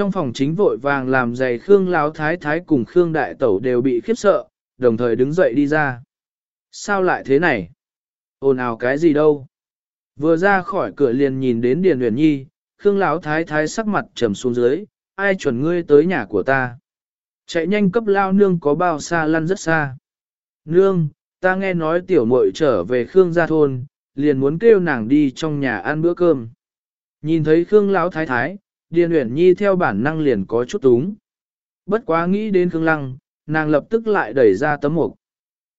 Trong phòng chính vội vàng làm giày Khương Lão Thái Thái cùng Khương Đại Tẩu đều bị khiếp sợ, đồng thời đứng dậy đi ra. Sao lại thế này? Ồn ào cái gì đâu? Vừa ra khỏi cửa liền nhìn đến Điền uyển Nhi, Khương Lão Thái Thái sắc mặt trầm xuống dưới, ai chuẩn ngươi tới nhà của ta? Chạy nhanh cấp lao nương có bao xa lăn rất xa. Nương, ta nghe nói tiểu muội trở về Khương gia thôn, liền muốn kêu nàng đi trong nhà ăn bữa cơm. Nhìn thấy Khương Lão Thái Thái, Điền Uyển Nhi theo bản năng liền có chút túng. Bất quá nghĩ đến Khương Lăng, nàng lập tức lại đẩy ra tấm mục.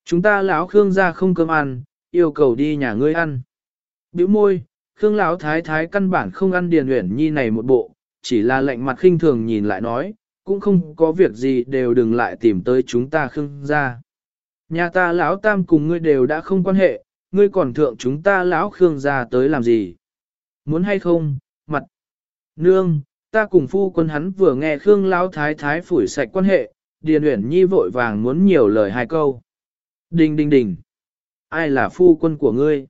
Chúng ta lão Khương gia không cơm ăn, yêu cầu đi nhà ngươi ăn. Biểu môi, Khương Lão Thái Thái căn bản không ăn Điền Uyển Nhi này một bộ, chỉ là lạnh mặt khinh thường nhìn lại nói, cũng không có việc gì đều đừng lại tìm tới chúng ta Khương gia. Nhà ta lão tam cùng ngươi đều đã không quan hệ, ngươi còn thượng chúng ta lão Khương gia tới làm gì? Muốn hay không. Nương, ta cùng phu quân hắn vừa nghe Khương lão thái thái phủi sạch quan hệ, Điền Uyển Nhi vội vàng muốn nhiều lời hai câu. Đình đình đình. Ai là phu quân của ngươi?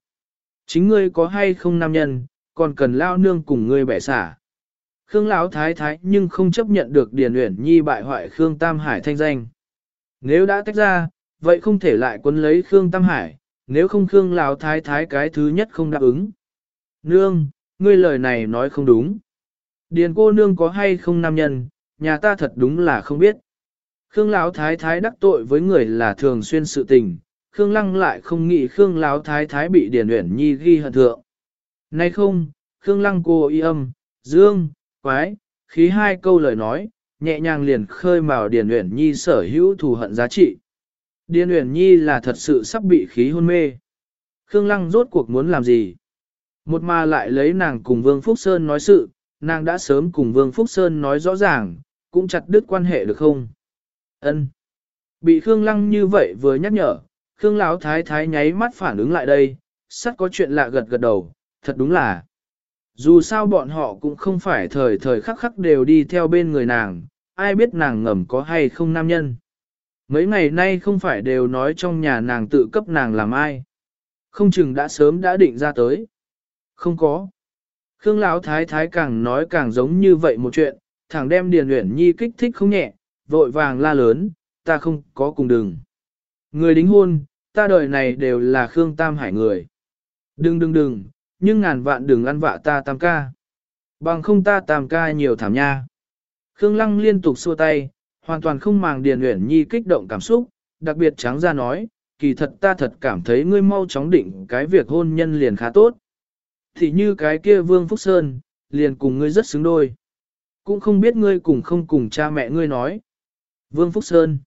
Chính ngươi có hay không nam nhân, còn cần lao nương cùng ngươi bẻ xả. Khương lão thái thái nhưng không chấp nhận được Điền Uyển Nhi bại hoại Khương Tam Hải thanh danh. Nếu đã tách ra, vậy không thể lại quân lấy Khương Tam Hải, nếu không Khương lão thái thái cái thứ nhất không đáp ứng. Nương, ngươi lời này nói không đúng. Điền cô nương có hay không nam nhân, nhà ta thật đúng là không biết. Khương lão thái thái đắc tội với người là thường xuyên sự tình, Khương lăng lại không nghĩ Khương lão thái thái bị Điền Uyển Nhi ghi hận thượng. Nay không, Khương lăng cô y âm, dương, quái, khí hai câu lời nói, nhẹ nhàng liền khơi mào Điền Uyển Nhi sở hữu thù hận giá trị. Điền Uyển Nhi là thật sự sắp bị khí hôn mê. Khương lăng rốt cuộc muốn làm gì? Một mà lại lấy nàng cùng Vương Phúc Sơn nói sự, nàng đã sớm cùng Vương Phúc Sơn nói rõ ràng, cũng chặt đứt quan hệ được không? Ân. Bị Khương Lăng như vậy vừa nhắc nhở, Khương Lão Thái Thái nháy mắt phản ứng lại đây, sắt có chuyện lạ gật gật đầu, thật đúng là. Dù sao bọn họ cũng không phải thời thời khắc khắc đều đi theo bên người nàng, ai biết nàng ngầm có hay không nam nhân. Mấy ngày nay không phải đều nói trong nhà nàng tự cấp nàng làm ai. Không chừng đã sớm đã định ra tới. Không có. Khương Lão Thái Thái càng nói càng giống như vậy một chuyện, thẳng đem Điền Uyển Nhi kích thích không nhẹ, vội vàng la lớn, ta không có cùng đừng. Người đính hôn, ta đời này đều là Khương Tam Hải người. Đừng đừng đừng, nhưng ngàn vạn đừng ăn vạ ta Tam ca. Bằng không ta Tam ca nhiều thảm nha. Khương Lăng liên tục xua tay, hoàn toàn không màng Điền Uyển Nhi kích động cảm xúc, đặc biệt trắng ra nói, kỳ thật ta thật cảm thấy ngươi mau chóng định cái việc hôn nhân liền khá tốt. Thì như cái kia Vương Phúc Sơn, liền cùng ngươi rất xứng đôi. Cũng không biết ngươi cùng không cùng cha mẹ ngươi nói. Vương Phúc Sơn.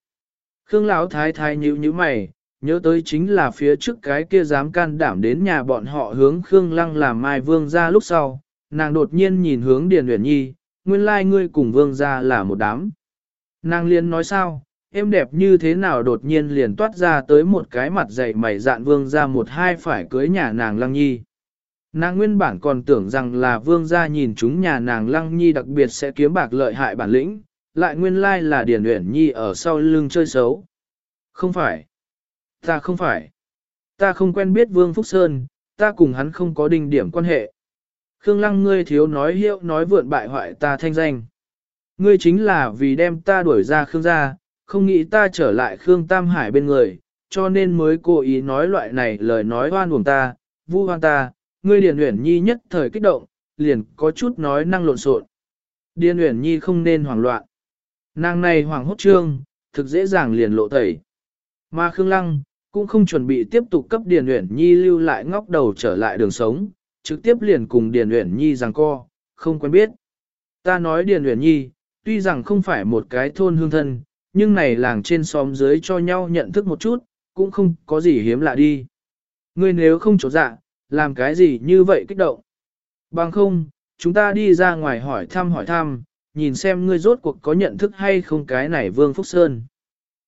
Khương Lão Thái Thái nhíu nhíu mày, nhớ tới chính là phía trước cái kia dám can đảm đến nhà bọn họ hướng Khương Lăng làm mai Vương ra lúc sau. Nàng đột nhiên nhìn hướng Điền Uyển Nhi, nguyên lai ngươi cùng Vương ra là một đám. Nàng liền nói sao, em đẹp như thế nào đột nhiên liền toát ra tới một cái mặt dày mày dạn Vương ra một hai phải cưới nhà nàng Lăng Nhi. Nàng nguyên bản còn tưởng rằng là vương gia nhìn chúng nhà nàng lăng nhi đặc biệt sẽ kiếm bạc lợi hại bản lĩnh, lại nguyên lai là điển uyển nhi ở sau lưng chơi xấu. Không phải. Ta không phải. Ta không quen biết vương Phúc Sơn, ta cùng hắn không có đình điểm quan hệ. Khương lăng ngươi thiếu nói hiệu nói vượn bại hoại ta thanh danh. Ngươi chính là vì đem ta đuổi ra Khương gia, không nghĩ ta trở lại Khương Tam Hải bên người, cho nên mới cố ý nói loại này lời nói hoan uổng ta, vu hoan ta, ngươi Điền Uyển Nhi nhất thời kích động, liền có chút nói năng lộn xộn. Điền Uyển Nhi không nên hoảng loạn. Nàng này hoảng hốt trương, thực dễ dàng liền lộ tẩy. Mà Khương Lăng, cũng không chuẩn bị tiếp tục cấp Điền Uyển Nhi lưu lại ngóc đầu trở lại đường sống, trực tiếp liền cùng Điền Uyển Nhi rằng co, không quen biết. Ta nói Điền Uyển Nhi, tuy rằng không phải một cái thôn hương thân, nhưng này làng trên xóm dưới cho nhau nhận thức một chút, cũng không có gì hiếm lạ đi. Ngươi nếu không chỗ dạ, làm cái gì như vậy kích động? Bằng không, chúng ta đi ra ngoài hỏi thăm hỏi thăm, nhìn xem ngươi rốt cuộc có nhận thức hay không cái này Vương Phúc Sơn.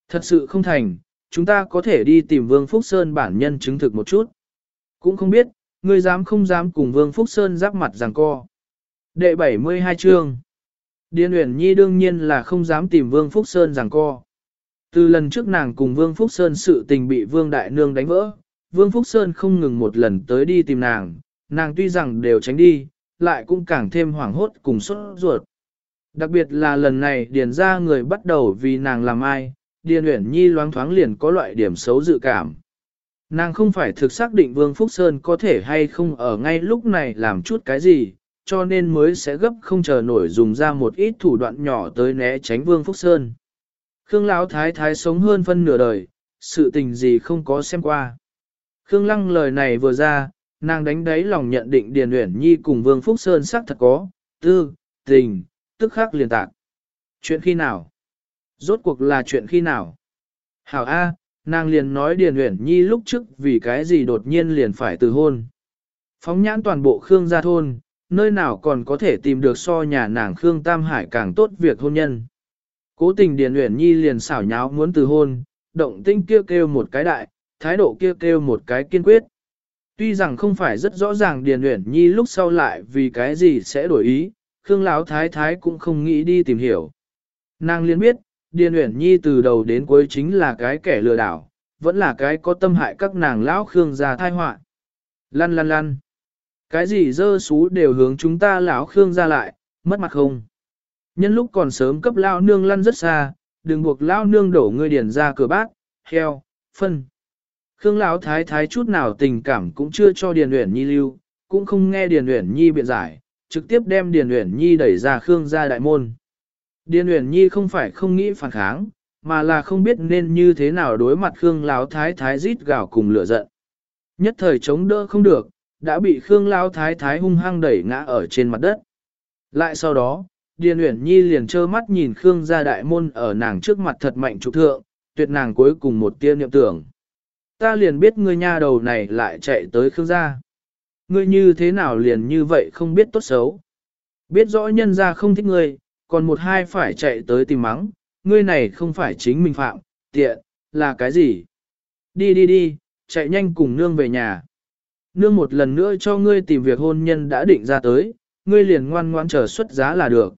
Thật sự không thành, chúng ta có thể đi tìm Vương Phúc Sơn bản nhân chứng thực một chút. Cũng không biết, ngươi dám không dám cùng Vương Phúc Sơn giáp mặt rằng co. Đệ 72 chương Điên Uyển Nhi đương nhiên là không dám tìm Vương Phúc Sơn rằng co. Từ lần trước nàng cùng Vương Phúc Sơn sự tình bị Vương Đại Nương đánh vỡ, Vương Phúc Sơn không ngừng một lần tới đi tìm nàng, nàng tuy rằng đều tránh đi, lại cũng càng thêm hoảng hốt cùng sốt ruột. Đặc biệt là lần này điền ra người bắt đầu vì nàng làm ai, điền uyển nhi loáng thoáng liền có loại điểm xấu dự cảm. Nàng không phải thực xác định Vương Phúc Sơn có thể hay không ở ngay lúc này làm chút cái gì, cho nên mới sẽ gấp không chờ nổi dùng ra một ít thủ đoạn nhỏ tới né tránh Vương Phúc Sơn. Khương Lão Thái Thái sống hơn phân nửa đời, sự tình gì không có xem qua. Khương Lăng lời này vừa ra, nàng đánh đáy lòng nhận định Điền Uyển Nhi cùng Vương Phúc Sơn sắc thật có, tư, tình, tức khắc liền tạc. Chuyện khi nào? Rốt cuộc là chuyện khi nào? Hảo A, nàng liền nói Điền Uyển Nhi lúc trước vì cái gì đột nhiên liền phải từ hôn. Phóng nhãn toàn bộ Khương gia thôn, nơi nào còn có thể tìm được so nhà nàng Khương Tam Hải càng tốt việc hôn nhân. Cố tình Điền Uyển Nhi liền xảo nháo muốn từ hôn, động tinh kia kêu, kêu một cái đại, thái độ kia kêu, kêu một cái kiên quyết. Tuy rằng không phải rất rõ ràng Điền Uyển Nhi lúc sau lại vì cái gì sẽ đổi ý, Khương Lão Thái Thái cũng không nghĩ đi tìm hiểu. Nàng liền biết, Điền Uyển Nhi từ đầu đến cuối chính là cái kẻ lừa đảo, vẫn là cái có tâm hại các nàng lão Khương gia thai họa. Lăn lăn lăn. Cái gì dơ xú đều hướng chúng ta lão Khương gia lại, mất mặt không? Nhân lúc còn sớm cấp lão nương lăn rất xa, đừng buộc lão nương đổ ngươi điền ra cửa bát, heo, phân. Khương lão thái thái chút nào tình cảm cũng chưa cho Điền Uyển Nhi lưu, cũng không nghe Điền Uyển Nhi biện giải, trực tiếp đem Điền Uyển Nhi đẩy ra Khương gia đại môn. Điền Uyển Nhi không phải không nghĩ phản kháng, mà là không biết nên như thế nào đối mặt Khương lão thái thái rít gào cùng lửa giận. Nhất thời chống đỡ không được, đã bị Khương lão thái thái hung hăng đẩy ngã ở trên mặt đất. Lại sau đó, Điền Uyển Nhi liền trơ mắt nhìn Khương gia đại môn ở nàng trước mặt thật mạnh trục thượng, tuyệt nàng cuối cùng một tia niệm tưởng. Ta liền biết ngươi nha đầu này lại chạy tới Khương gia. Ngươi như thế nào liền như vậy không biết tốt xấu. Biết rõ nhân gia không thích ngươi, còn một hai phải chạy tới tìm mắng, ngươi này không phải chính mình phạm, tiện, là cái gì? Đi đi đi, chạy nhanh cùng nương về nhà. Nương một lần nữa cho ngươi tìm việc hôn nhân đã định ra tới, ngươi liền ngoan ngoan chờ xuất giá là được.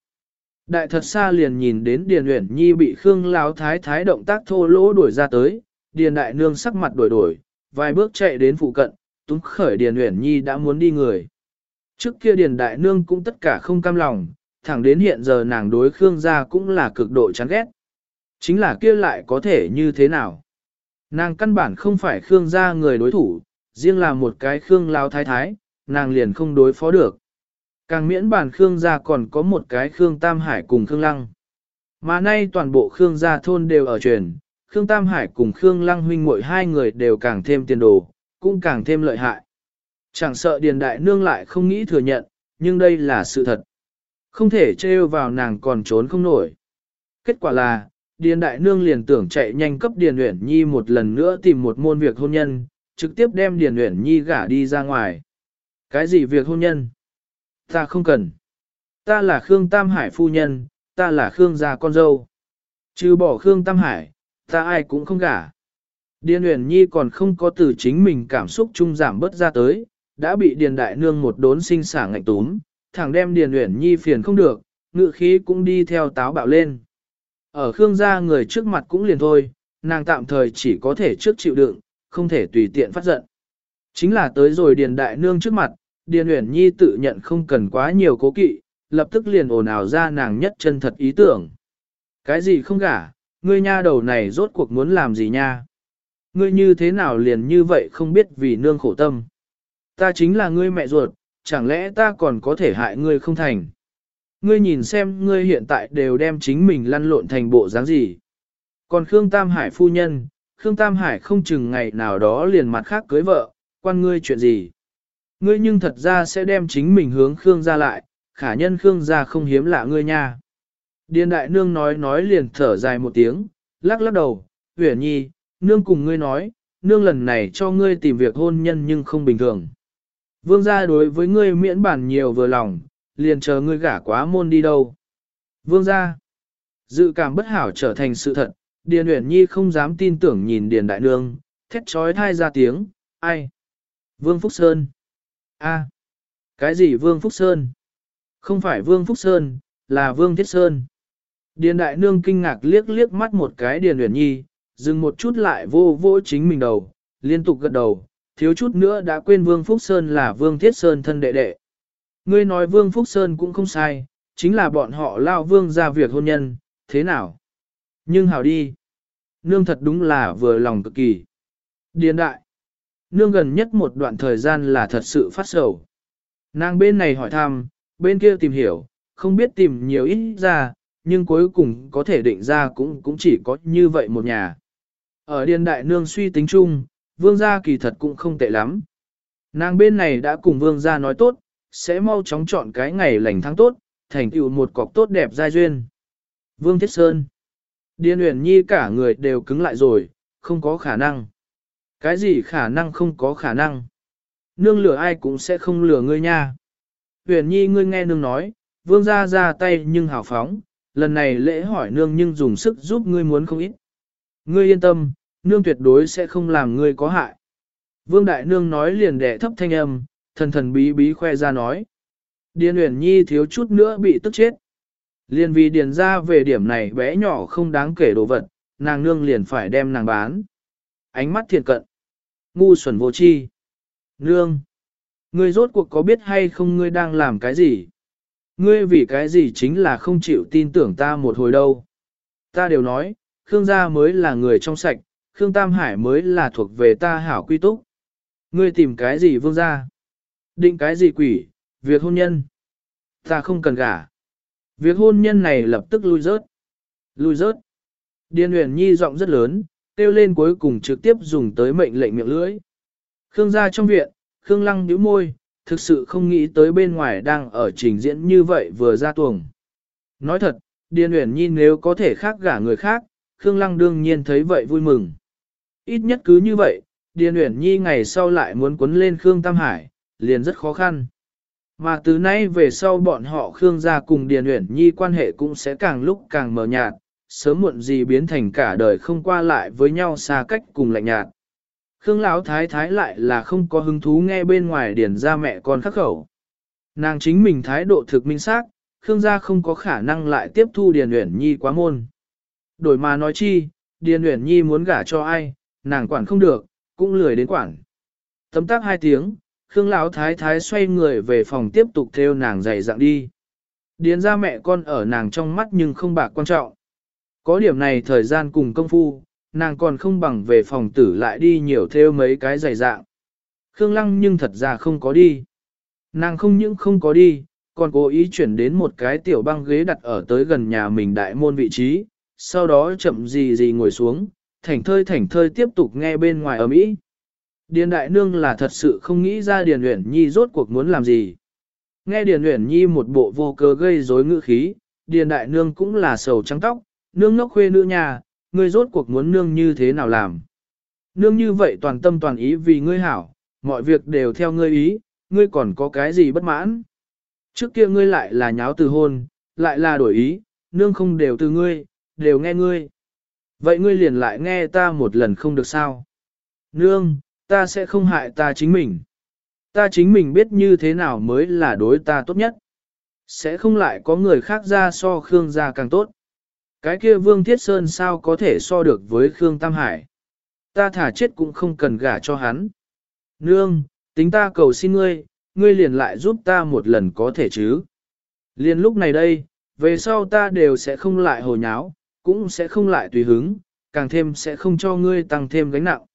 Đại thật xa liền nhìn đến Điền Uyển Nhi bị Khương Lão Thái Thái động tác thô lỗ đuổi ra tới, Điền Đại Nương sắc mặt đổi đổi, vài bước chạy đến phụ cận, túng khởi Điền Uyển Nhi đã muốn đi người. Trước kia Điền Đại Nương cũng tất cả không cam lòng, thẳng đến hiện giờ nàng đối Khương gia cũng là cực độ chán ghét. Chính là kia lại có thể như thế nào? Nàng căn bản không phải Khương gia người đối thủ, riêng là một cái Khương Lão Thái Thái, nàng liền không đối phó được. Càng miễn bản Khương gia còn có một cái Khương Tam Hải cùng Khương Lăng. Mà nay toàn bộ Khương gia thôn đều ở truyền, Khương Tam Hải cùng Khương Lăng huynh muội hai người đều càng thêm tiền đồ, cũng càng thêm lợi hại. Chẳng sợ Điền Đại Nương lại không nghĩ thừa nhận, nhưng đây là sự thật. Không thể trêu vào nàng còn trốn không nổi. Kết quả là, Điền Đại Nương liền tưởng chạy nhanh cấp Điền Uyển Nhi một lần nữa tìm một môn việc hôn nhân, trực tiếp đem Điền Uyển Nhi gả đi ra ngoài. Cái gì việc hôn nhân? Ta không cần. Ta là Khương Tam Hải phu nhân, ta là Khương gia con dâu. Trừ bỏ Khương Tam Hải, ta ai cũng không gả. Điền Uyển Nhi còn không có từ chính mình cảm xúc trung giảm bớt ra tới, đã bị Điền Đại Nương một đốn sinh xả ngạnh túm, thẳng đem Điền Uyển Nhi phiền không được, ngự khí cũng đi theo táo bạo lên. Ở Khương gia người trước mặt cũng liền thôi, nàng tạm thời chỉ có thể trước chịu đựng, không thể tùy tiện phát giận. Chính là tới rồi Điền Đại Nương trước mặt, Điền Uyển Nhi tự nhận không cần quá nhiều cố kỵ, lập tức liền ồn ào ra nàng nhất chân thật ý tưởng. Cái gì không gả, ngươi nha đầu này rốt cuộc muốn làm gì nha? Ngươi như thế nào liền như vậy không biết vì nương khổ tâm? Ta chính là ngươi mẹ ruột, chẳng lẽ ta còn có thể hại ngươi không thành? Ngươi nhìn xem ngươi hiện tại đều đem chính mình lăn lộn thành bộ dáng gì? Còn Khương Tam Hải phu nhân, Khương Tam Hải không chừng ngày nào đó liền mặt khác cưới vợ, quan ngươi chuyện gì? Ngươi nhưng thật ra sẽ đem chính mình hướng Khương ra lại, khả nhân Khương ra không hiếm lạ ngươi nha. Điền đại nương nói nói liền thở dài một tiếng, lắc lắc đầu, huyển nhi, nương cùng ngươi nói, nương lần này cho ngươi tìm việc hôn nhân nhưng không bình thường. Vương gia đối với ngươi miễn bản nhiều vừa lòng, liền chờ ngươi gả quá môn đi đâu. Vương gia, dự cảm bất hảo trở thành sự thật, Điền Uyển Nhi không dám tin tưởng nhìn Điền Đại Nương, thét trói thai ra tiếng, ai? Vương Phúc Sơn. A, cái gì Vương Phúc Sơn? Không phải Vương Phúc Sơn, là Vương Thiết Sơn. Điền đại nương kinh ngạc liếc liếc mắt một cái Điền Uyển Nhi, dừng một chút lại vô vô chính mình đầu, liên tục gật đầu, thiếu chút nữa đã quên Vương Phúc Sơn là Vương Thiết Sơn thân đệ đệ. Ngươi nói Vương Phúc Sơn cũng không sai, chính là bọn họ lao vương ra việc hôn nhân, thế nào? Nhưng hảo đi. Nương thật đúng là vừa lòng cực kỳ. Điền đại. Nương gần nhất một đoạn thời gian là thật sự phát sầu. Nàng bên này hỏi thăm, bên kia tìm hiểu, không biết tìm nhiều ít ra, nhưng cuối cùng có thể định ra cũng cũng chỉ có như vậy một nhà. Ở điền đại nương suy tính chung, vương gia kỳ thật cũng không tệ lắm. Nàng bên này đã cùng vương gia nói tốt, sẽ mau chóng chọn cái ngày lành tháng tốt, thành tựu một cọc tốt đẹp giai duyên. Vương Thiết Sơn. Điền Uyển Nhi cả người đều cứng lại rồi, không có khả năng. Cái gì khả năng không có khả năng? Nương lửa ai cũng sẽ không lừa ngươi nha. Uyển Nhi ngươi nghe nương nói, vương gia ra tay nhưng hào phóng, lần này lễ hỏi nương nhưng dùng sức giúp ngươi muốn không ít. Ngươi yên tâm, nương tuyệt đối sẽ không làm ngươi có hại. Vương Đại Nương nói liền đẻ thấp thanh âm, thần thần bí bí khoe ra nói. Điền Uyển Nhi thiếu chút nữa bị tức chết. Liền vì điền ra về điểm này bé nhỏ không đáng kể đồ vật, nàng nương liền phải đem nàng bán. Ánh mắt thiền cận. Ngu xuẩn vô chi. Nương. Ngươi rốt cuộc có biết hay không ngươi đang làm cái gì? Ngươi vì cái gì chính là không chịu tin tưởng ta một hồi đâu. Ta đều nói, Khương gia mới là người trong sạch, Khương Tam Hải mới là thuộc về ta hảo quy túc. Ngươi tìm cái gì vương gia? Định cái gì quỷ, việc hôn nhân? Ta không cần gả. Việc hôn nhân này lập tức lui rớt. Lui rớt. Điền huyền nhi giọng rất lớn, kêu lên cuối cùng trực tiếp dùng tới mệnh lệnh miệng lưỡi. Khương gia trong viện, Khương lăng nhíu môi, thực sự không nghĩ tới bên ngoài đang ở trình diễn như vậy vừa ra tuồng. Nói thật, Điền Uyển nhi nếu có thể khác gả người khác, Khương lăng đương nhiên thấy vậy vui mừng. Ít nhất cứ như vậy, Điền Uyển nhi ngày sau lại muốn quấn lên Khương Tam Hải, liền rất khó khăn. Mà từ nay về sau bọn họ Khương gia cùng Điền Uyển Nhi quan hệ cũng sẽ càng lúc càng mờ nhạt, sớm muộn gì biến thành cả đời không qua lại với nhau xa cách cùng lạnh nhạt. Khương Lão Thái Thái lại là không có hứng thú nghe bên ngoài Điền gia mẹ con khắc khẩu. Nàng chính mình thái độ thực minh xác, Khương gia không có khả năng lại tiếp thu Điền Uyển Nhi quá môn. Đổi mà nói chi, Điền Uyển Nhi muốn gả cho ai, nàng quản không được, cũng lười đến quản. Tấm tác hai tiếng, Khương Lão Thái Thái xoay người về phòng tiếp tục theo nàng dày dặn đi. Điền ra mẹ con ở nàng trong mắt nhưng không bạc quan trọng. Có điểm này thời gian cùng công phu, nàng còn không bằng về phòng tử lại đi nhiều theo mấy cái dày dạng. Khương Lăng nhưng thật ra không có đi. Nàng không những không có đi, còn cố ý chuyển đến một cái tiểu băng ghế đặt ở tới gần nhà mình đại môn vị trí, sau đó chậm gì gì ngồi xuống, thảnh thơi thảnh thơi tiếp tục nghe bên ngoài ở Mỹ. Điền đại nương là thật sự không nghĩ ra Điền Uyển Nhi rốt cuộc muốn làm gì. Nghe Điền Uyển Nhi một bộ vô cớ gây rối ngữ khí, Điền đại nương cũng là sầu trắng tóc, nương ngốc khuê nữ nhà, ngươi rốt cuộc muốn nương như thế nào làm. Nương như vậy toàn tâm toàn ý vì ngươi hảo, mọi việc đều theo ngươi ý, ngươi còn có cái gì bất mãn. Trước kia ngươi lại là nháo từ hôn, lại là đổi ý, nương không đều từ ngươi, đều nghe ngươi. Vậy ngươi liền lại nghe ta một lần không được sao? Nương, ta sẽ không hại ta chính mình. Ta chính mình biết như thế nào mới là đối ta tốt nhất. Sẽ không lại có người khác ra so Khương gia càng tốt. Cái kia Vương Thiết Sơn sao có thể so được với Khương Tam Hải. Ta thả chết cũng không cần gả cho hắn. Nương, tính ta cầu xin ngươi, ngươi liền lại giúp ta một lần có thể chứ. Liền lúc này đây, về sau ta đều sẽ không lại hồ nháo, cũng sẽ không lại tùy hứng, càng thêm sẽ không cho ngươi tăng thêm gánh nặng.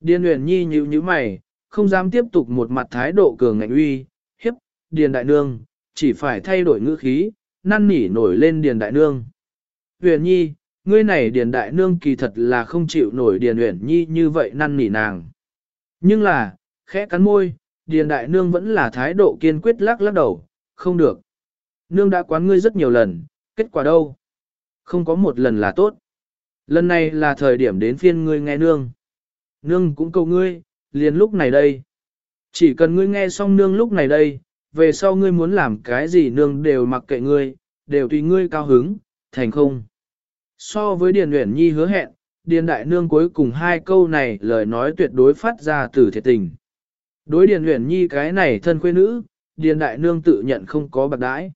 Điền Uyển Nhi nhíu nhíu mày, không dám tiếp tục một mặt thái độ cường ngạnh uy, hiếp, Điền Đại Nương, chỉ phải thay đổi ngữ khí, năn nỉ nổi lên Điền Đại Nương. Huyền Nhi, ngươi này Điền Đại Nương kỳ thật là không chịu nổi Điền Huyền Nhi như vậy năn nỉ nàng. Nhưng là, khẽ cắn môi, Điền Đại Nương vẫn là thái độ kiên quyết lắc lắc đầu, không được. Nương đã quán ngươi rất nhiều lần, kết quả đâu? Không có một lần là tốt. Lần này là thời điểm đến phiên ngươi nghe nương. Nương cũng cầu ngươi, liền lúc này đây. Chỉ cần ngươi nghe xong nương lúc này đây, về sau ngươi muốn làm cái gì nương đều mặc kệ ngươi, đều tùy ngươi cao hứng, thành không. So với Điền Uyển Nhi hứa hẹn, Điền Đại Nương cuối cùng hai câu này lời nói tuyệt đối phát ra từ thiệt tình. Đối Điền Uyển Nhi cái này thân quê nữ, Điền Đại Nương tự nhận không có bạc đãi.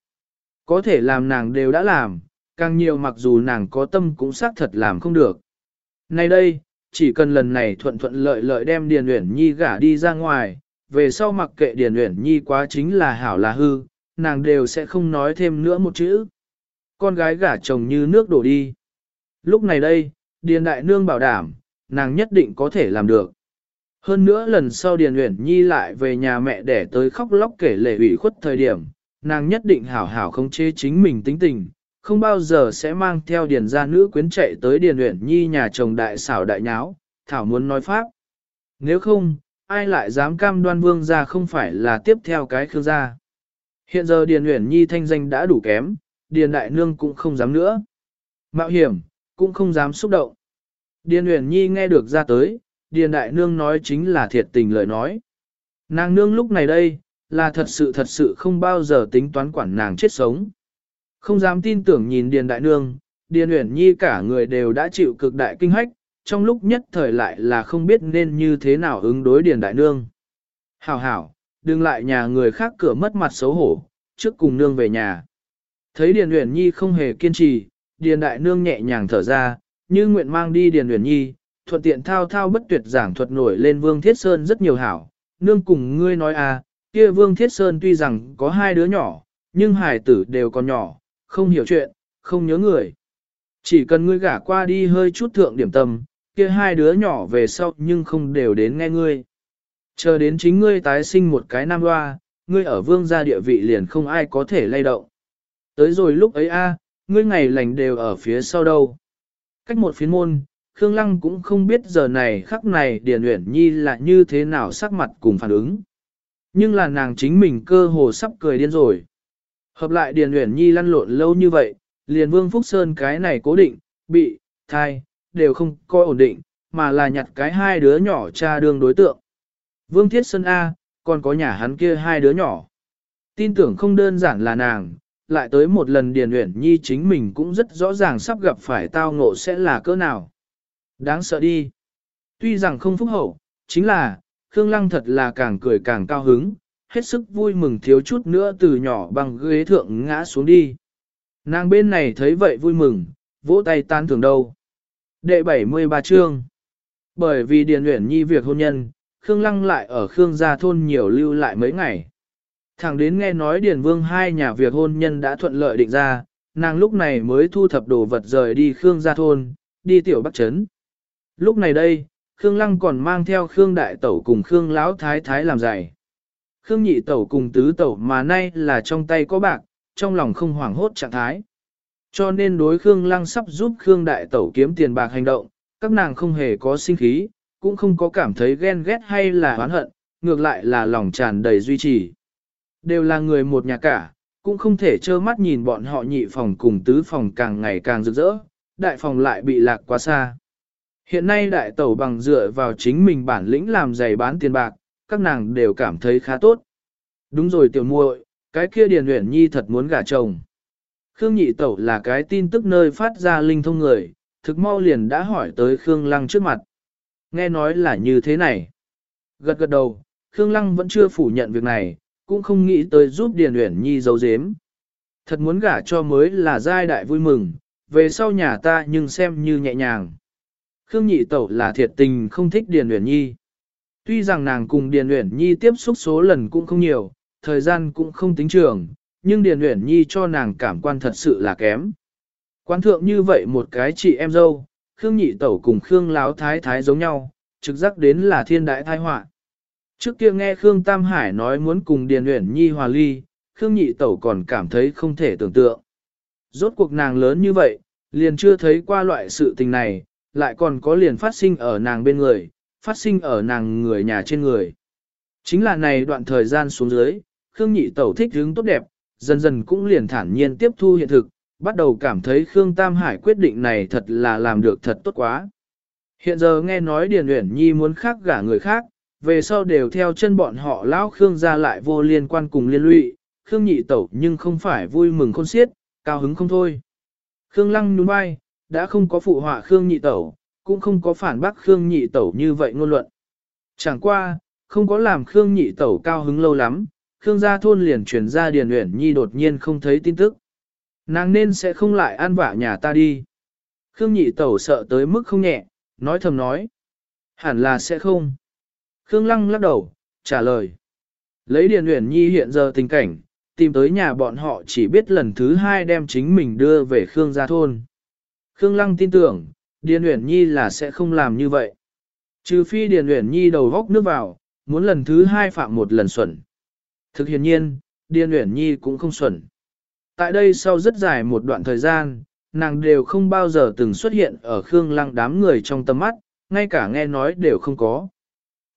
Có thể làm nàng đều đã làm, càng nhiều mặc dù nàng có tâm cũng xác thật làm không được. Nay đây, chỉ cần lần này thuận thuận lợi lợi đem Điền Uyển Nhi gả đi ra ngoài, về sau mặc kệ Điền Uyển Nhi quá chính là hảo là hư, nàng đều sẽ không nói thêm nữa một chữ. Con gái gả chồng như nước đổ đi. Lúc này đây, Điền Đại Nương bảo đảm, nàng nhất định có thể làm được. Hơn nữa lần sau Điền Uyển Nhi lại về nhà mẹ để tới khóc lóc kể lệ ủy khuất thời điểm, nàng nhất định hảo hảo không chế chính mình tính tình, không bao giờ sẽ mang theo Điền gia nữ quyến chạy tới Điền Uyển Nhi nhà chồng đại xảo đại nháo, thảo muốn nói pháp. Nếu không, ai lại dám cam đoan vương gia không phải là tiếp theo cái khương gia. Hiện giờ Điền Uyển Nhi thanh danh đã đủ kém, Điền Đại Nương cũng không dám nữa. Mạo hiểm, cũng không dám xúc động. Điền Uyển Nhi nghe được ra tới, Điền Đại Nương nói chính là thiệt tình lời nói. Nàng nương lúc này đây, là thật sự thật sự không bao giờ tính toán quản nàng chết sống. Không dám tin tưởng nhìn Điền Đại Nương, Điền Uyển Nhi cả người đều đã chịu cực đại kinh hách, trong lúc nhất thời lại là không biết nên như thế nào ứng đối Điền Đại Nương. Hảo hảo, đừng lại nhà người khác cửa mất mặt xấu hổ, trước cùng nương về nhà. Thấy Điền Uyển Nhi không hề kiên trì, Điền Đại Nương nhẹ nhàng thở ra, như nguyện mang đi Điền Uyển Nhi, thuận tiện thao thao bất tuyệt giảng thuật nổi lên Vương Thiết Sơn rất nhiều hảo. Nương cùng ngươi nói à, kia Vương Thiết Sơn tuy rằng có hai đứa nhỏ, nhưng hài tử đều còn nhỏ, không hiểu chuyện, không nhớ người. Chỉ cần ngươi gả qua đi hơi chút thượng điểm tâm, kia hai đứa nhỏ về sau nhưng không đều đến nghe ngươi. Chờ đến chính ngươi tái sinh một cái nam hoa, ngươi ở vương gia địa vị liền không ai có thể lay động. Tới rồi lúc ấy a, ngươi ngày lành đều ở phía sau đâu. Cách một phiến môn, Khương Lăng cũng không biết giờ này khắc này Điền Uyển Nhi là như thế nào sắc mặt cùng phản ứng. Nhưng là nàng chính mình cơ hồ sắp cười điên rồi. Hợp lại Điền Uyển Nhi lăn lộn lâu như vậy, liền Vương Phúc Sơn cái này cố định, bị, thai, đều không coi ổn định, mà là nhặt cái hai đứa nhỏ cha đương đối tượng. Vương Thiết Sơn A, còn có nhà hắn kia hai đứa nhỏ. Tin tưởng không đơn giản là nàng, lại tới một lần Điền Uyển Nhi chính mình cũng rất rõ ràng sắp gặp phải tao ngộ sẽ là cỡ nào. Đáng sợ đi. Tuy rằng không phúc hậu, chính là, Khương Lăng thật là càng cười càng cao hứng, hết sức vui mừng thiếu chút nữa từ nhỏ bằng ghế thượng ngã xuống đi. Nàng bên này thấy vậy vui mừng, vỗ tay tan thường đâu. Đệ 73 chương Bởi vì Điền Uyển Nhi việc hôn nhân, Khương Lăng lại ở Khương gia thôn nhiều lưu lại mấy ngày. Thẳng đến nghe nói Điền Vương hai nhà việc hôn nhân đã thuận lợi định ra, nàng lúc này mới thu thập đồ vật rời đi Khương gia thôn, đi tiểu Bắc Trấn. Lúc này đây, Khương Lăng còn mang theo Khương Đại Tẩu cùng Khương Lão Thái Thái làm giày. Khương Nhị Tẩu cùng Tứ Tẩu mà nay là trong tay có bạc, trong lòng không hoảng hốt trạng thái. Cho nên đối Khương Lăng sắp giúp Khương Đại Tẩu kiếm tiền bạc hành động, các nàng không hề có sinh khí, cũng không có cảm thấy ghen ghét hay là oán hận, ngược lại là lòng tràn đầy duy trì. Đều là người một nhà cả, cũng không thể trơ mắt nhìn bọn họ nhị phòng cùng tứ phòng càng ngày càng rực rỡ, đại phòng lại bị lạc quá xa. Hiện nay đại tẩu bằng dựa vào chính mình bản lĩnh làm giày bán tiền bạc, các nàng đều cảm thấy khá tốt. Đúng rồi tiểu muội, cái kia Điền Uyển Nhi thật muốn gả chồng. Khương Nhị Tẩu là cái tin tức nơi phát ra linh thông người, thực mau liền đã hỏi tới Khương Lăng trước mặt. Nghe nói là như thế này. Gật gật đầu, Khương Lăng vẫn chưa phủ nhận việc này, cũng không nghĩ tới giúp Điền Uyển Nhi giấu giếm. Thật muốn gả cho mới là giai đại vui mừng, về sau nhà ta nhưng xem như nhẹ nhàng. Khương Nhị Tẩu là thiệt tình không thích Điền Uyển Nhi. Tuy rằng nàng cùng Điền Uyển Nhi tiếp xúc số lần cũng không nhiều, thời gian cũng không tính trường, nhưng Điền Uyển Nhi cho nàng cảm quan thật sự là kém. Quan thượng như vậy một cái chị em dâu, Khương Nhị Tẩu cùng Khương Láo Thái Thái giống nhau, trực giác đến là thiên đại tai họa. Trước kia nghe Khương Tam Hải nói muốn cùng Điền Uyển Nhi hòa ly, Khương Nhị Tẩu còn cảm thấy không thể tưởng tượng. Rốt cuộc nàng lớn như vậy, liền chưa thấy qua loại sự tình này, lại còn có liền phát sinh ở nàng bên người, phát sinh ở nàng người nhà trên người. Chính là này đoạn thời gian xuống dưới, Khương Nhị Tẩu thích hướng tốt đẹp, dần dần cũng liền thản nhiên tiếp thu hiện thực, bắt đầu cảm thấy Khương Tam Hải quyết định này thật là làm được thật tốt quá. Hiện giờ nghe nói Điền Uyển Nhi muốn khác gả người khác, về sau đều theo chân bọn họ lão Khương ra lại vô liên quan cùng liên lụy, Khương nhị tẩu nhưng không phải vui mừng khôn xiết, cao hứng không thôi. Khương lăng nhún vai, đã không có phụ họa Khương nhị tẩu, cũng không có phản bác Khương nhị tẩu như vậy ngôn luận. Chẳng qua, không có làm Khương nhị tẩu cao hứng lâu lắm, Khương gia thôn liền truyền ra Điền Uyển Nhi đột nhiên không thấy tin tức. Nàng nên sẽ không lại an vả nhà ta đi. Khương nhị tẩu sợ tới mức không nhẹ, nói thầm nói. Hẳn là sẽ không. Khương lăng lắc đầu, trả lời. Lấy Điền Uyển Nhi hiện giờ tình cảnh, tìm tới nhà bọn họ chỉ biết lần thứ hai đem chính mình đưa về Khương gia thôn. Khương Lăng tin tưởng, Điền Uyển Nhi là sẽ không làm như vậy. Trừ phi Điền Uyển Nhi đầu góc nước vào, muốn lần thứ hai phạm một lần xuẩn. Thực hiện nhiên, Điền Uyển Nhi cũng không xuẩn. Tại đây sau rất dài một đoạn thời gian, nàng đều không bao giờ từng xuất hiện ở Khương Lăng đám người trong tầm mắt, ngay cả nghe nói đều không có.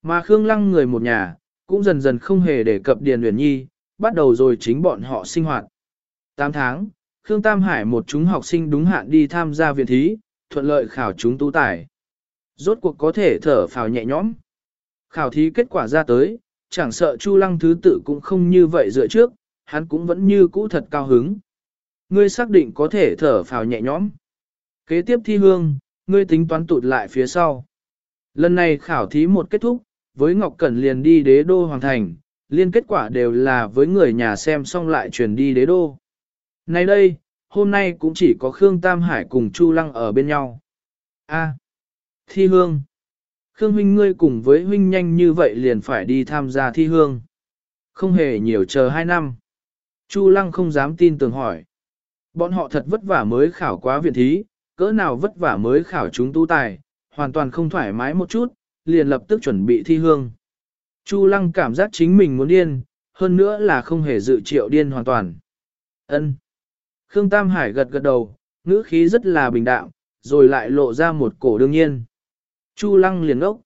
Mà Khương Lăng người một nhà, cũng dần dần không hề đề cập Điền Uyển Nhi, bắt đầu rồi chính bọn họ sinh hoạt. 8 tháng, Khương Tam Hải một chúng học sinh đúng hạn đi tham gia viện thí, thuận lợi khảo chúng tú tài. Rốt cuộc có thể thở phào nhẹ nhõm. Khảo thí kết quả ra tới, chẳng sợ Chu Lăng thứ tự cũng không như vậy dựa trước, hắn cũng vẫn như cũ thật cao hứng. Ngươi xác định có thể thở phào nhẹ nhõm. Kế tiếp thi hương, ngươi tính toán tụt lại phía sau. Lần này khảo thí một kết thúc, với Ngọc Cẩn liền đi đế đô hoàng thành, liên kết quả đều là với người nhà xem xong lại truyền đi đế đô. Nay đây, hôm nay cũng chỉ có Khương Tam Hải cùng Chu Lăng ở bên nhau. A. thi hương. Khương huynh ngươi cùng với huynh nhanh như vậy liền phải đi tham gia thi hương. Không hề nhiều chờ hai năm. Chu Lăng không dám tin tưởng hỏi. Bọn họ thật vất vả mới khảo quá viện thí, cỡ nào vất vả mới khảo chúng tu tài, hoàn toàn không thoải mái một chút, liền lập tức chuẩn bị thi hương. Chu Lăng cảm giác chính mình muốn điên, hơn nữa là không hề dự triệu điên hoàn toàn. Ân. Khương Tam Hải gật gật đầu, ngữ khí rất là bình đạm, rồi lại lộ ra một cổ đương nhiên. Chu Lăng liền ốc.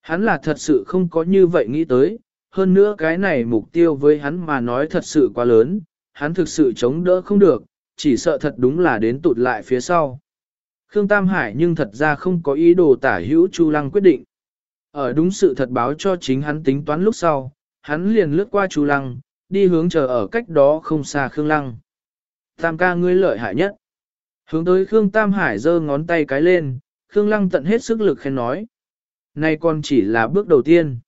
Hắn là thật sự không có như vậy nghĩ tới, hơn nữa cái này mục tiêu với hắn mà nói thật sự quá lớn, hắn thực sự chống đỡ không được, chỉ sợ thật đúng là đến tụt lại phía sau. Khương Tam Hải nhưng thật ra không có ý đồ tả hữu Chu Lăng quyết định. Ở đúng sự thật báo cho chính hắn tính toán lúc sau, hắn liền lướt qua Chu Lăng, đi hướng chờ ở cách đó không xa Khương Lăng. Tam ca ngươi lợi hại nhất. Hướng tới Khương Tam Hải giơ ngón tay cái lên, Khương Lăng tận hết sức lực khen nói. Này còn chỉ là bước đầu tiên.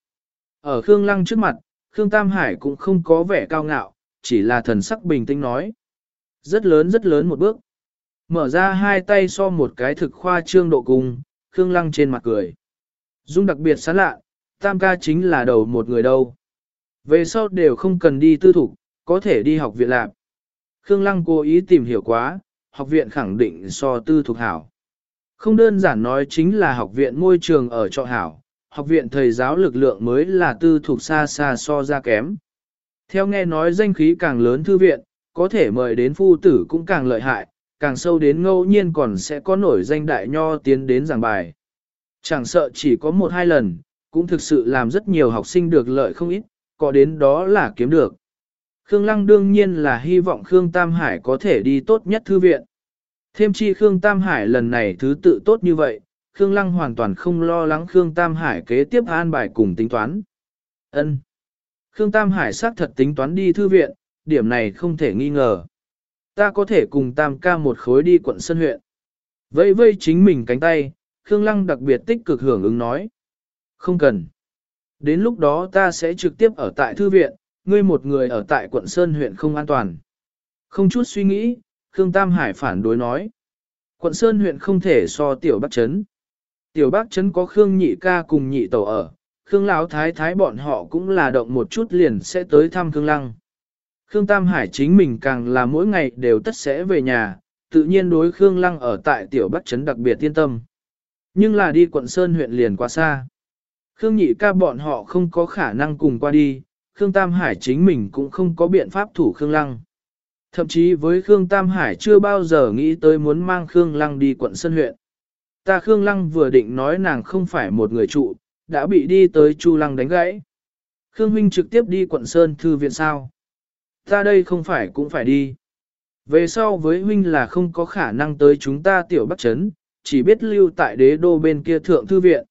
Ở Khương Lăng trước mặt, Khương Tam Hải cũng không có vẻ cao ngạo, chỉ là thần sắc bình tĩnh nói. Rất lớn rất lớn một bước. Mở ra hai tay so một cái thực khoa trương độ cùng, Khương Lăng trên mặt cười. Dung đặc biệt sán lạ, Tam ca chính là đầu một người đâu. Về sau đều không cần đi tư thục, có thể đi học viện lạc. Khương Lăng cố ý tìm hiểu quá, học viện khẳng định so tư thục hảo. Không đơn giản nói chính là học viện môi trường ở trọ hảo, học viện thầy giáo lực lượng mới là tư thuộc xa xa so ra kém. Theo nghe nói danh khí càng lớn thư viện, có thể mời đến phu tử cũng càng lợi hại, càng sâu đến ngẫu nhiên còn sẽ có nổi danh đại nho tiến đến giảng bài. Chẳng sợ chỉ có một hai lần, cũng thực sự làm rất nhiều học sinh được lợi không ít, có đến đó là kiếm được. Khương Lăng đương nhiên là hy vọng Khương Tam Hải có thể đi tốt nhất thư viện. Thêm chi Khương Tam Hải lần này thứ tự tốt như vậy, Khương Lăng hoàn toàn không lo lắng Khương Tam Hải kế tiếp an bài cùng tính toán. Ân. Khương Tam Hải xác thật tính toán đi thư viện, điểm này không thể nghi ngờ. Ta có thể cùng Tam ca một khối đi quận sơn huyện. Vây vây chính mình cánh tay, Khương Lăng đặc biệt tích cực hưởng ứng nói. Không cần. Đến lúc đó ta sẽ trực tiếp ở tại thư viện, ngươi một người ở tại quận Sơn huyện không an toàn. Không chút suy nghĩ, Khương Tam Hải phản đối nói. Quận Sơn huyện không thể so tiểu Bắc Chấn. Tiểu Bắc Chấn có Khương nhị ca cùng nhị Tẩu ở, Khương Lão Thái Thái bọn họ cũng là động một chút liền sẽ tới thăm Khương Lăng. Khương Tam Hải chính mình càng là mỗi ngày đều tất sẽ về nhà, tự nhiên đối Khương Lăng ở tại Tiểu Bắc Chấn đặc biệt yên tâm. Nhưng là đi quận Sơn huyện liền quá xa. Khương nhị ca bọn họ không có khả năng cùng qua đi, Khương Tam Hải chính mình cũng không có biện pháp thủ Khương Lăng. Thậm chí với Khương Tam Hải chưa bao giờ nghĩ tới muốn mang Khương Lăng đi quận Sơn huyện. Ta Khương Lăng vừa định nói nàng không phải một người trụ, đã bị đi tới Chu Lăng đánh gãy. Khương Huynh trực tiếp đi quận Sơn thư viện sao? Ta đây không phải cũng phải đi. Về sau với Huynh là không có khả năng tới chúng ta tiểu bắc chấn, chỉ biết lưu tại đế đô bên kia thượng thư viện.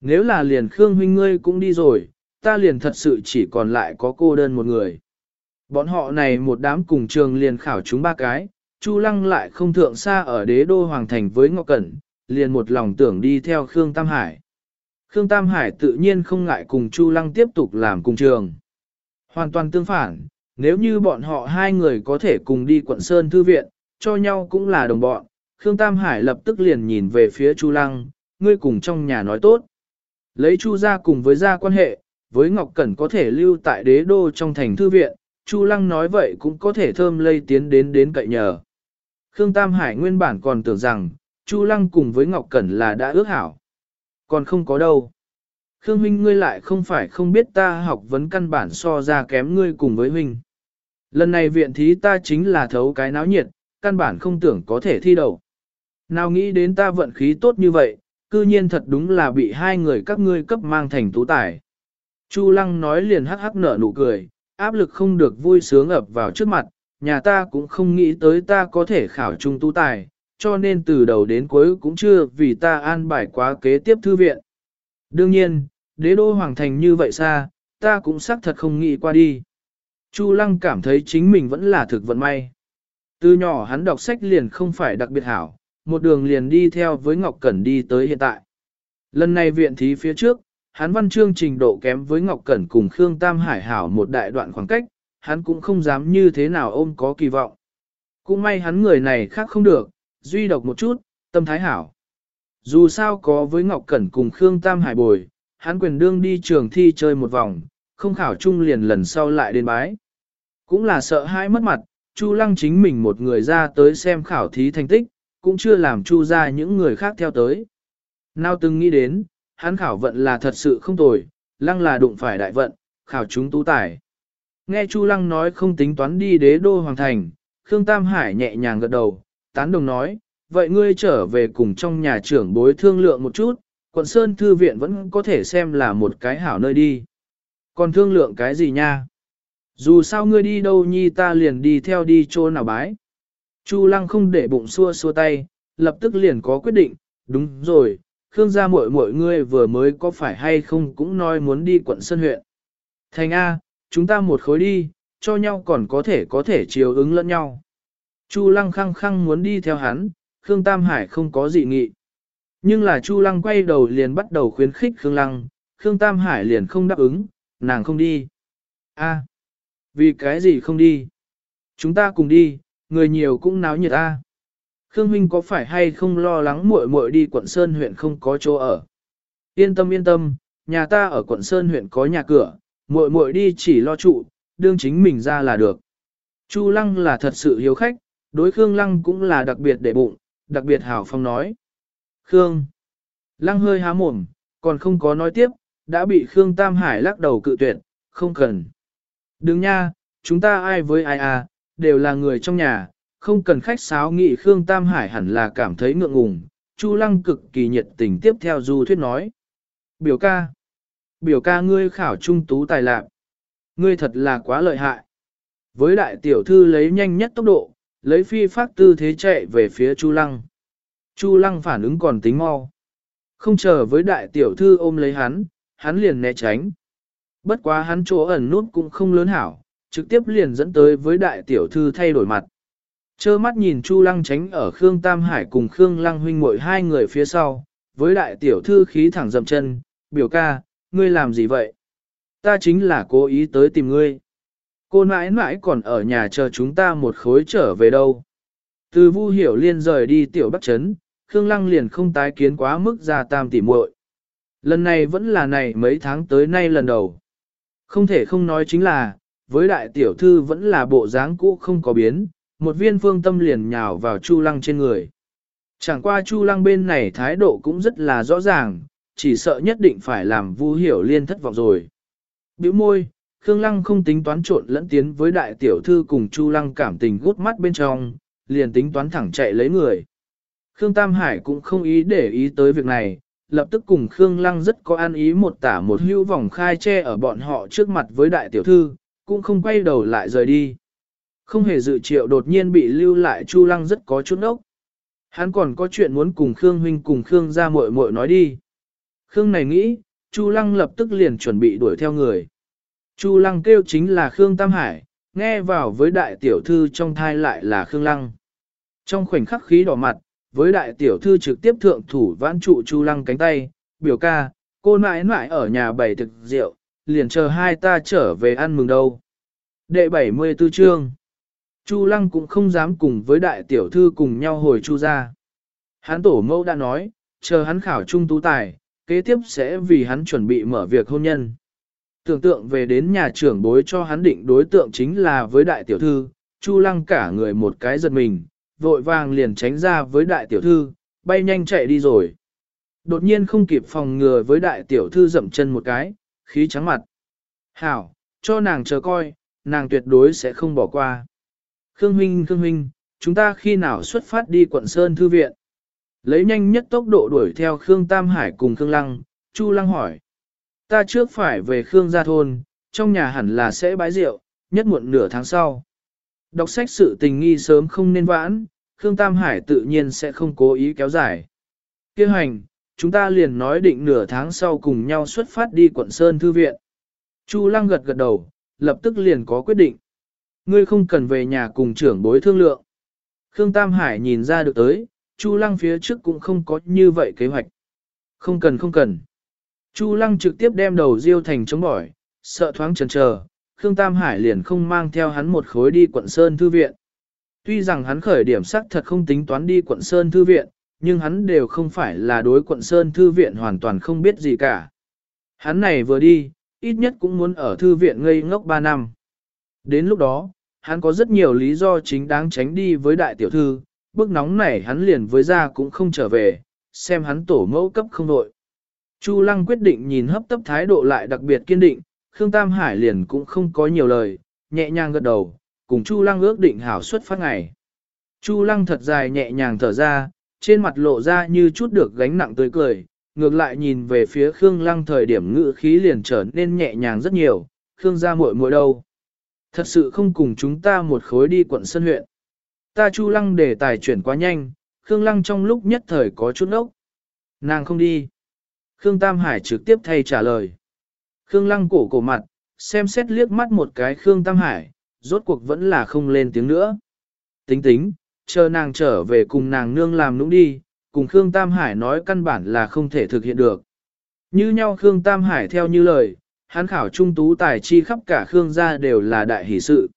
Nếu là liền Khương Huynh ngươi cũng đi rồi, ta liền thật sự chỉ còn lại có cô đơn một người. Bọn họ này một đám cùng trường liền khảo chúng ba cái, Chu Lăng lại không thượng xa ở đế đô hoàng thành với Ngọc Cẩn, liền một lòng tưởng đi theo Khương Tam Hải. Khương Tam Hải tự nhiên không ngại cùng Chu Lăng tiếp tục làm cùng trường. Hoàn toàn tương phản, nếu như bọn họ hai người có thể cùng đi quận Sơn Thư Viện, cho nhau cũng là đồng bọn, Khương Tam Hải lập tức liền nhìn về phía Chu Lăng, ngươi cùng trong nhà nói tốt. Lấy Chu ra cùng với gia quan hệ, với Ngọc Cẩn có thể lưu tại đế đô trong thành thư viện, Chu Lăng nói vậy cũng có thể thơm lây tiến đến đến cậy nhờ. Khương Tam Hải nguyên bản còn tưởng rằng, Chu Lăng cùng với Ngọc Cẩn là đã ước hảo. Còn không có đâu. Khương huynh ngươi lại không phải không biết ta học vấn căn bản so ra kém ngươi cùng với huynh. Lần này viện thí ta chính là thấu cái náo nhiệt, căn bản không tưởng có thể thi đầu. Nào nghĩ đến ta vận khí tốt như vậy, cư nhiên thật đúng là bị hai người các ngươi cấp mang thành tú tài. Chu Lăng nói liền hắc hắc nở nụ cười, áp lực không được vui sướng ập vào trước mặt, nhà ta cũng không nghĩ tới ta có thể khảo trung tú tài, cho nên từ đầu đến cuối cũng chưa vì ta an bài quá kế tiếp thư viện. Đương nhiên, đế đô hoàng thành như vậy xa, ta cũng xác thật không nghĩ qua đi. Chu Lăng cảm thấy chính mình vẫn là thực vận may. Từ nhỏ hắn đọc sách liền không phải đặc biệt hảo, một đường liền đi theo với Ngọc Cẩn đi tới hiện tại. Lần này viện thí phía trước, hắn văn chương trình độ kém với Ngọc Cẩn cùng Khương Tam Hải hảo một đại đoạn khoảng cách, hắn cũng không dám như thế nào ôm có kỳ vọng. Cũng may hắn người này khác không được, duy độc một chút, tâm thái hảo. Dù sao có với Ngọc Cẩn cùng Khương Tam Hải bồi, hắn quyền đương đi trường thi chơi một vòng, không khảo chung liền lần sau lại đến bái. Cũng là sợ hãi mất mặt, Chu Lăng chính mình một người ra tới xem khảo thí thành tích, cũng chưa làm Chu ra những người khác theo tới. Nào từng nghĩ đến, hắn khảo vận là thật sự không tồi, Lăng là đụng phải đại vận, khảo chúng tú tài. Nghe Chu Lăng nói không tính toán đi đế đô hoàng thành, Khương Tam Hải nhẹ nhàng gật đầu, tán đồng nói, vậy ngươi trở về cùng trong nhà trưởng bối thương lượng một chút, quận Sơn Thư Viện vẫn có thể xem là một cái hảo nơi đi. Còn thương lượng cái gì nha? Dù sao ngươi đi đâu nhi ta liền đi theo đi chỗ nào bái. Chu lăng không để bụng xua xua tay, lập tức liền có quyết định, đúng rồi, Khương gia muội muội ngươi vừa mới có phải hay không cũng nói muốn đi quận Sơn huyện. Thành A, chúng ta một khối đi, cho nhau còn có thể có thể chiều ứng lẫn nhau. Chu lăng khăng khăng muốn đi theo hắn, Khương Tam Hải không có dị nghị. Nhưng là Chu lăng quay đầu liền bắt đầu khuyến khích Khương lăng, Khương Tam Hải liền không đáp ứng, nàng không đi. A, vì cái gì không đi? Chúng ta cùng đi, người nhiều cũng náo nhiệt a. À. Khương Huynh có phải hay không lo lắng muội muội đi quận Sơn huyện không có chỗ ở? Yên tâm yên tâm, nhà ta ở quận Sơn huyện có nhà cửa, muội muội đi chỉ lo trụ, đương chính mình ra là được. Chu Lăng là thật sự hiếu khách, đối Khương Lăng cũng là đặc biệt để bụng, đặc biệt hảo phong nói. Khương Lăng hơi há mồm, còn không có nói tiếp, đã bị Khương Tam Hải lắc đầu cự tuyệt, không cần. Đừng nha, chúng ta ai với ai à, đều là người trong nhà, không cần khách sáo nghị Khương Tam Hải hẳn là cảm thấy ngượng ngùng. Chu Lăng cực kỳ nhiệt tình tiếp theo Du Thuyết nói. Biểu ca. Biểu ca ngươi khảo trung tú tài lạc. Ngươi thật là quá lợi hại. Với đại tiểu thư lấy nhanh nhất tốc độ, lấy phi phát tư thế chạy về phía Chu Lăng. Chu Lăng phản ứng còn tính mau. Không chờ với đại tiểu thư ôm lấy hắn, hắn liền né tránh. Bất quá hắn chỗ ẩn nút cũng không lớn hảo, trực tiếp liền dẫn tới với đại tiểu thư thay đổi mặt. Chơ mắt nhìn Chu Lăng tránh ở Khương Tam Hải cùng Khương Lăng huynh muội hai người phía sau, với đại tiểu thư khí thẳng dậm chân, biểu ca, ngươi làm gì vậy? Ta chính là cố ý tới tìm ngươi. Cô nãi nãi còn ở nhà chờ chúng ta một khối trở về đâu. Từ Vu Hiểu Liên rời đi tiểu Bắc chấn, Khương Lăng liền không tái kiến quá mức ra tam tỉ muội. Lần này vẫn là này mấy tháng tới nay lần đầu. Không thể không nói chính là, với đại tiểu thư vẫn là bộ dáng cũ không có biến, một viên phương tâm liền nhào vào Chu Lăng trên người. Chẳng qua Chu Lăng bên này thái độ cũng rất là rõ ràng, chỉ sợ nhất định phải làm Vu Hiểu Liên thất vọng rồi. Biểu môi, Khương Lăng không tính toán trộn lẫn tiến với đại tiểu thư cùng Chu Lăng cảm tình gút mắt bên trong, liền tính toán thẳng chạy lấy người. Khương Tam Hải cũng không ý để ý tới việc này, lập tức cùng Khương Lăng rất có an ý một tả một hưu vòng khai che ở bọn họ trước mặt với đại tiểu thư, cũng không quay đầu lại rời đi. Không hề dự triệu đột nhiên bị lưu lại Chu Lăng rất có chút ốc. Hắn còn có chuyện muốn cùng Khương huynh cùng Khương ra muội muội nói đi. Khương này nghĩ, Chu Lăng lập tức liền chuẩn bị đuổi theo người. Chu Lăng kêu chính là Khương Tam Hải, nghe vào với đại tiểu thư trong thai lại là Khương Lăng. Trong khoảnh khắc khí đỏ mặt, với đại tiểu thư trực tiếp thượng thủ vãn trụ Chu Lăng cánh tay, biểu ca, cô nãi nãi ở nhà bày thực rượu, liền chờ hai ta trở về ăn mừng đâu. Đệ 74 chương Chu Lăng cũng không dám cùng với đại tiểu thư cùng nhau hồi Chu ra. Hắn tổ mẫu đã nói, chờ hắn khảo trung tú tài, kế tiếp sẽ vì hắn chuẩn bị mở việc hôn nhân. Tưởng tượng về đến nhà trưởng bối cho hắn định đối tượng chính là với đại tiểu thư, Chu Lăng cả người một cái giật mình, vội vàng liền tránh ra với đại tiểu thư, bay nhanh chạy đi rồi. Đột nhiên không kịp phòng ngừa với đại tiểu thư dậm chân một cái, khí trắng mặt. Hảo, cho nàng chờ coi, nàng tuyệt đối sẽ không bỏ qua. Khương Huynh, Khương Huynh, chúng ta khi nào xuất phát đi quận Sơn Thư Viện? Lấy nhanh nhất tốc độ đuổi theo Khương Tam Hải cùng Khương Lăng, Chu Lăng hỏi. Ta trước phải về Khương Gia Thôn, trong nhà hẳn là sẽ bái rượu, nhất muộn nửa tháng sau. Đọc sách sự tình nghi sớm không nên vãn, Khương Tam Hải tự nhiên sẽ không cố ý kéo dài. Kêu hành, chúng ta liền nói định nửa tháng sau cùng nhau xuất phát đi quận Sơn Thư Viện. Chu Lăng gật gật đầu, lập tức liền có quyết định. Ngươi không cần về nhà cùng trưởng bối thương lượng. Khương Tam Hải nhìn ra được tới, Chu Lăng phía trước cũng không có như vậy kế hoạch. Không cần không cần. Chu Lăng trực tiếp đem đầu diêu thành chống bỏi, sợ thoáng chần chờ, Khương Tam Hải liền không mang theo hắn một khối đi quận Sơn Thư Viện. Tuy rằng hắn khởi điểm sắc thật không tính toán đi quận Sơn Thư Viện, nhưng hắn đều không phải là đối quận Sơn Thư Viện hoàn toàn không biết gì cả. Hắn này vừa đi, ít nhất cũng muốn ở Thư Viện ngây ngốc 3 năm. Đến lúc đó, hắn có rất nhiều lý do chính đáng tránh đi với đại tiểu thư, bước nóng này hắn liền với ra cũng không trở về, xem hắn tổ mẫu cấp không đội. Chu Lăng quyết định nhìn hấp tấp thái độ lại đặc biệt kiên định, Khương Tam Hải liền cũng không có nhiều lời, nhẹ nhàng gật đầu, cùng Chu Lăng ước định hảo suất phát ngày. Chu Lăng thật dài nhẹ nhàng thở ra, trên mặt lộ ra như chút được gánh nặng tươi cười, ngược lại nhìn về phía Khương Lăng thời điểm ngự khí liền trở nên nhẹ nhàng rất nhiều, Khương gia muội muội đâu. Thật sự không cùng chúng ta một khối đi quận sân huyện. Ta Chu Lăng để tài chuyển quá nhanh, Khương Lăng trong lúc nhất thời có chút ốc. Nàng không đi. Khương Tam Hải trực tiếp thay trả lời. Khương Lăng cổ cổ mặt, xem xét liếc mắt một cái Khương Tam Hải, rốt cuộc vẫn là không lên tiếng nữa. Tính tính, chờ nàng trở về cùng nàng nương làm nũng đi, cùng Khương Tam Hải nói căn bản là không thể thực hiện được. Như nhau Khương Tam Hải theo như lời, hắn khảo trung tú tài chi khắp cả Khương gia đều là đại hỷ sự.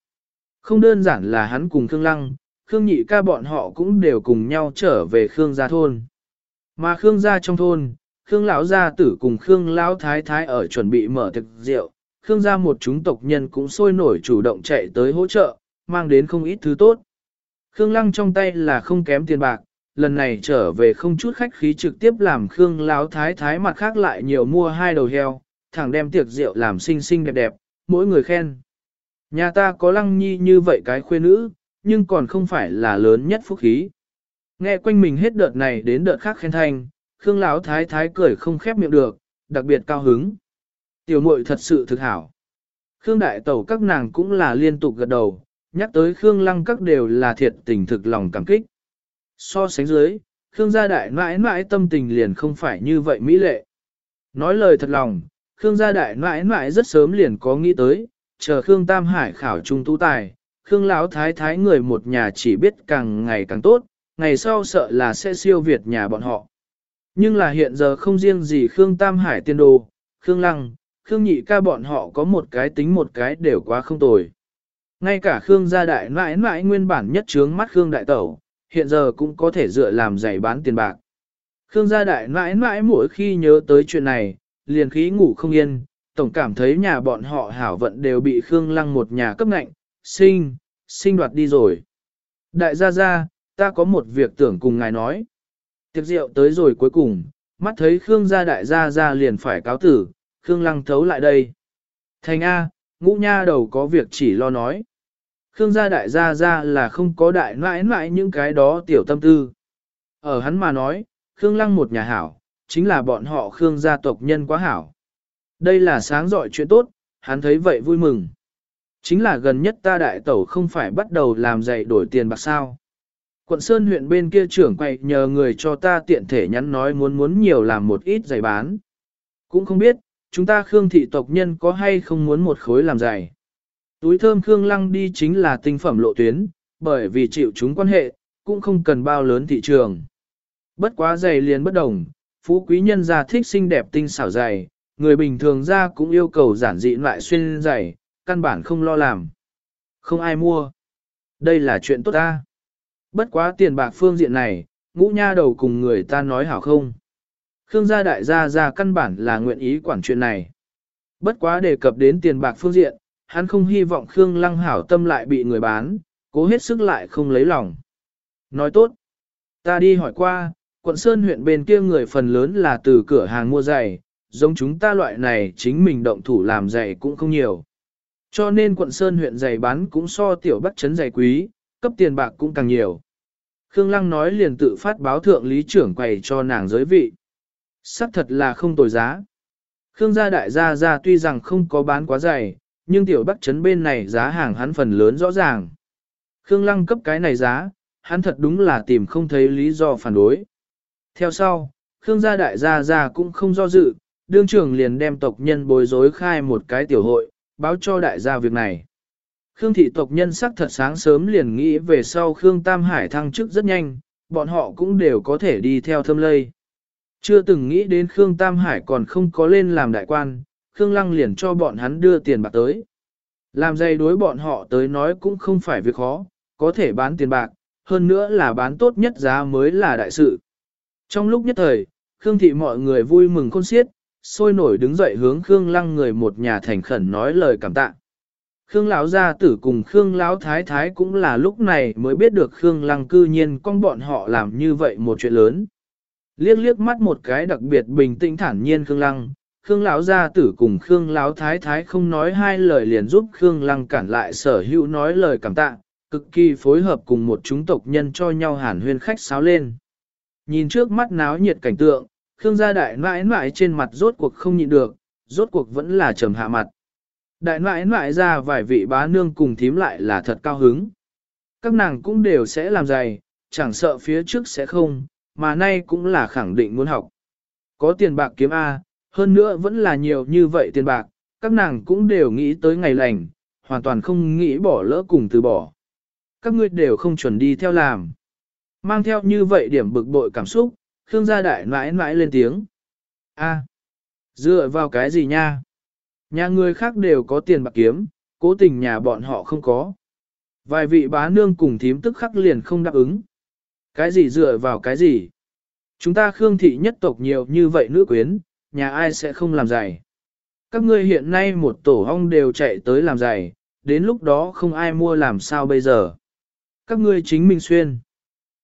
Không đơn giản là hắn cùng Khương Lăng, Khương nhị ca bọn họ cũng đều cùng nhau trở về Khương gia thôn. Mà Khương gia trong thôn, Khương lão gia tử cùng Khương lão thái thái ở chuẩn bị mở thực rượu, Khương gia một chúng tộc nhân cũng sôi nổi chủ động chạy tới hỗ trợ, mang đến không ít thứ tốt. Khương lăng trong tay là không kém tiền bạc, lần này trở về không chút khách khí trực tiếp làm Khương lão thái thái mặt khác lại nhiều mua hai đầu heo, thẳng đem tiệc rượu làm xinh xinh đẹp đẹp, mỗi người khen. Nhà ta có lăng nhi như vậy cái khuê nữ, nhưng còn không phải là lớn nhất phúc khí. Nghe quanh mình hết đợt này đến đợt khác khen thanh, Khương Lão thái thái cười không khép miệng được, đặc biệt cao hứng. Tiểu muội thật sự thực hảo. Khương đại tẩu các nàng cũng là liên tục gật đầu, nhắc tới Khương lăng các đều là thiệt tình thực lòng cảm kích. So sánh dưới, Khương gia đại mãi mãi tâm tình liền không phải như vậy mỹ lệ. Nói lời thật lòng, Khương gia đại mãi mãi rất sớm liền có nghĩ tới, chờ Khương Tam Hải khảo trung tu tài, Khương Lão thái thái người một nhà chỉ biết càng ngày càng tốt, ngày sau sợ là sẽ siêu việt nhà bọn họ. Nhưng là hiện giờ không riêng gì Khương Tam Hải tiên đồ, Khương Lăng, Khương Nhị ca bọn họ có một cái tính một cái đều quá không tồi. Ngay cả Khương gia đại mãi mãi nguyên bản nhất trướng mắt Khương đại tẩu, hiện giờ cũng có thể dựa làm giày bán tiền bạc. Khương gia đại mãi mãi mỗi khi nhớ tới chuyện này, liền khí ngủ không yên, tổng cảm thấy nhà bọn họ hảo vận đều bị Khương Lăng một nhà cấp ngạnh, sinh, sinh đoạt đi rồi. Đại gia gia, ta có một việc tưởng cùng ngài nói. Tiệc rượu tới rồi cuối cùng, mắt thấy Khương gia đại gia gia liền phải cáo tử, Khương Lăng thấu lại đây. Thành A, ngũ nha đầu có việc chỉ lo nói. Khương gia đại gia gia là không có đại mãi mãi những cái đó tiểu tâm tư. Ở hắn mà nói, Khương Lăng một nhà hảo, chính là bọn họ Khương gia tộc nhân quá hảo. Đây là sáng dọi chuyện tốt, hắn thấy vậy vui mừng. Chính là gần nhất ta đại tẩu không phải bắt đầu làm dạy đổi tiền bạc sao. Quận Sơn huyện bên kia trưởng quay nhờ người cho ta tiện thể nhắn nói muốn muốn nhiều làm một ít giày bán. Cũng không biết, chúng ta Khương thị tộc nhân có hay không muốn một khối làm giày. Túi thơm Khương Lăng đi chính là tinh phẩm lộ tuyến, bởi vì chịu chúng quan hệ, cũng không cần bao lớn thị trường. Bất quá giày liền bất đồng, phú quý nhân gia thích xinh đẹp tinh xảo giày, người bình thường ra cũng yêu cầu giản dị loại xuyên giày, căn bản không lo làm. Không ai mua. Đây là chuyện tốt ta. Bất quá tiền bạc phương diện này, ngũ nha đầu cùng người ta nói hảo không. Khương gia đại gia gia căn bản là nguyện ý quản chuyện này. Bất quá đề cập đến tiền bạc phương diện, hắn không hy vọng Khương Lăng hảo tâm lại bị người bán, cố hết sức lại không lấy lòng. Nói tốt, ta đi hỏi qua, quận Sơn huyện bên kia người phần lớn là từ cửa hàng mua giày, giống chúng ta loại này chính mình động thủ làm giày cũng không nhiều. Cho nên quận Sơn huyện giày bán cũng so tiểu bắt chấn giày quý, cấp tiền bạc cũng càng nhiều. Khương Lăng nói liền tự phát báo thượng lý trưởng quầy cho nàng giới vị. Sắc thật là không tồi giá. Khương gia đại gia gia tuy rằng không có bán quá dày, nhưng tiểu bắc chấn bên này giá hàng hắn phần lớn rõ ràng. Khương Lăng cấp cái này giá, hắn thật đúng là tìm không thấy lý do phản đối. Theo sau, Khương gia đại gia gia cũng không do dự, đương trưởng liền đem tộc nhân bối rối khai một cái tiểu hội, báo cho đại gia việc này. Khương thị tộc nhân sắc thật sáng sớm liền nghĩ về sau Khương Tam Hải thăng chức rất nhanh, bọn họ cũng đều có thể đi theo thâm lây. Chưa từng nghĩ đến Khương Tam Hải còn không có lên làm đại quan, Khương Lăng liền cho bọn hắn đưa tiền bạc tới. Làm dây đối bọn họ tới nói cũng không phải việc khó, có thể bán tiền bạc, hơn nữa là bán tốt nhất giá mới là đại sự. Trong lúc nhất thời, Khương thị mọi người vui mừng khôn xiết, sôi nổi đứng dậy hướng Khương Lăng người một nhà thành khẩn nói lời cảm tạ. Khương lão gia tử cùng Khương lão thái thái cũng là lúc này mới biết được Khương Lăng cư nhiên con bọn họ làm như vậy một chuyện lớn. Liếc liếc mắt một cái đặc biệt bình tĩnh thản nhiên Khương Lăng, Khương lão gia tử cùng Khương lão thái thái không nói hai lời liền giúp Khương Lăng cản lại sở hữu nói lời cảm tạ, cực kỳ phối hợp cùng một chúng tộc nhân cho nhau hàn huyên khách sáo lên. Nhìn trước mắt náo nhiệt cảnh tượng, Khương gia đại nãi nãi trên mặt rốt cuộc không nhịn được, rốt cuộc vẫn là trầm hạ mặt. Đại nãi nãi ra vài vị bá nương cùng thím lại là thật cao hứng. Các nàng cũng đều sẽ làm dày, chẳng sợ phía trước sẽ không, mà nay cũng là khẳng định muốn học. Có tiền bạc kiếm A, hơn nữa vẫn là nhiều như vậy tiền bạc, các nàng cũng đều nghĩ tới ngày lành, hoàn toàn không nghĩ bỏ lỡ cùng từ bỏ. Các ngươi đều không chuẩn đi theo làm. Mang theo như vậy điểm bực bội cảm xúc, Khương gia đại mãi mãi lên tiếng. A, dựa vào cái gì nha? Nhà người khác đều có tiền bạc kiếm, cố tình nhà bọn họ không có. Vài vị bá nương cùng thím tức khắc liền không đáp ứng. Cái gì dựa vào cái gì? Chúng ta khương thị nhất tộc nhiều như vậy nữ quyến, nhà ai sẽ không làm giày. Các ngươi hiện nay một tổ hong đều chạy tới làm giày, đến lúc đó không ai mua làm sao bây giờ. Các ngươi chính mình xuyên.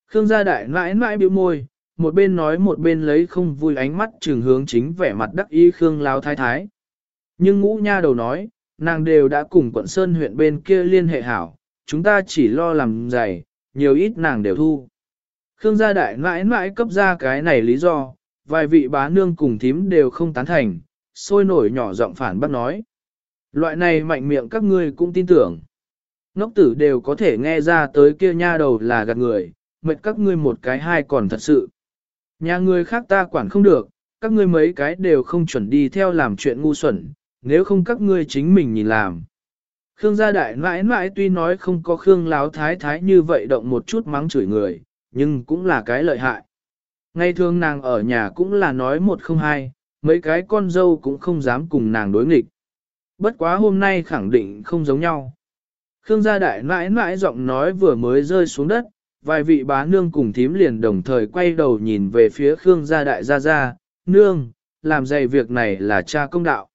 Khương gia đại mãi mãi biểu môi, một bên nói một bên lấy không vui ánh mắt trường hướng chính vẻ mặt đắc ý Khương Lao Thái Thái. Nhưng ngũ nha đầu nói, nàng đều đã cùng quận Sơn huyện bên kia liên hệ hảo, chúng ta chỉ lo làm giày, nhiều ít nàng đều thu. Khương gia đại mãi mãi cấp ra cái này lý do, vài vị bá nương cùng thím đều không tán thành, sôi nổi nhỏ giọng phản bác nói. Loại này mạnh miệng các ngươi cũng tin tưởng. Ngốc tử đều có thể nghe ra tới kia nha đầu là gạt người, mệt các ngươi một cái hai còn thật sự. Nhà người khác ta quản không được, các ngươi mấy cái đều không chuẩn đi theo làm chuyện ngu xuẩn, nếu không các ngươi chính mình nhìn làm. Khương gia đại mãi mãi tuy nói không có Khương láo thái thái như vậy động một chút mắng chửi người, nhưng cũng là cái lợi hại. Ngày thường nàng ở nhà cũng là nói một không hai, mấy cái con dâu cũng không dám cùng nàng đối nghịch. Bất quá hôm nay khẳng định không giống nhau. Khương gia đại mãi mãi giọng nói vừa mới rơi xuống đất, vài vị bá nương cùng thím liền đồng thời quay đầu nhìn về phía Khương gia đại gia gia, nương, làm dày việc này là cha công đạo.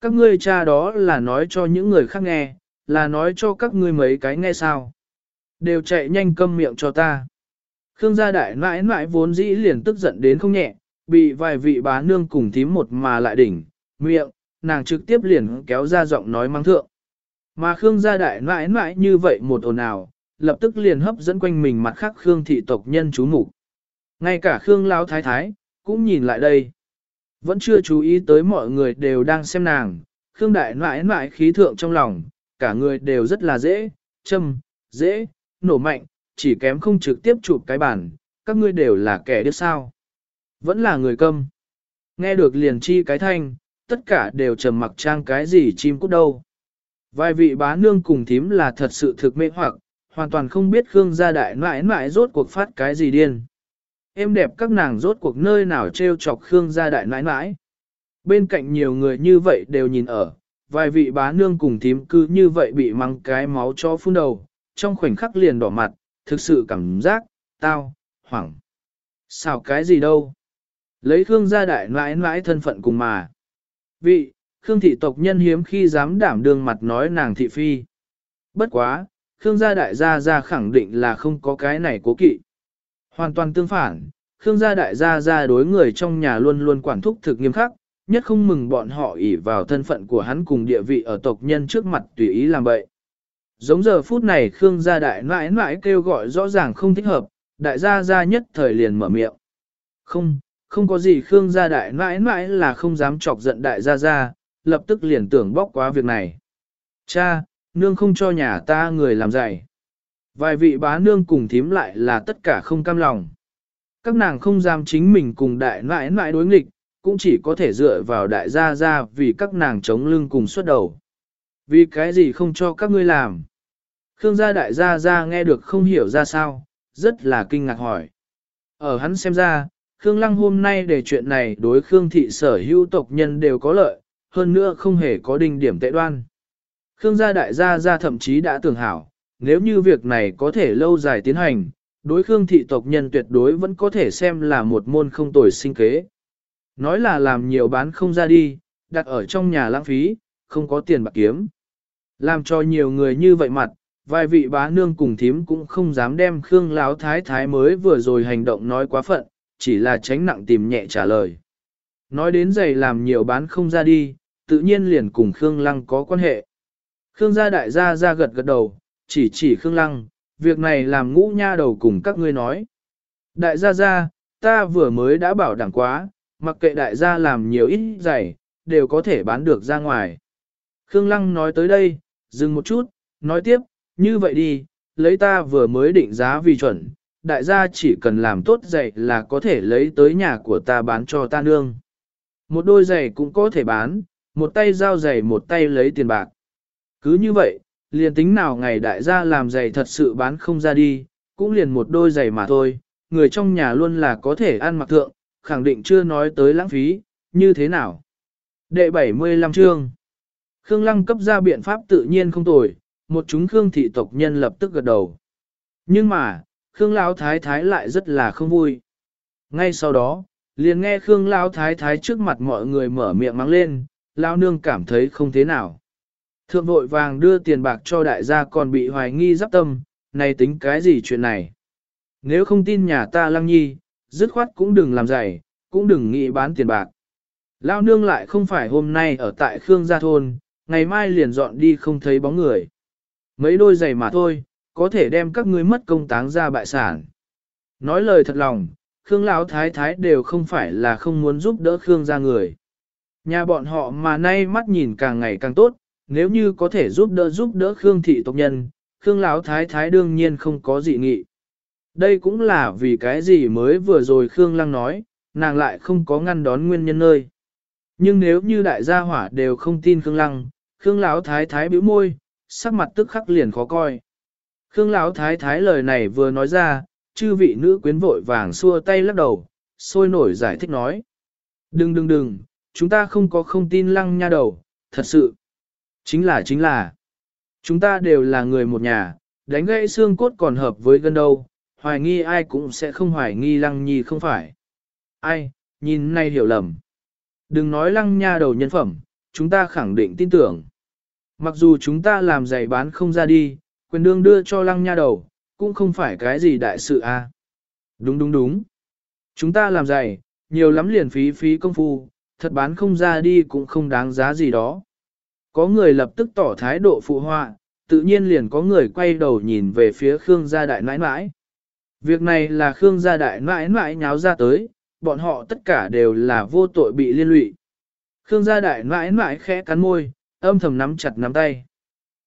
Các ngươi cha đó là nói cho những người khác nghe, là nói cho các ngươi mấy cái nghe sao. Đều chạy nhanh câm miệng cho ta. Khương gia đại mãi mãi vốn dĩ liền tức giận đến không nhẹ, bị vài vị bá nương cùng thím một mà lại đỉnh, miệng, nàng trực tiếp liền kéo ra giọng nói mang thượng. Mà Khương gia đại mãi mãi như vậy một ồn ào, lập tức liền hấp dẫn quanh mình mặt khác Khương thị tộc nhân chú mục Ngay cả Khương Lão Thái Thái, cũng nhìn lại đây. Vẫn chưa chú ý tới mọi người đều đang xem nàng, Khương Đại mãi mãi khí thượng trong lòng, cả người đều rất là dễ, châm, dễ, nổ mạnh, chỉ kém không trực tiếp chụp cái bản, các ngươi đều là kẻ điếc sao. Vẫn là người câm. Nghe được liền chi cái thanh, tất cả đều trầm mặc trang cái gì chim cút đâu. Vài vị bá nương cùng thím là thật sự thực mê hoặc, hoàn toàn không biết Khương gia đại mãi mãi rốt cuộc phát cái gì điên. Em đẹp các nàng rốt cuộc nơi nào treo chọc Khương gia đại mãi mãi. Bên cạnh nhiều người như vậy đều nhìn ở, vài vị bá nương cùng thím cứ như vậy bị mắng cái máu cho phun đầu, trong khoảnh khắc liền đỏ mặt, thực sự cảm giác, tao, hoảng. Sao cái gì đâu? Lấy Khương gia đại mãi mãi thân phận cùng mà. Vị, Khương thị tộc nhân hiếm khi dám đảm đương mặt nói nàng thị phi. Bất quá, Khương gia đại gia gia khẳng định là không có cái này cố kỵ. Hoàn toàn tương phản, Khương gia đại gia gia đối người trong nhà luôn luôn quản thúc thực nghiêm khắc, nhất không mừng bọn họ ỷ vào thân phận của hắn cùng địa vị ở tộc nhân trước mặt tùy ý làm bậy. Giống giờ phút này Khương gia đại mãi mãi kêu gọi rõ ràng không thích hợp, đại gia gia nhất thời liền mở miệng. Không, không có gì Khương gia đại mãi mãi là không dám chọc giận đại gia gia, lập tức liền tưởng bóc quá việc này. Cha, nương không cho nhà ta người làm dạy. Vài vị bá nương cùng thím lại là tất cả không cam lòng. Các nàng không dám chính mình cùng đại mãi mãi đối nghịch, cũng chỉ có thể dựa vào đại gia gia vì các nàng chống lưng cùng xuất đầu. Vì cái gì không cho các ngươi làm? Khương gia đại gia gia nghe được không hiểu ra sao, rất là kinh ngạc hỏi. Ở hắn xem ra, Khương Lăng hôm nay để chuyện này đối Khương thị sở hữu tộc nhân đều có lợi, hơn nữa không hề có đinh điểm tệ đoan. Khương gia đại gia gia thậm chí đã tưởng hảo, nếu như việc này có thể lâu dài tiến hành, đối Khương thị tộc nhân tuyệt đối vẫn có thể xem là một môn không tồi sinh kế. Nói là làm nhiều bán không ra đi, đặt ở trong nhà lãng phí, không có tiền bạc kiếm. Làm cho nhiều người như vậy mặt, vài vị bá nương cùng thím cũng không dám đem Khương Láo Thái Thái mới vừa rồi hành động nói quá phận, chỉ là tránh nặng tìm nhẹ trả lời. Nói đến giày làm nhiều bán không ra đi, tự nhiên liền cùng Khương Lăng có quan hệ. Khương gia đại gia ra gật gật đầu, chỉ chỉ Khương Lăng, việc này làm ngũ nha đầu cùng các ngươi nói. Đại gia gia, ta vừa mới đã bảo đảm quá, mặc kệ đại gia làm nhiều ít giày, đều có thể bán được ra ngoài. Khương Lăng nói tới đây, dừng một chút, nói tiếp, như vậy đi, lấy ta vừa mới định giá vì chuẩn, đại gia chỉ cần làm tốt giày là có thể lấy tới nhà của ta bán cho ta nương. Một đôi giày cũng có thể bán, một tay giao giày một tay lấy tiền bạc. Cứ như vậy, liền tính nào ngày đại gia làm giày thật sự bán không ra đi, cũng liền một đôi giày mà thôi, người trong nhà luôn là có thể ăn mặc thượng, khẳng định chưa nói tới lãng phí, như thế nào. Đệ 75 chương Khương Lăng cấp ra biện pháp tự nhiên không tồi, một chúng Khương thị tộc nhân lập tức gật đầu. Nhưng mà, Khương Lão Thái Thái lại rất là không vui. Ngay sau đó, liền nghe Khương Lão Thái Thái trước mặt mọi người mở miệng mắng lên, Lão Nương cảm thấy không thế nào. Thượng vội vàng đưa tiền bạc cho đại gia còn bị hoài nghi giáp tâm, này tính cái gì chuyện này. Nếu không tin nhà ta Lăng Nhi, dứt khoát cũng đừng làm dày, cũng đừng nghĩ bán tiền bạc. Lão Nương lại không phải hôm nay ở tại Khương Gia Thôn, ngày mai liền dọn đi không thấy bóng người. Mấy đôi giày mà thôi, có thể đem các ngươi mất công táng ra bại sản. Nói lời thật lòng, Khương Lão Thái Thái đều không phải là không muốn giúp đỡ Khương gia người. Nhà bọn họ mà nay mắt nhìn càng ngày càng tốt, nếu như có thể giúp đỡ giúp đỡ Khương thị tộc nhân, Khương Lão Thái Thái đương nhiên không có dị nghị. Đây cũng là vì cái gì mới vừa rồi Khương Lăng nói, nàng lại không có ngăn đón nguyên nhân nơi. Nhưng nếu như đại gia hỏa đều không tin Khương Lăng, Khương Lão Thái Thái bĩu môi, sắc mặt tức khắc liền khó coi. Khương Lão Thái Thái lời này vừa nói ra, chư vị nữ quyến vội vàng xua tay lắc đầu, sôi nổi giải thích nói. Đừng đừng đừng, chúng ta không có không tin lăng nha đầu, thật sự. Chính là chính là. Chúng ta đều là người một nhà, đánh gãy xương cốt còn hợp với gân đâu, hoài nghi ai cũng sẽ không hoài nghi lăng nhi không phải. Ai, nhìn nay hiểu lầm. Đừng nói lăng nha đầu nhân phẩm, chúng ta khẳng định tin tưởng. Mặc dù chúng ta làm giày bán không ra đi, quyền đương đưa cho lăng nha đầu, cũng không phải cái gì đại sự a. À. Đúng đúng đúng. Chúng ta làm giày, nhiều lắm liền phí phí công phu, thật bán không ra đi cũng không đáng giá gì đó. Có người lập tức tỏ thái độ phụ họa, tự nhiên liền có người quay đầu nhìn về phía Khương gia đại nãi nãi. Việc này là Khương gia đại nãi nãi nháo ra tới, bọn họ tất cả đều là vô tội bị liên lụy. Khương gia đại nãi nãi khẽ cắn môi, âm thầm nắm chặt nắm tay.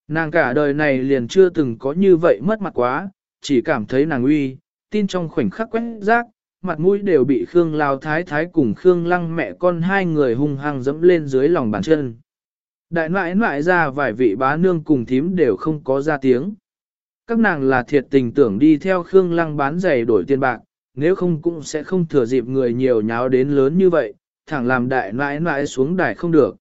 Nàng cả đời này liền chưa từng có như vậy mất mặt quá, chỉ cảm thấy nàng uy, tin trong khoảnh khắc quét rác, mặt mũi đều bị Khương Lao Thái Thái cùng Khương Lăng mẹ con hai người hung hăng dẫm lên dưới lòng bàn chân. Đại nãi nãi ra vài vị bá nương cùng thím đều không có ra tiếng. Các nàng là thiệt tình tưởng đi theo Khương Lăng bán giày đổi tiền bạc, nếu không cũng sẽ không thừa dịp người nhiều nháo đến lớn như vậy, thẳng làm đại nãi nãi xuống đài không được.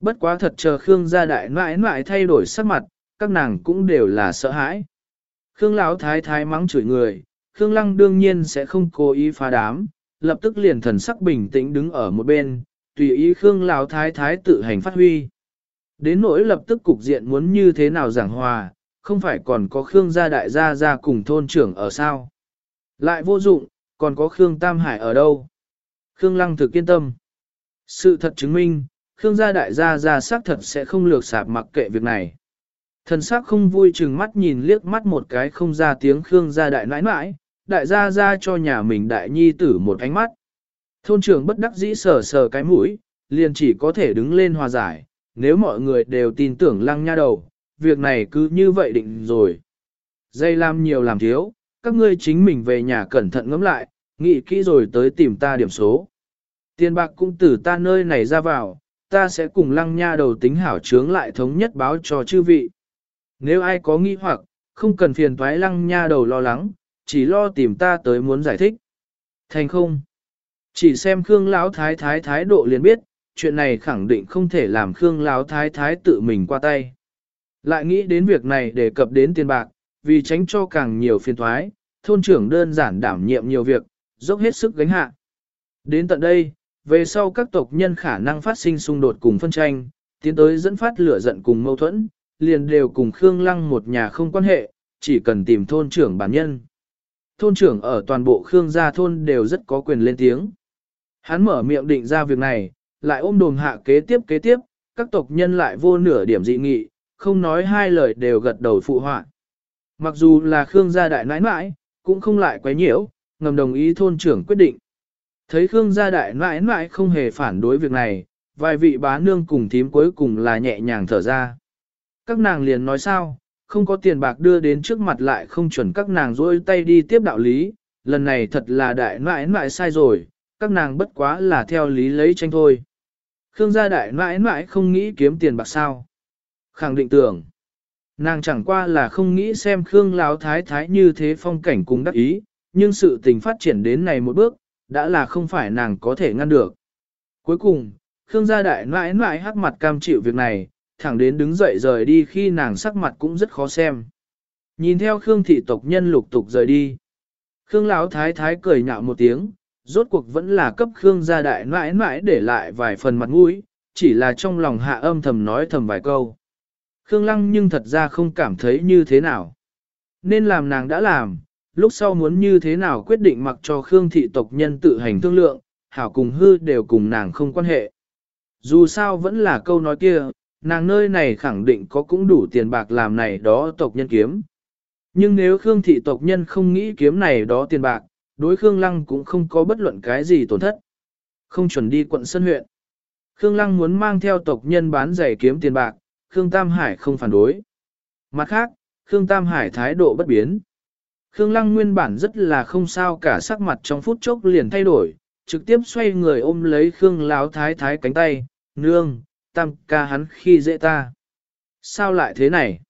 Bất quá thật chờ Khương gia đại nãi nãi thay đổi sắc mặt, các nàng cũng đều là sợ hãi. Khương Lão thái thái mắng chửi người, Khương Lăng đương nhiên sẽ không cố ý phá đám, lập tức liền thần sắc bình tĩnh đứng ở một bên, tùy ý Khương Lão Thái Thái tự hành phát huy. Đến nỗi lập tức cục diện muốn như thế nào giảng hòa, không phải còn có Khương gia đại gia gia cùng thôn trưởng ở sao. Lại vô dụng, còn có Khương Tam Hải ở đâu. Khương Lăng thực kiên tâm. Sự thật chứng minh, Khương gia đại gia gia xác thật sẽ không lược sạp mặc kệ việc này. Thần sắc không vui chừng mắt nhìn liếc mắt một cái không ra tiếng Khương gia đại nãi nãi, đại gia gia cho nhà mình đại nhi tử một ánh mắt. Thôn trưởng bất đắc dĩ sờ sờ cái mũi, liền chỉ có thể đứng lên hòa giải, nếu mọi người đều tin tưởng lăng nha đầu, việc này cứ như vậy định rồi. Dây làm nhiều làm thiếu, các ngươi chính mình về nhà cẩn thận ngẫm lại, nghĩ kỹ rồi tới tìm ta điểm số. Tiền bạc cũng từ ta nơi này ra vào, ta sẽ cùng lăng nha đầu tính hảo chướng lại thống nhất báo cho chư vị. Nếu ai có nghi hoặc, không cần phiền thoái lăng nha đầu lo lắng, chỉ lo tìm ta tới muốn giải thích. Thành không? Chỉ xem Khương Lão Thái Thái thái độ liền biết, chuyện này khẳng định không thể làm Khương Lão Thái Thái tự mình qua tay. Lại nghĩ đến việc này để cập đến tiền bạc, vì tránh cho càng nhiều phiền thoái, thôn trưởng đơn giản đảm nhiệm nhiều việc, dốc hết sức gánh hạ. Đến tận đây, về sau các tộc nhân khả năng phát sinh xung đột cùng phân tranh, tiến tới dẫn phát lửa giận cùng mâu thuẫn, liền đều cùng Khương Lăng một nhà không quan hệ, chỉ cần tìm thôn trưởng bản nhân. Thôn trưởng ở toàn bộ Khương gia thôn đều rất có quyền lên tiếng. Hắn mở miệng định ra việc này, lại ôm đồm hạ kế tiếp kế tiếp, các tộc nhân lại vô nửa điểm dị nghị, không nói hai lời đều gật đầu phụ họa. Mặc dù là Khương gia đại nãi nãi, cũng không lại quấy nhiễu, ngầm đồng ý thôn trưởng quyết định. Thấy Khương gia đại nãi nãi không hề phản đối việc này, vài vị bá nương cùng thím cuối cùng là nhẹ nhàng thở ra. Các nàng liền nói sao, không có tiền bạc đưa đến trước mặt lại không chuẩn các nàng rôi tay đi tiếp đạo lý, lần này thật là đại nãi nãi sai rồi, các nàng bất quá là theo lý lấy tranh thôi. Khương gia đại nãi nãi không nghĩ kiếm tiền bạc sao. Khẳng định tưởng, nàng chẳng qua là không nghĩ xem Khương Lão Thái Thái như thế phong cảnh cùng đắc ý, nhưng sự tình phát triển đến này một bước, đã là không phải nàng có thể ngăn được. Cuối cùng, Khương gia đại nãi nãi hắc mặt cam chịu việc này, thẳng đến đứng dậy rời đi khi nàng sắc mặt cũng rất khó xem. Nhìn theo Khương thị tộc nhân lục tục rời đi. Khương Lão Thái Thái cười nhạo một tiếng, rốt cuộc vẫn là cấp Khương gia đại nãi nãi để lại vài phần mặt mũi, chỉ là trong lòng hạ âm thầm nói thầm vài câu. Khương Lăng nhưng thật ra không cảm thấy như thế nào. Nên làm nàng đã làm, lúc sau muốn như thế nào quyết định mặc cho Khương thị tộc nhân tự hành thương lượng, hảo cùng hư đều cùng nàng không quan hệ. Dù sao vẫn là câu nói kia, nàng nơi này khẳng định có cũng đủ tiền bạc làm này đó tộc nhân kiếm. Nhưng nếu Khương thị tộc nhân không nghĩ kiếm này đó tiền bạc, đối Khương Lăng cũng không có bất luận cái gì tổn thất. Không chuẩn đi quận sân huyện. Khương Lăng muốn mang theo tộc nhân bán giày kiếm tiền bạc, Khương Tam Hải không phản đối. Mặt khác, Khương Tam Hải thái độ bất biến. Khương Lăng nguyên bản rất là không sao cả sắc mặt trong phút chốc liền thay đổi, trực tiếp xoay người ôm lấy Khương Láo Thái Thái cánh tay, nương, tam ca hắn khi dễ ta. Sao lại thế này?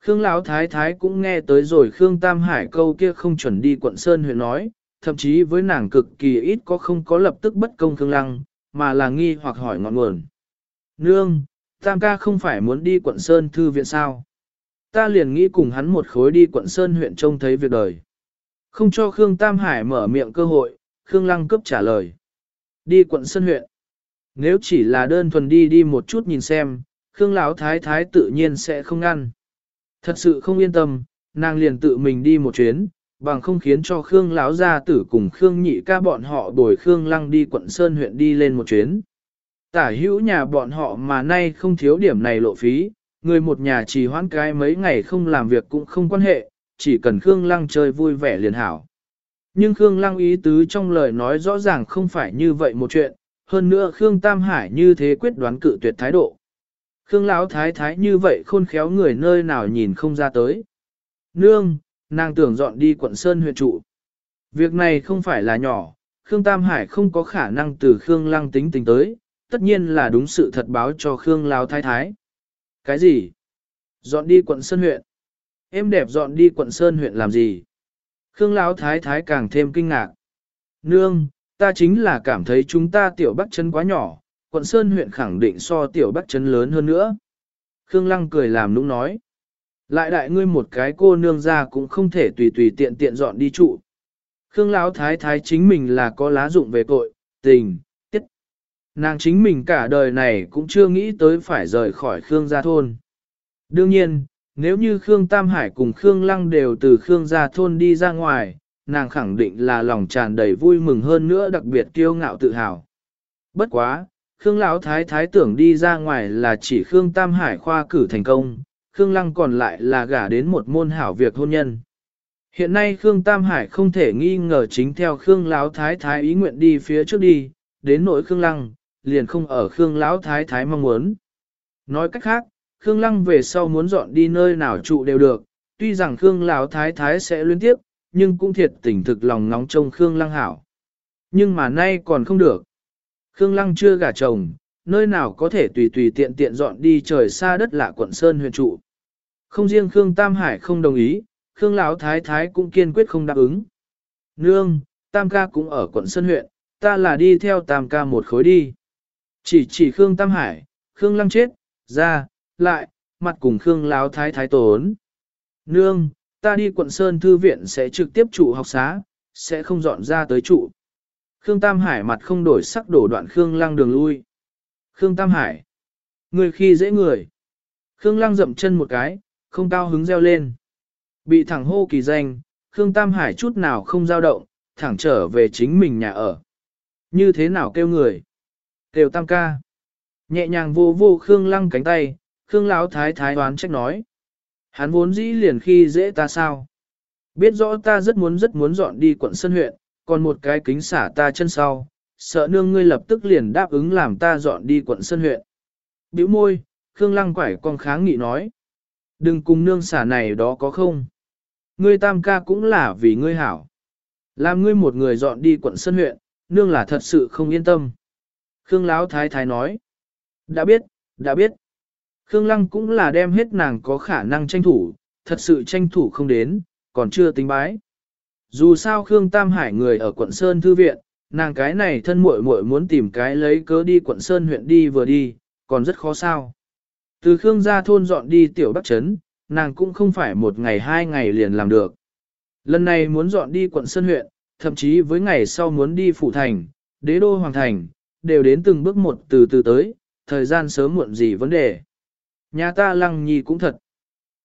Khương Lão Thái Thái cũng nghe tới rồi Khương Tam Hải câu kia không chuẩn đi quận Sơn huyện nói, thậm chí với nàng cực kỳ ít có không có lập tức bất công Khương Lăng, mà là nghi hoặc hỏi ngọn nguồn. Nương, Tam ca không phải muốn đi quận Sơn thư viện sao? Ta liền nghĩ cùng hắn một khối đi quận Sơn huyện trông thấy việc đời. Không cho Khương Tam Hải mở miệng cơ hội, Khương Lăng cấp trả lời. Đi quận Sơn huyện. Nếu chỉ là đơn thuần đi đi một chút nhìn xem, Khương Lão Thái Thái tự nhiên sẽ không ngăn. Thật sự không yên tâm, nàng liền tự mình đi một chuyến, bằng không khiến cho Khương Lão gia tử cùng Khương Nhị ca bọn họ đổi Khương Lăng đi quận Sơn huyện đi lên một chuyến. Tả hữu nhà bọn họ mà nay không thiếu điểm này lộ phí, người một nhà chỉ hoãn cái mấy ngày không làm việc cũng không quan hệ, chỉ cần Khương Lăng chơi vui vẻ liền hảo. Nhưng Khương Lăng ý tứ trong lời nói rõ ràng không phải như vậy một chuyện, hơn nữa Khương Tam Hải như thế quyết đoán cự tuyệt thái độ. Khương Lão thái thái như vậy khôn khéo người nơi nào nhìn không ra tới. Nương, nàng tưởng dọn đi quận Sơn huyện trụ. Việc này không phải là nhỏ, Khương Tam Hải không có khả năng từ Khương Lăng tính tình tới, tất nhiên là đúng sự thật báo cho Khương Lão thái thái. Cái gì? Dọn đi quận Sơn huyện. Em đẹp dọn đi quận Sơn huyện làm gì? Khương Lão thái thái càng thêm kinh ngạc. Nương, ta chính là cảm thấy chúng ta tiểu bắc chân quá nhỏ, quận Sơn huyện khẳng định so tiểu bắc chân lớn hơn nữa. Khương Lăng cười làm nũng nói. Lại đại ngươi một cái cô nương ra cũng không thể tùy tùy tiện tiện dọn đi trụ. Khương Lão thái thái chính mình là có lá dụng về tội, tình. Nàng chính mình cả đời này cũng chưa nghĩ tới phải rời khỏi Khương Gia Thôn. Đương nhiên, nếu như Khương Tam Hải cùng Khương Lăng đều từ Khương Gia Thôn đi ra ngoài, nàng khẳng định là lòng tràn đầy vui mừng hơn nữa đặc biệt kiêu ngạo tự hào. Bất quá, Khương Lão Thái Thái tưởng đi ra ngoài là chỉ Khương Tam Hải khoa cử thành công, Khương Lăng còn lại là gả đến một môn hảo việc hôn nhân. Hiện nay Khương Tam Hải không thể nghi ngờ chính theo Khương Lão Thái Thái ý nguyện đi phía trước đi, đến nỗi Khương Lăng, liền không ở Khương Lão Thái Thái mong muốn. Nói cách khác, Khương Lăng về sau muốn dọn đi nơi nào trụ đều được, tuy rằng Khương Lão Thái Thái sẽ liên tiếp, nhưng cũng thiệt tình thực lòng ngóng trông Khương Lăng hảo. Nhưng mà nay còn không được. Khương Lăng chưa gả chồng, nơi nào có thể tùy tùy tiện tiện dọn đi trời xa đất lạ quận Sơn huyện trụ. Không riêng Khương Tam Hải không đồng ý, Khương Lão Thái Thái cũng kiên quyết không đáp ứng. Nương, Tam ca cũng ở quận Sơn huyện, ta là đi theo Tam ca một khối đi. Chỉ chỉ Khương Tam Hải, Khương Lăng chết, ra, lại, mặt cùng Khương láo Thái Thái tốn. Nương, ta đi quận Sơn Thư Viện sẽ trực tiếp trụ học xá, sẽ không dọn ra tới trụ. Khương Tam Hải mặt không đổi sắc đổ đoạn Khương Lăng đường lui. Khương Tam Hải. Người khi dễ người. Khương Lăng dậm chân một cái, không cao hứng reo lên. Bị thẳng hô kỳ danh, Khương Tam Hải chút nào không dao động, thẳng trở về chính mình nhà ở. Như thế nào kêu người? Tiểu Tam ca. Nhẹ nhàng vô vô Khương Lăng cánh tay, Khương Lão Thái Thái đoán trách nói. Hắn vốn dĩ liền khi dễ ta sao? Biết rõ ta rất muốn rất muốn dọn đi quận Sơn huyện, còn một cái kính xả ta chân sau, sợ nương ngươi lập tức liền đáp ứng làm ta dọn đi quận Sơn huyện. Biểu môi, Khương Lăng quải con kháng nghị nói. Đừng cùng nương xả này đó có không? Ngươi tam ca cũng là vì ngươi hảo. Làm ngươi một người dọn đi quận Sơn huyện, nương là thật sự không yên tâm. Khương Lão Thái Thái nói. Đã biết, đã biết. Khương Lăng cũng là đem hết nàng có khả năng tranh thủ, thật sự tranh thủ không đến, còn chưa tính bái. Dù sao Khương Tam Hải người ở quận Sơn Thư Viện, nàng cái này thân muội muội muốn tìm cái lấy cớ đi quận Sơn huyện đi vừa đi, còn rất khó sao. Từ Khương gia thôn dọn đi tiểu Bắc Trấn, nàng cũng không phải một ngày hai ngày liền làm được. Lần này muốn dọn đi quận Sơn huyện, thậm chí với ngày sau muốn đi Phủ Thành, Đế Đô Hoàng Thành, đều đến từng bước một từ từ tới, thời gian sớm muộn gì vấn đề. Nhà ta lăng nhi cũng thật.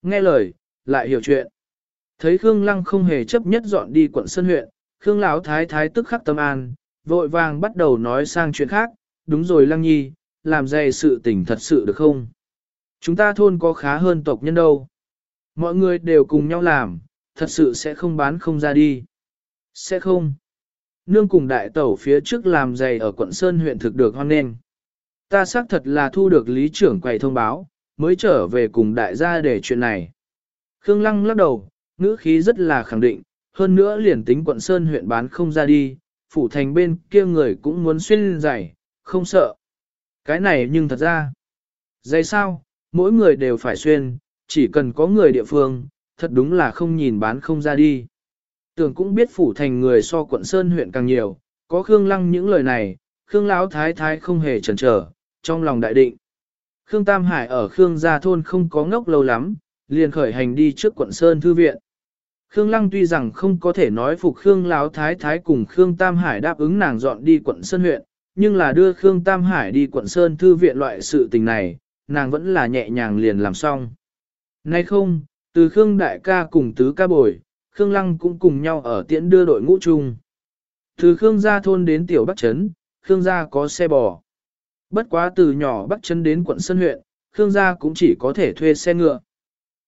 Nghe lời, lại hiểu chuyện. Thấy Khương Lăng không hề chấp nhất dọn đi quận Sơn huyện, Khương Lão Thái Thái tức khắc tâm an, vội vàng bắt đầu nói sang chuyện khác, đúng rồi Lăng Nhi, làm dày sự tình thật sự được không? Chúng ta thôn có khá hơn tộc nhân đâu. Mọi người đều cùng nhau làm, thật sự sẽ không bán không ra đi. Sẽ không. Nương cùng đại tẩu phía trước làm giày ở quận Sơn huyện thực được hoan nghênh. Ta xác thật là thu được lý trưởng quầy thông báo, mới trở về cùng đại gia để chuyện này. Khương Lăng lắc đầu, ngữ khí rất là khẳng định, hơn nữa liền tính quận Sơn huyện bán không ra đi, phủ thành bên kia người cũng muốn xuyên giày, không sợ. Cái này nhưng thật ra, giày sao, mỗi người đều phải xuyên, chỉ cần có người địa phương, thật đúng là không nhìn bán không ra đi. Tưởng cũng biết phủ thành người so quận Sơn huyện càng nhiều, có Khương Lăng những lời này, Khương Lão Thái Thái không hề chần chờ, trong lòng đại định. Khương Tam Hải ở Khương Gia Thôn không có ngốc lâu lắm, liền khởi hành đi trước quận Sơn Thư Viện. Khương Lăng tuy rằng không có thể nói phục Khương Lão Thái Thái cùng Khương Tam Hải đáp ứng nàng dọn đi quận Sơn huyện, nhưng là đưa Khương Tam Hải đi quận Sơn Thư Viện loại sự tình này, nàng vẫn là nhẹ nhàng liền làm xong. Nay không, từ Khương Đại ca cùng Tứ ca bồi, Khương Lăng cũng cùng nhau ở tiễn đưa đội ngũ chung. Từ Khương Gia Thôn đến Tiểu Bắc Trấn, Khương Gia có xe bò. Bất quá từ nhỏ Bắc Trấn đến quận Sơn huyện, Khương Gia cũng chỉ có thể thuê xe ngựa.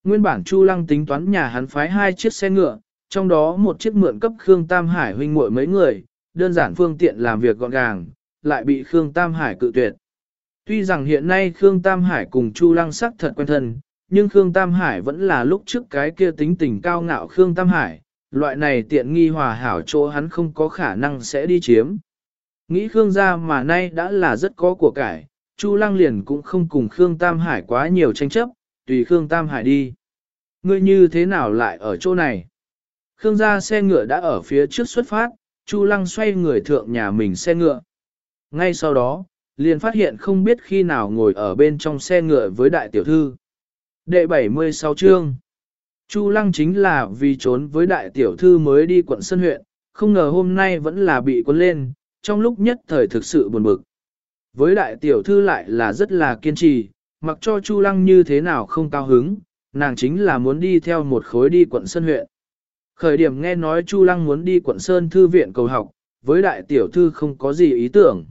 Nguyên bản Chu Lăng tính toán nhà hắn phái hai chiếc xe ngựa, trong đó một chiếc mượn cấp Khương Tam Hải huynh muội mấy người, đơn giản phương tiện làm việc gọn gàng, lại bị Khương Tam Hải cự tuyệt. Tuy rằng hiện nay Khương Tam Hải cùng Chu Lăng sắc thật quen thân, nhưng Khương Tam Hải vẫn là lúc trước cái kia tính tình cao ngạo Khương Tam Hải, loại này tiện nghi hòa hảo chỗ hắn không có khả năng sẽ đi chiếm. Nghĩ Khương gia mà nay đã là rất có của cải, Chu Lăng liền cũng không cùng Khương Tam Hải quá nhiều tranh chấp, tùy Khương Tam Hải đi. Ngươi như thế nào lại ở chỗ này? Khương gia xe ngựa đã ở phía trước xuất phát, Chu Lăng xoay người thượng nhà mình xe ngựa. Ngay sau đó, liền phát hiện không biết khi nào ngồi ở bên trong xe ngựa với đại tiểu thư. Đệ 76 chương Chu Lăng chính là vì trốn với đại tiểu thư mới đi quận Sơn huyện, không ngờ hôm nay vẫn là bị cuốn lên, trong lúc nhất thời thực sự buồn bực. Với đại tiểu thư lại là rất là kiên trì, mặc cho Chu Lăng như thế nào không cao hứng, nàng chính là muốn đi theo một khối đi quận Sơn huyện. Khởi điểm nghe nói Chu Lăng muốn đi quận Sơn thư viện cầu học, với đại tiểu thư không có gì ý tưởng.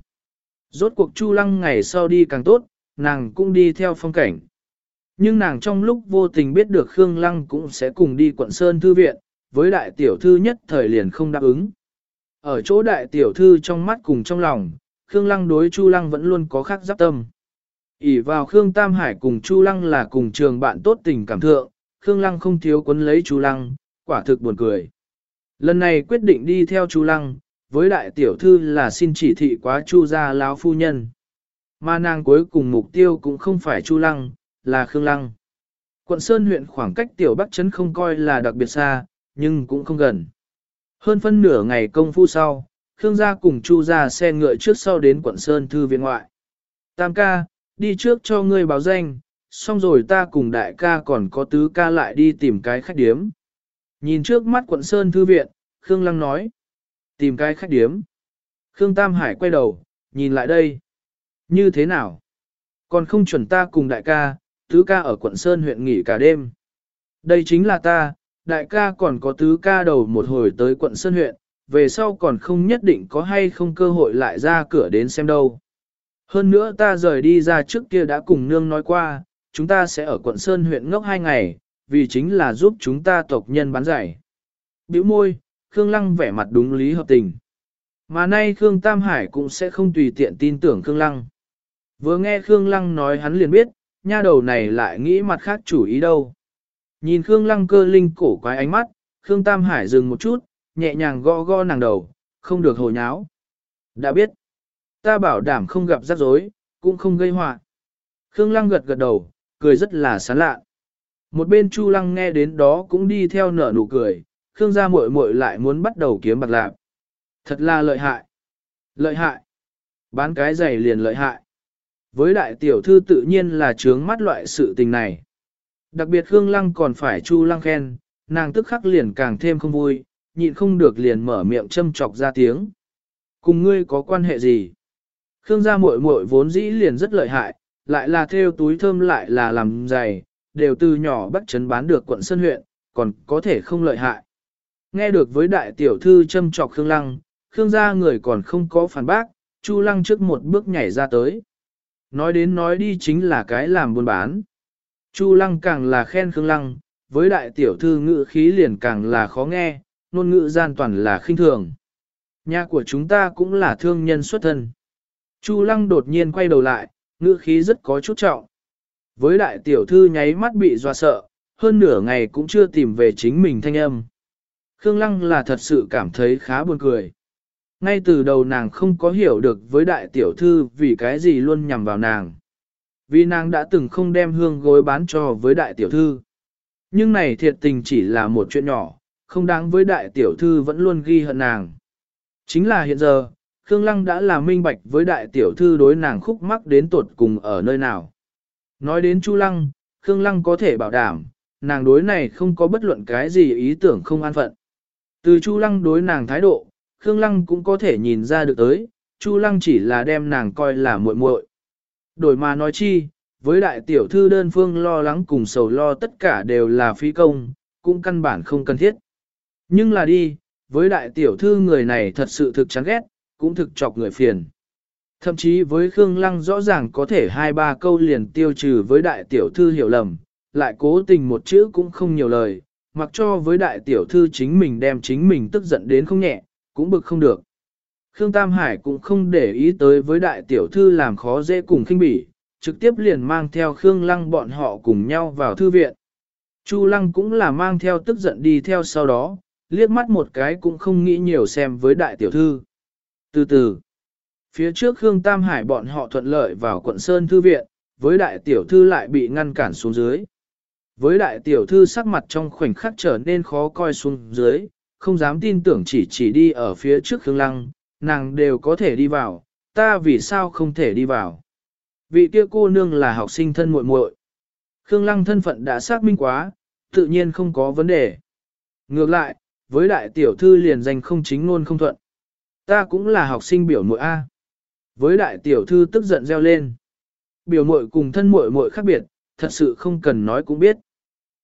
Rốt cuộc Chu Lăng ngày sau đi càng tốt, nàng cũng đi theo phong cảnh. Nhưng nàng trong lúc vô tình biết được Khương Lăng cũng sẽ cùng đi quận Sơn Thư Viện, với đại tiểu thư nhất thời liền không đáp ứng. Ở chỗ đại tiểu thư trong mắt cùng trong lòng, Khương Lăng đối Chu Lăng vẫn luôn có khác giáp tâm. ỉ vào Khương Tam Hải cùng Chu Lăng là cùng trường bạn tốt tình cảm thượng, Khương Lăng không thiếu quấn lấy Chu Lăng, quả thực buồn cười. Lần này quyết định đi theo Chu Lăng, với đại tiểu thư là xin chỉ thị quá Chu gia lão phu nhân. Mà nàng cuối cùng mục tiêu cũng không phải Chu Lăng, là Khương Lăng. Quận Sơn huyện khoảng cách tiểu Bắc Trấn không coi là đặc biệt xa, nhưng cũng không gần. Hơn phân nửa ngày công phu sau, Khương gia cùng Chu gia xe ngựa trước sau đến quận Sơn Thư viện ngoại. Tam ca, đi trước cho ngươi báo danh, xong rồi ta cùng đại ca còn có tứ ca lại đi tìm cái khách điếm. Nhìn trước mắt quận Sơn Thư viện, Khương Lăng nói. Tìm cái khách điếm. Khương Tam Hải quay đầu, nhìn lại đây. Như thế nào? Còn không chuẩn ta cùng đại ca, tứ ca ở quận Sơn huyện nghỉ cả đêm. Đây chính là ta, đại ca còn có tứ ca đầu một hồi tới quận Sơn huyện, về sau còn không nhất định có hay không cơ hội lại ra cửa đến xem đâu. Hơn nữa ta rời đi ra trước kia đã cùng nương nói qua, chúng ta sẽ ở quận Sơn huyện ngốc hai ngày, vì chính là giúp chúng ta tộc nhân bán giải. Biểu môi, Khương Lăng vẻ mặt đúng lý hợp tình. Mà nay Khương Tam Hải cũng sẽ không tùy tiện tin tưởng Khương Lăng. Vừa nghe Khương Lăng nói hắn liền biết, nha đầu này lại nghĩ mặt khác chủ ý đâu. Nhìn Khương Lăng cơ linh cổ quái ánh mắt, Khương Tam Hải dừng một chút, nhẹ nhàng gõ gõ nàng đầu, không được hồ nháo. Đã biết, ta bảo đảm không gặp rắc rối, cũng không gây họa. Khương Lăng gật gật đầu, cười rất là sán lạ. Một bên Chu Lăng nghe đến đó cũng đi theo nở nụ cười, Khương gia muội muội lại muốn bắt đầu kiếm bạc lạc. Thật là lợi hại. Lợi hại. Bán cái giày liền lợi hại. Với đại tiểu thư tự nhiên là trướng mắt loại sự tình này. Đặc biệt Khương Lăng còn phải Chu Lăng khen, nàng tức khắc liền càng thêm không vui, nhịn không được liền mở miệng châm chọc ra tiếng. Cùng ngươi có quan hệ gì? Khương gia muội muội vốn dĩ liền rất lợi hại, lại là theo túi thơm lại là làm giày, đều từ nhỏ bắt chấn bán được quận Sơn huyện, còn có thể không lợi hại. Nghe được với đại tiểu thư châm chọc Khương Lăng, Khương gia người còn không có phản bác, Chu Lăng trước một bước nhảy ra tới. Nói đến nói đi chính là cái làm buôn bán. Chu Lăng càng là khen Khương Lăng, với đại tiểu thư ngữ khí liền càng là khó nghe, ngôn ngữ gian toàn là khinh thường. Nhà của chúng ta cũng là thương nhân xuất thân. Chu Lăng đột nhiên quay đầu lại, ngữ khí rất có chút trọng. Với đại tiểu thư nháy mắt bị doa sợ, hơn nửa ngày cũng chưa tìm về chính mình thanh âm. Khương Lăng là thật sự cảm thấy khá buồn cười. Ngay từ đầu nàng không có hiểu được với đại tiểu thư vì cái gì luôn nhằm vào nàng. Vì nàng đã từng không đem hương gối bán cho với đại tiểu thư. Nhưng này thiệt tình chỉ là một chuyện nhỏ, không đáng với đại tiểu thư vẫn luôn ghi hận nàng. Chính là hiện giờ, Khương Lăng đã là minh bạch với đại tiểu thư đối nàng khúc mắc đến tột cùng ở nơi nào. Nói đến Chu Lăng, Khương Lăng có thể bảo đảm, nàng đối này không có bất luận cái gì ý tưởng không an phận. Từ Chu Lăng đối nàng thái độ, Khương Lăng cũng có thể nhìn ra được tới, Chu Lăng chỉ là đem nàng coi là muội muội. Đổi mà nói chi, với đại tiểu thư đơn phương lo lắng cùng sầu lo tất cả đều là phí công, cũng căn bản không cần thiết. Nhưng là đi, với đại tiểu thư người này thật sự thực chán ghét, cũng thực chọc người phiền. Thậm chí với Khương Lăng rõ ràng có thể hai ba câu liền tiêu trừ với đại tiểu thư hiểu lầm, lại cố tình một chữ cũng không nhiều lời, mặc cho với đại tiểu thư chính mình đem chính mình tức giận đến không nhẹ, cũng bực không được. Khương Tam Hải cũng không để ý tới với đại tiểu thư làm khó dễ cùng khinh bỉ, trực tiếp liền mang theo Khương Lăng bọn họ cùng nhau vào thư viện. Chu Lăng cũng là mang theo tức giận đi theo sau đó, liếc mắt một cái cũng không nghĩ nhiều xem với đại tiểu thư. Từ từ, phía trước Khương Tam Hải bọn họ thuận lợi vào quận Sơn Thư Viện, với đại tiểu thư lại bị ngăn cản xuống dưới. Với đại tiểu thư sắc mặt trong khoảnh khắc trở nên khó coi xuống dưới, không dám tin tưởng chỉ chỉ đi ở phía trước Khương Lăng, nàng đều có thể đi vào, ta vì sao không thể đi vào. Vị kia cô nương là học sinh thân muội muội. Khương Lăng thân phận đã xác minh quá, tự nhiên không có vấn đề. Ngược lại, với đại tiểu thư liền danh không chính ngôn không thuận. Ta cũng là học sinh biểu muội A. Với đại tiểu thư tức giận reo lên. Biểu muội cùng thân muội muội khác biệt, thật sự không cần nói cũng biết.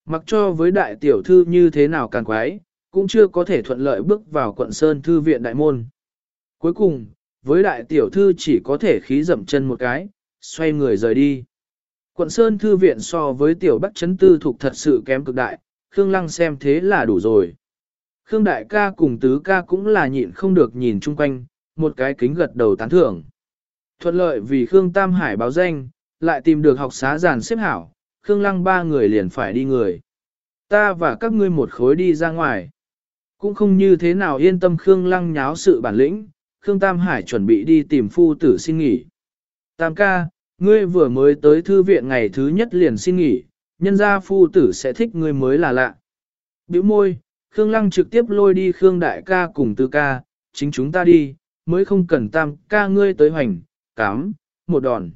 Mặc cho với đại tiểu thư như thế nào càng quái, cũng chưa có thể thuận lợi bước vào quận Sơn Thư viện đại môn. Cuối cùng, với đại tiểu thư chỉ có thể khí dậm chân một cái, xoay người rời đi. Quận Sơn Thư viện so với tiểu bắc chấn tư thuộc thật sự kém cực đại, Khương Lăng xem thế là đủ rồi. Khương Đại ca cùng Tứ ca cũng là nhịn không được nhìn chung quanh, một cái kính gật đầu tán thưởng. Thuận lợi vì Khương Tam Hải báo danh, lại tìm được học xá giàn xếp hảo, Khương Lăng ba người liền phải đi người. Ta và các ngươi một khối đi ra ngoài. Cũng không như thế nào yên tâm Khương Lăng nháo sự bản lĩnh, Khương Tam Hải chuẩn bị đi tìm phu tử xin nghỉ. Tam ca, ngươi vừa mới tới thư viện ngày thứ nhất liền xin nghỉ, nhân gia phu tử sẽ thích ngươi mới là lạ. Biểu môi, Khương Lăng trực tiếp lôi đi Khương Đại ca cùng Tư ca, chính chúng ta đi, mới không cần tam ca ngươi tới hoành, cám, một đòn.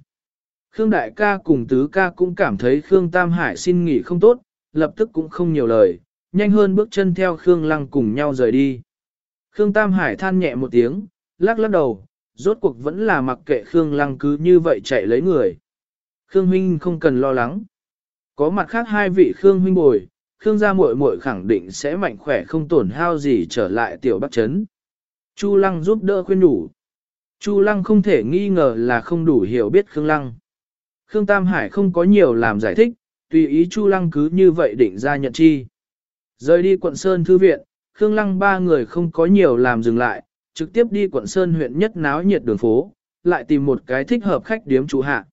Khương Đại ca cùng Tứ ca cũng cảm thấy Khương Tam Hải xin nghỉ không tốt, lập tức cũng không nhiều lời, nhanh hơn bước chân theo Khương Lăng cùng nhau rời đi. Khương Tam Hải than nhẹ một tiếng, lắc lắc đầu, rốt cuộc vẫn là mặc kệ Khương Lăng cứ như vậy chạy lấy người. Khương Huynh không cần lo lắng. Có mặt khác hai vị Khương Huynh bồi, Khương gia muội muội khẳng định sẽ mạnh khỏe không tổn hao gì trở lại tiểu bắc chấn. Chu Lăng giúp đỡ khuyên đủ. Chu Lăng không thể nghi ngờ là không đủ hiểu biết Khương Lăng. Khương Tam Hải không có nhiều làm giải thích, tùy ý Chu Lăng cứ như vậy định ra nhận chi. Rời đi quận Sơn Thư Viện, Khương Lăng ba người không có nhiều làm dừng lại, trực tiếp đi quận Sơn huyện nhất náo nhiệt đường phố, lại tìm một cái thích hợp khách điếm chủ hạ.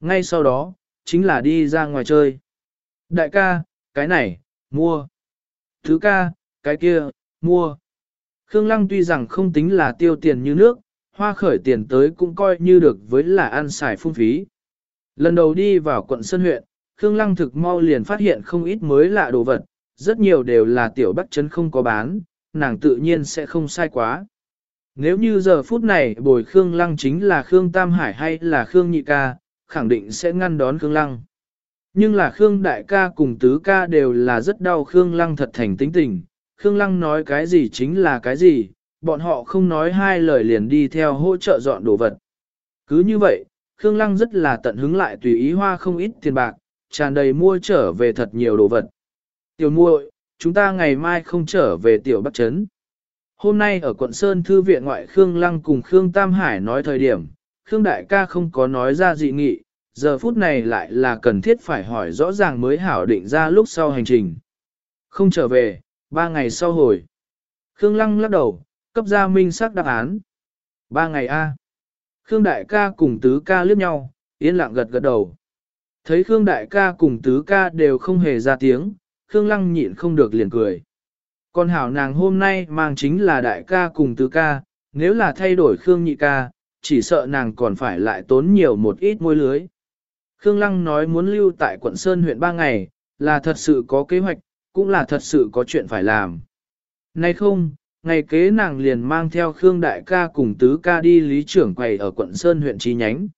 Ngay sau đó, chính là đi ra ngoài chơi. Đại ca, cái này, mua. Thứ ca, cái kia, mua. Khương Lăng tuy rằng không tính là tiêu tiền như nước, hoa khởi tiền tới cũng coi như được với là ăn xài phung phí. Lần đầu đi vào quận Sơn huyện, Khương Lăng thực mau liền phát hiện không ít mới lạ đồ vật, rất nhiều đều là tiểu bắc chấn không có bán, nàng tự nhiên sẽ không sai quá. Nếu như giờ phút này bồi Khương Lăng chính là Khương Tam Hải hay là Khương Nhị Ca, khẳng định sẽ ngăn đón Khương Lăng. Nhưng là Khương Đại Ca cùng Tứ Ca đều là rất đau Khương Lăng thật thành tính tình, Khương Lăng nói cái gì chính là cái gì, bọn họ không nói hai lời liền đi theo hỗ trợ dọn đồ vật. Cứ như vậy, Khương Lăng rất là tận hứng lại tùy ý hoa không ít tiền bạc, tràn đầy mua trở về thật nhiều đồ vật. Tiểu muội, chúng ta ngày mai không trở về tiểu Bắc Trấn. Hôm nay ở quận Sơn Thư viện ngoại Khương Lăng cùng Khương Tam Hải nói thời điểm, Khương Đại ca không có nói ra dị nghị, giờ phút này lại là cần thiết phải hỏi rõ ràng mới hảo định ra lúc sau hành trình. Không trở về, ba ngày sau hồi. Khương Lăng lắc đầu, cấp ra minh xác đáp án. Ba ngày A. Khương Đại ca cùng Tứ ca liếc nhau, yên lặng gật gật đầu. Thấy Khương Đại ca cùng Tứ ca đều không hề ra tiếng, Khương Lăng nhịn không được liền cười. Con hảo nàng hôm nay mang chính là Đại ca cùng Tứ ca, nếu là thay đổi Khương Nhị ca, chỉ sợ nàng còn phải lại tốn nhiều một ít môi lưới. Khương Lăng nói muốn lưu tại quận Sơn huyện ba ngày, là thật sự có kế hoạch, cũng là thật sự có chuyện phải làm. Nay không, ngày kế nàng liền mang theo Khương Đại ca cùng Tứ ca đi lý trưởng quầy ở quận Sơn huyện chi nhánh.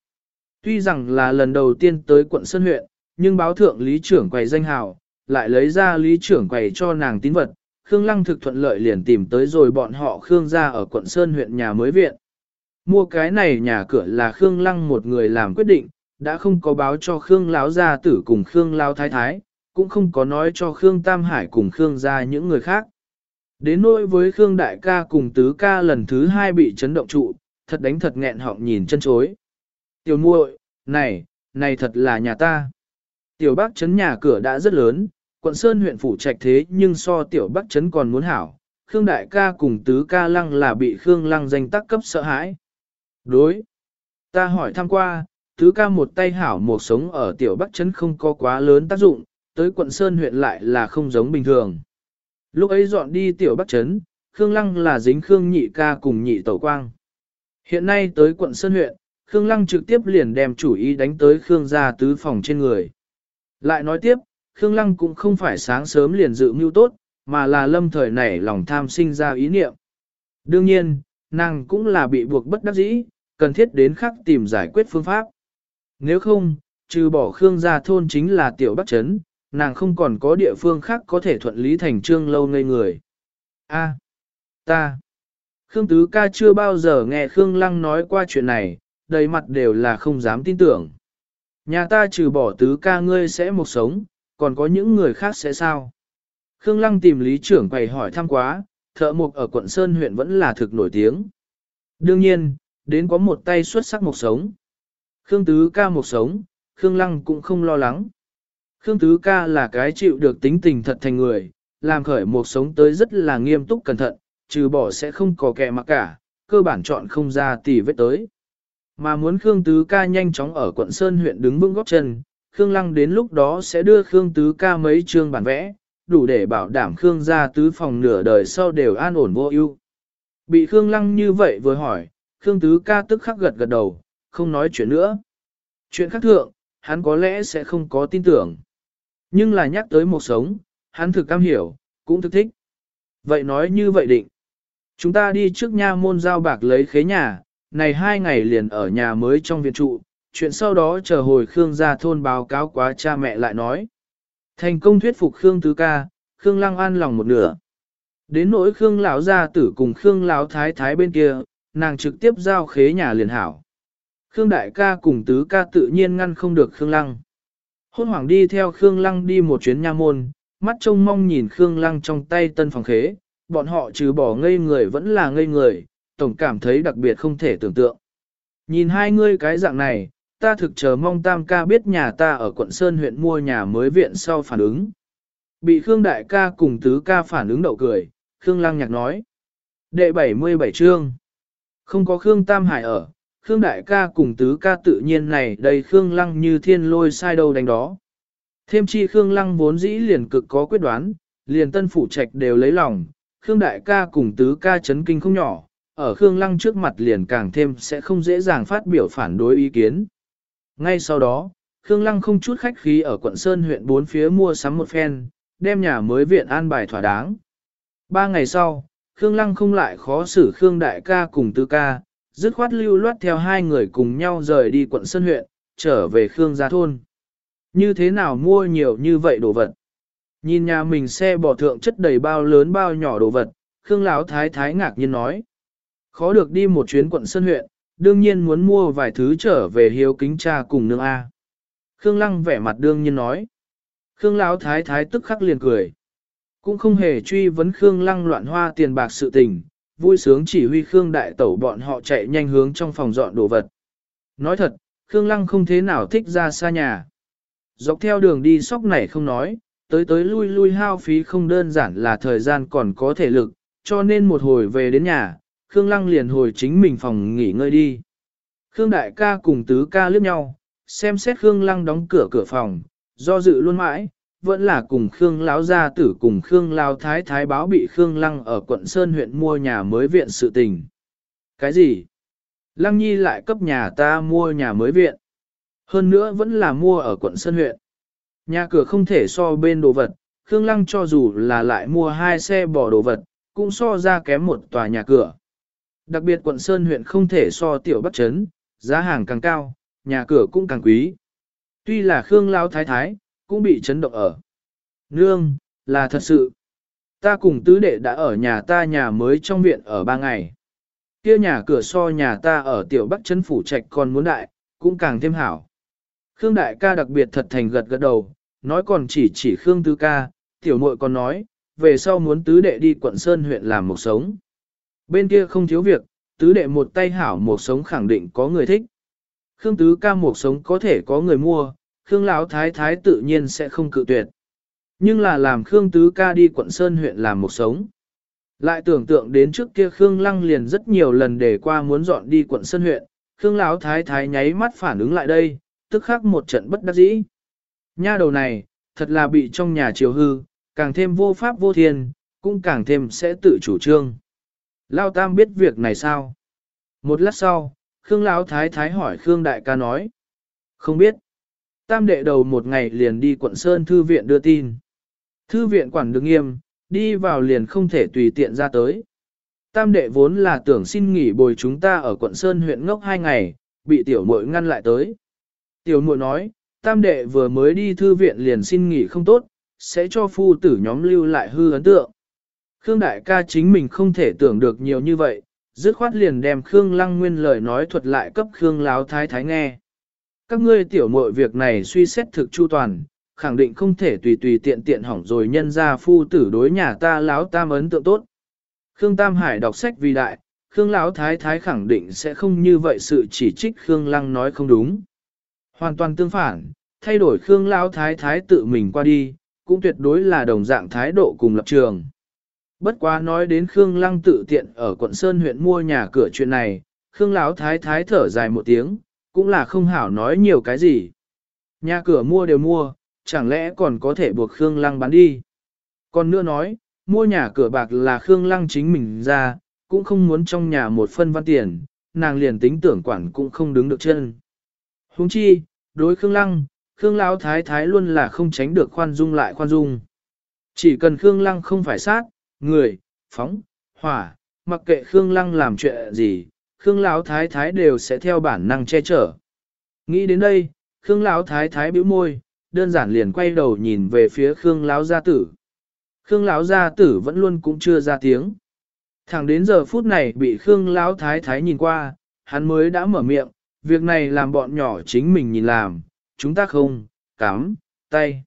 Tuy rằng là lần đầu tiên tới quận Sơn huyện, nhưng báo thượng lý trưởng quầy danh hào, lại lấy ra lý trưởng quầy cho nàng tín vật. Khương Lăng thực thuận lợi liền tìm tới rồi bọn họ Khương ra ở quận Sơn huyện nhà mới viện. Mua cái này nhà cửa là Khương Lăng một người làm quyết định, đã không có báo cho Khương Láo gia tử cùng Khương láo Thái Thái, cũng không có nói cho Khương Tam Hải cùng Khương gia những người khác. Đến nỗi với Khương Đại ca cùng Tứ ca lần thứ hai bị chấn động trụ, thật đánh thật nghẹn họng nhìn chân chối. Tiểu muội, này, này thật là nhà ta. Tiểu bác chấn nhà cửa đã rất lớn, quận Sơn huyện phủ trạch thế nhưng so Tiểu Bắc Trấn còn muốn hảo. Khương Đại ca cùng Tứ ca lăng là bị Khương lăng danh tác cấp sợ hãi. Đối. Ta hỏi thăm qua, Tứ ca một tay hảo một sống ở Tiểu Bắc Trấn không có quá lớn tác dụng, tới quận Sơn huyện lại là không giống bình thường. Lúc ấy dọn đi tiểu bắc trấn, Khương Lăng là dính Khương nhị ca cùng nhị tẩu quang. Hiện nay tới quận Sơn huyện, Khương Lăng trực tiếp liền đem chủ ý đánh tới Khương gia tứ phòng trên người. Lại nói tiếp, Khương Lăng cũng không phải sáng sớm liền dự mưu tốt, mà là lâm thời nảy lòng tham sinh ra ý niệm. Đương nhiên, nàng cũng là bị buộc bất đắc dĩ, cần thiết đến khắc tìm giải quyết phương pháp. Nếu không, trừ bỏ Khương gia thôn chính là tiểu bắc trấn, nàng không còn có địa phương khác có thể thuận lý thành trương lâu ngây người. A, ta, Khương Tứ ca chưa bao giờ nghe Khương Lăng nói qua chuyện này, đầy mặt đều là không dám tin tưởng. Nhà ta trừ bỏ tứ ca ngươi sẽ một sống, còn có những người khác sẽ sao? Khương Lăng tìm lý trưởng quầy hỏi thăm quá, thợ mộc ở quận Sơn huyện vẫn là thực nổi tiếng. Đương nhiên, đến có một tay xuất sắc mộc sống. Khương Tứ ca mộc sống, Khương Lăng cũng không lo lắng. Khương Tứ ca là cái chịu được tính tình thật thành người, làm khởi mộc sống tới rất là nghiêm túc cẩn thận, trừ bỏ sẽ không có kẻ mặc cả, cơ bản chọn không ra tỉ vết tới. Mà muốn Khương Tứ ca nhanh chóng ở quận Sơn huyện đứng vững góc chân, Khương Lăng đến lúc đó sẽ đưa Khương Tứ ca mấy chương bản vẽ, đủ để bảo đảm Khương gia tứ phòng nửa đời sau đều an ổn vô ưu. Bị Khương Lăng như vậy vừa hỏi, Khương Tứ ca tức khắc gật gật đầu, không nói chuyện nữa. Chuyện khác thượng, hắn có lẽ sẽ không có tin tưởng. Nhưng là nhắc tới một sống, hắn thực cam hiểu, cũng thực thích. Vậy nói như vậy định. Chúng ta đi trước nha môn giao bạc lấy khế nhà, này hai ngày liền ở nhà mới trong viện trụ, chuyện sau đó chờ hồi Khương ra thôn báo cáo quá cha mẹ lại nói. Thành công thuyết phục Khương Tứ Ca, Khương Lăng an lòng một nửa. Đến nỗi Khương lão gia tử cùng Khương lão thái thái bên kia, nàng trực tiếp giao khế nhà liền hảo. Khương đại ca cùng tứ ca tự nhiên ngăn không được Khương Lăng. Hôn hoàng đi theo Khương Lăng đi một chuyến nha môn, mắt trông mong nhìn Khương Lăng trong tay tân phòng khế, bọn họ trừ bỏ ngây người vẫn là ngây người, tổng cảm thấy đặc biệt không thể tưởng tượng. Nhìn hai ngươi cái dạng này, ta thực chờ mong tam ca biết nhà ta ở quận Sơn huyện mua nhà mới viện sau phản ứng. Bị Khương đại ca cùng tứ ca phản ứng đậu cười, Khương Lăng nhạc nói. Đệ 77 chương. Không có Khương Tam Hải ở, Khương Đại ca cùng tứ ca tự nhiên này đầy Khương Lăng như thiên lôi sai đâu đánh đó. Thêm chi Khương Lăng vốn dĩ liền cực có quyết đoán, liền tân phủ trạch đều lấy lòng, Khương Đại ca cùng tứ ca chấn kinh không nhỏ, ở Khương Lăng trước mặt liền càng thêm sẽ không dễ dàng phát biểu phản đối ý kiến. Ngay sau đó, Khương Lăng không chút khách khí ở quận Sơn huyện bốn phía mua sắm một phen, đem nhà mới viện an bài thỏa đáng. Ba ngày sau, Khương Lăng không lại khó xử Khương Đại ca cùng Tư ca, dứt khoát lưu loát theo hai người cùng nhau rời đi quận Sơn huyện, trở về Khương gia thôn. Như thế nào mua nhiều như vậy đồ vật? Nhìn nhà mình xe bỏ thượng chất đầy bao lớn bao nhỏ đồ vật, Khương Lão Thái Thái ngạc nhiên nói. Khó được đi một chuyến quận Sơn huyện, đương nhiên muốn mua vài thứ trở về hiếu kính cha cùng nương A. Khương Lăng vẻ mặt đương nhiên nói. Khương Lão Thái Thái tức khắc liền cười. Cũng không hề truy vấn Khương Lăng loạn hoa tiền bạc sự tình, vui sướng chỉ huy Khương Đại Tẩu bọn họ chạy nhanh hướng trong phòng dọn đồ vật. Nói thật, Khương Lăng không thế nào thích ra xa nhà. Dọc theo đường đi sóc này không nói, tới tới lui lui hao phí không đơn giản là thời gian còn có thể lực, cho nên một hồi về đến nhà, Khương Lăng liền hồi chính mình phòng nghỉ ngơi đi. Khương Đại ca cùng tứ ca liếc nhau, xem xét Khương Lăng đóng cửa cửa phòng, do dự luôn mãi, vẫn là cùng Khương Lão gia tử cùng Khương Lão thái thái báo bị Khương Lăng ở quận Sơn huyện mua nhà mới viện sự tình. Cái gì? Lăng Nhi lại cấp nhà ta mua nhà mới viện. Hơn nữa vẫn là mua ở quận Sơn huyện. Nhà cửa không thể so bên đồ vật, Khương Lăng cho dù là lại mua hai xe bỏ đồ vật, cũng so ra kém một tòa nhà cửa. Đặc biệt quận Sơn huyện không thể so tiểu bắc trấn, giá hàng càng cao, nhà cửa cũng càng quý. Tuy là Khương lao thái thái, cũng bị chấn động ở. Nương, là thật sự. Ta cùng tứ đệ đã ở nhà ta nhà mới trong viện ở ba ngày. Kia nhà cửa so nhà ta ở tiểu bắc chấn phủ trạch còn muốn đại, cũng càng thêm hảo. Khương đại ca đặc biệt thật thành gật gật đầu, nói còn chỉ chỉ Khương tứ ca, tiểu muội còn nói, về sau muốn tứ đệ đi quận Sơn huyện làm một sống. Bên kia không thiếu việc, tứ đệ một tay hảo một sống khẳng định có người thích. Khương tứ ca một sống có thể có người mua, Khương Lão Thái Thái tự nhiên sẽ không cự tuyệt. Nhưng là làm Khương Tứ Ca đi quận Sơn huyện làm một sống. Lại tưởng tượng đến trước kia Khương Lăng liền rất nhiều lần để qua muốn dọn đi quận Sơn huyện, Khương Lão Thái Thái nháy mắt phản ứng lại đây, tức khắc một trận bất đắc dĩ. Nha đầu này, thật là bị trong nhà chiều hư, càng thêm vô pháp vô thiên, cũng càng thêm sẽ tự chủ trương. Lao Tam biết việc này sao? Một lát sau, Khương Lão Thái Thái hỏi Khương Đại ca nói. Không biết. Tam đệ đầu một ngày liền đi quận Sơn Thư viện đưa tin. Thư viện quản được nghiêm, đi vào liền không thể tùy tiện ra tới. Tam đệ vốn là tưởng xin nghỉ bồi chúng ta ở quận Sơn huyện ngốc hai ngày, bị tiểu muội ngăn lại tới. Tiểu muội nói, tam đệ vừa mới đi thư viện liền xin nghỉ không tốt, sẽ cho phu tử nhóm lưu lại hư ấn tượng. Khương đại ca chính mình không thể tưởng được nhiều như vậy, dứt khoát liền đem Khương Lăng Nguyên lời nói thuật lại cấp Khương Láo Thái Thái nghe. Các ngươi tiểu muội việc này suy xét thực chu toàn, khẳng định không thể tùy tùy tiện tiện hỏng rồi nhân ra phu tử đối nhà ta Láo Tam ấn tượng tốt. Khương Tam Hải đọc sách vì đại, Khương Lão Thái Thái khẳng định sẽ không như vậy sự chỉ trích Khương Lăng nói không đúng. Hoàn toàn tương phản, thay đổi Khương Lão Thái Thái tự mình qua đi, cũng tuyệt đối là đồng dạng thái độ cùng lập trường. Bất quá nói đến Khương Lăng tự tiện ở quận Sơn huyện mua nhà cửa chuyện này, Khương Lão Thái Thái thở dài một tiếng, cũng là không hảo nói nhiều cái gì. Nhà cửa mua đều mua, chẳng lẽ còn có thể buộc Khương Lăng bán đi. Còn nữa nói, mua nhà cửa bạc là Khương Lăng chính mình ra, cũng không muốn trong nhà một phân văn tiền, nàng liền tính tưởng quản cũng không đứng được chân. Huống chi, đối Khương Lăng, Khương Lão Thái Thái luôn là không tránh được khoan dung lại khoan dung. Chỉ cần Khương Lăng không phải sát, người, phóng, hỏa, mặc kệ Khương Lăng làm chuyện gì, Khương Lão Thái Thái đều sẽ theo bản năng che chở. Nghĩ đến đây, Khương Lão Thái Thái bĩu môi, đơn giản liền quay đầu nhìn về phía Khương Lão gia tử. Khương Lão gia tử vẫn luôn cũng chưa ra tiếng. Thẳng đến giờ phút này bị Khương Lão Thái Thái nhìn qua, hắn mới đã mở miệng, việc này làm bọn nhỏ chính mình nhìn làm, chúng ta không, cắm, tay.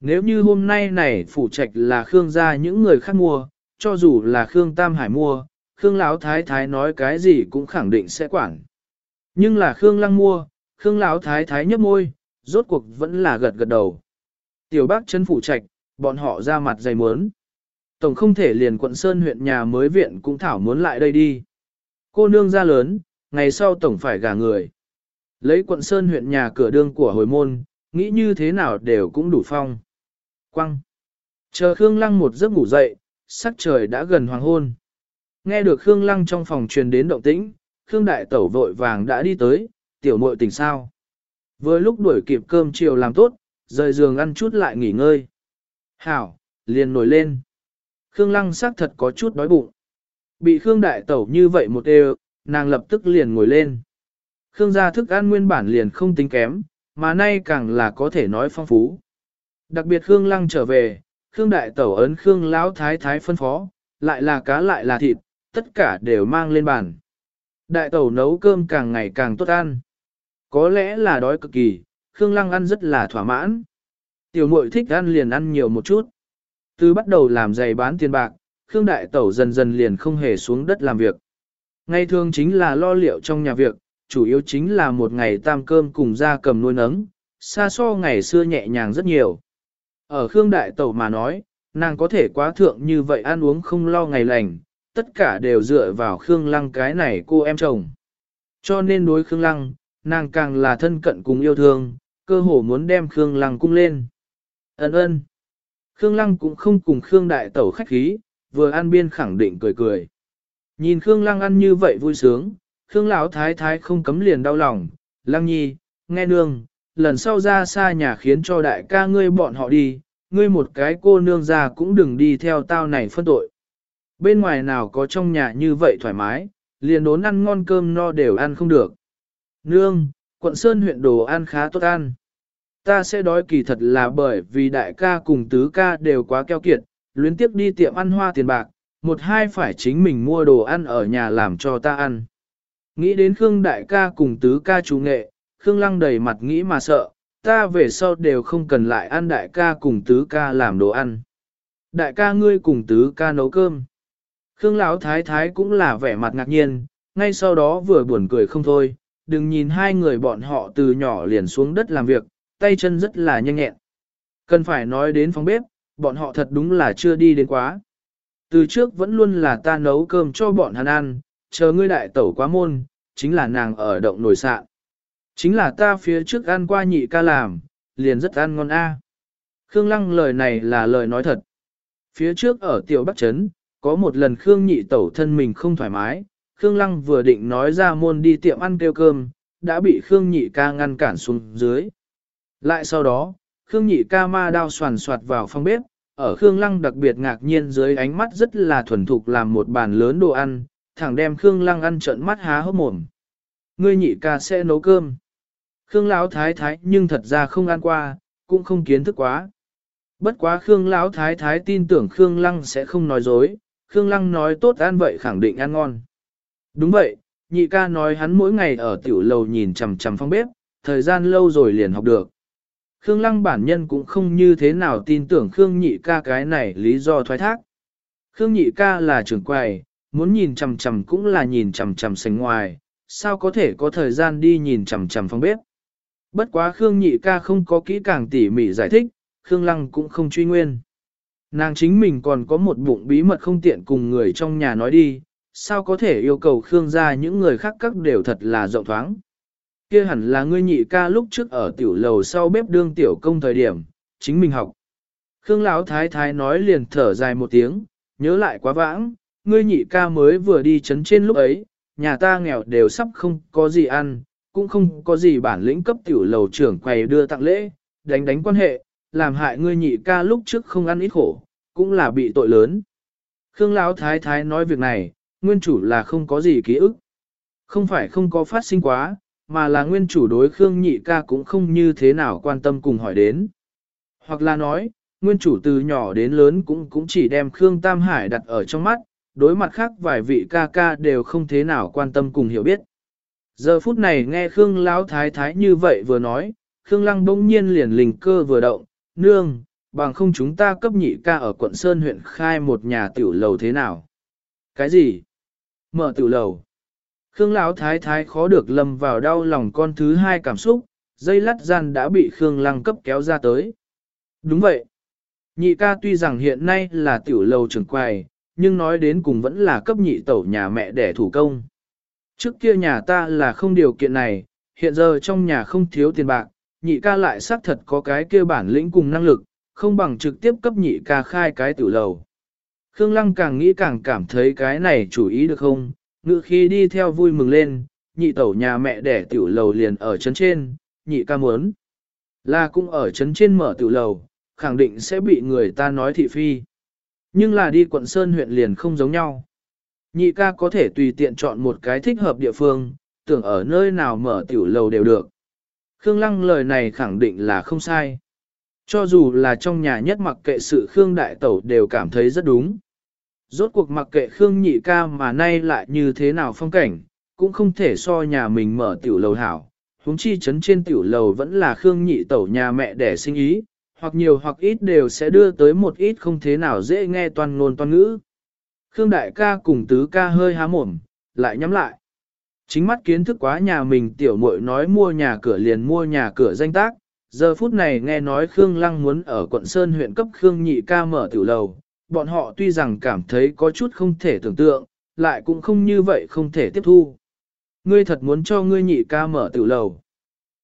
Nếu như hôm nay này phủ trạch là Khương gia những người khác mua, cho dù là Khương Tam Hải mua, Khương Lão Thái Thái nói cái gì cũng khẳng định sẽ quản. Nhưng là Khương Lăng mua, Khương Lão Thái Thái nhấp môi, rốt cuộc vẫn là gật gật đầu. Tiểu bác chân phủ trạch, bọn họ ra mặt dày muốn. Tổng không thể liền quận Sơn huyện nhà mới viện cũng thảo muốn lại đây đi. Cô nương ra lớn, ngày sau tổng phải gả người. Lấy quận Sơn huyện nhà cửa đương của hồi môn, nghĩ như thế nào đều cũng đủ phong. Quăng. Chờ Khương Lăng một giấc ngủ dậy, sắc trời đã gần hoàng hôn. Nghe được Khương Lăng trong phòng truyền đến động tĩnh, Khương Đại Tẩu vội vàng đã đi tới, tiểu muội tỉnh sao. Vừa lúc đuổi kịp cơm chiều làm tốt, rời giường ăn chút lại nghỉ ngơi. Hảo, liền nổi lên. Khương Lăng xác thật có chút đói bụng. Bị Khương Đại Tẩu như vậy một đều, nàng lập tức liền ngồi lên. Khương gia thức ăn nguyên bản liền không tính kém, mà nay càng là có thể nói phong phú. Đặc biệt Khương Lăng trở về, Khương Đại Tẩu ấn Khương Lão Thái Thái phân phó, lại là cá lại là thịt, tất cả đều mang lên bàn. Đại Tẩu nấu cơm càng ngày càng tốt ăn. Có lẽ là đói cực kỳ, Khương Lăng ăn rất là thỏa mãn. Tiểu muội thích ăn liền ăn nhiều một chút. Từ bắt đầu làm giày bán tiền bạc, Khương Đại Tẩu dần dần liền không hề xuống đất làm việc. Ngày thường chính là lo liệu trong nhà việc, chủ yếu chính là một ngày tam cơm cùng ra cầm nuôi nấng, xa so ngày xưa nhẹ nhàng rất nhiều. Ở Khương Đại Tẩu mà nói, nàng có thể quá thượng như vậy ăn uống không lo ngày lành, tất cả đều dựa vào Khương Lăng cái này cô em chồng. Cho nên đối Khương Lăng, nàng càng là thân cận cùng yêu thương, cơ hồ muốn đem Khương Lăng cung lên. Ấn ơn. Khương Lăng cũng không cùng Khương Đại Tẩu khách khí, vừa ăn biên khẳng định cười cười. Nhìn Khương Lăng ăn như vậy vui sướng, Khương Lão Thái Thái không cấm liền đau lòng, Lăng Nhi, nghe nương, lần sau ra xa nhà khiến cho đại ca ngươi bọn họ đi, ngươi một cái cô nương già cũng đừng đi theo tao này phân tội. Bên ngoài nào có trong nhà như vậy thoải mái, liền đốn ăn ngon cơm no đều ăn không được. Nương, quận Sơn huyện đồ ăn khá tốt ăn. Ta sẽ đói kỳ thật là bởi vì đại ca cùng tứ ca đều quá keo kiệt, luyến tiếp đi tiệm ăn hoa tiền bạc, một hai phải chính mình mua đồ ăn ở nhà làm cho ta ăn. Nghĩ đến Khương đại ca cùng tứ ca chủ nghệ, Khương lăng đầy mặt nghĩ mà sợ, ta về sau đều không cần lại ăn đại ca cùng tứ ca làm đồ ăn. Đại ca ngươi cùng tứ ca nấu cơm. Khương Lão thái thái cũng là vẻ mặt ngạc nhiên, ngay sau đó vừa buồn cười không thôi, đừng nhìn hai người bọn họ từ nhỏ liền xuống đất làm việc, tay chân rất là nhanh nhẹn. Cần phải nói đến phòng bếp, bọn họ thật đúng là chưa đi đến quá. Từ trước vẫn luôn là ta nấu cơm cho bọn hắn ăn, chờ ngươi đại tẩu quá môn, chính là nàng ở động nồi sạn. Chính là ta phía trước ăn qua nhị ca làm, liền rất ăn ngon a. Khương Lăng lời này là lời nói thật. Phía trước ở tiểu Bắc Trấn, có một lần Khương nhị tẩu thân mình không thoải mái, Khương Lăng vừa định nói ra môn đi tiệm ăn kêu cơm, đã bị Khương nhị ca ngăn cản xuống dưới. Lại sau đó, Khương nhị ca ma đao soàn soạt vào phòng bếp, ở Khương Lăng đặc biệt ngạc nhiên dưới ánh mắt rất là thuần thục làm một bàn lớn đồ ăn, thẳng đem Khương Lăng ăn trợn mắt há hốc mồm. Ngươi nhị ca sẽ nấu cơm. Khương Lão Thái Thái nhưng thật ra không ăn qua, cũng không kiến thức quá. Bất quá Khương Lão Thái Thái tin tưởng Khương Lăng sẽ không nói dối, Khương Lăng nói tốt ăn vậy khẳng định ăn ngon. Đúng vậy, nhị ca nói hắn mỗi ngày ở tiểu lầu nhìn chằm chằm phong bếp, thời gian lâu rồi liền học được. Khương Lăng bản nhân cũng không như thế nào tin tưởng Khương nhị ca cái này lý do thoái thác. Khương nhị ca là trưởng quầy, muốn nhìn chằm chằm cũng là nhìn chằm chằm sánh ngoài, sao có thể có thời gian đi nhìn chằm chằm phong bếp. Bất quá Khương nhị ca không có kỹ càng tỉ mỉ giải thích, Khương Lăng cũng không truy nguyên. Nàng chính mình còn có một bụng bí mật không tiện cùng người trong nhà nói đi, sao có thể yêu cầu Khương gia những người khác các đều thật là rộng thoáng. Kia hẳn là ngươi nhị ca lúc trước ở tiểu lầu sau bếp đương tiểu công thời điểm, chính mình học. Khương Lão thái thái nói liền thở dài một tiếng, nhớ lại quá vãng, ngươi nhị ca mới vừa đi chấn trên lúc ấy, nhà ta nghèo đều sắp không có gì ăn, cũng không có gì bản lĩnh cấp tiểu lầu trưởng quầy đưa tặng lễ, đánh đánh quan hệ, làm hại ngươi nhị ca lúc trước không ăn ít khổ, cũng là bị tội lớn. Khương Lão Thái Thái nói việc này, nguyên chủ là không có gì ký ức. Không phải không có phát sinh quá, mà là nguyên chủ đối Khương nhị ca cũng không như thế nào quan tâm cùng hỏi đến. Hoặc là nói, nguyên chủ từ nhỏ đến lớn cũng cũng chỉ đem Khương Tam Hải đặt ở trong mắt, đối mặt khác vài vị ca ca đều không thế nào quan tâm cùng hiểu biết. Giờ phút này nghe Khương Lão Thái Thái như vậy vừa nói, Khương Lăng bỗng nhiên liền lình cơ vừa động, nương, bằng không chúng ta cấp nhị ca ở quận Sơn huyện khai một nhà tiểu lầu thế nào? Cái gì? Mở tiểu lầu. Khương Lão Thái Thái khó được lầm vào đau lòng con thứ hai cảm xúc, dây lắt gian đã bị Khương Lăng cấp kéo ra tới. Đúng vậy. Nhị ca tuy rằng hiện nay là tiểu lầu trưởng quầy, nhưng nói đến cùng vẫn là cấp nhị tẩu nhà mẹ đẻ thủ công. Trước kia nhà ta là không điều kiện này, hiện giờ trong nhà không thiếu tiền bạc, nhị ca lại xác thật có cái kia bản lĩnh cùng năng lực, không bằng trực tiếp cấp nhị ca khai cái tiểu lầu. Khương Lăng càng nghĩ càng cảm thấy cái này chủ ý được không, ngự khi đi theo vui mừng lên, nhị tẩu nhà mẹ đẻ tiểu lầu liền ở chấn trên, nhị ca muốn. Là cũng ở chấn trên mở tiểu lầu, khẳng định sẽ bị người ta nói thị phi. Nhưng là đi quận Sơn huyện liền không giống nhau. Nhị ca có thể tùy tiện chọn một cái thích hợp địa phương, tưởng ở nơi nào mở tiểu lầu đều được. Khương Lăng lời này khẳng định là không sai. Cho dù là trong nhà nhất mặc kệ sự Khương Đại Tẩu đều cảm thấy rất đúng. Rốt cuộc mặc kệ Khương Nhị ca mà nay lại như thế nào phong cảnh, cũng không thể so nhà mình mở tiểu lầu hảo. Húng chi chấn trên tiểu lầu vẫn là Khương Nhị Tẩu nhà mẹ đẻ sinh ý, hoặc nhiều hoặc ít đều sẽ đưa tới một ít không thế nào dễ nghe toàn ngôn toàn ngữ. Khương Đại ca cùng tứ ca hơi há mồm, lại nhắm lại. Chính mắt kiến thức quá nhà mình tiểu muội nói mua nhà cửa liền mua nhà cửa danh tác, giờ phút này nghe nói Khương Lăng muốn ở quận Sơn huyện cấp Khương Nhị ca mở tiểu lầu, bọn họ tuy rằng cảm thấy có chút không thể tưởng tượng, lại cũng không như vậy không thể tiếp thu. Ngươi thật muốn cho ngươi nhị ca mở tiểu lầu.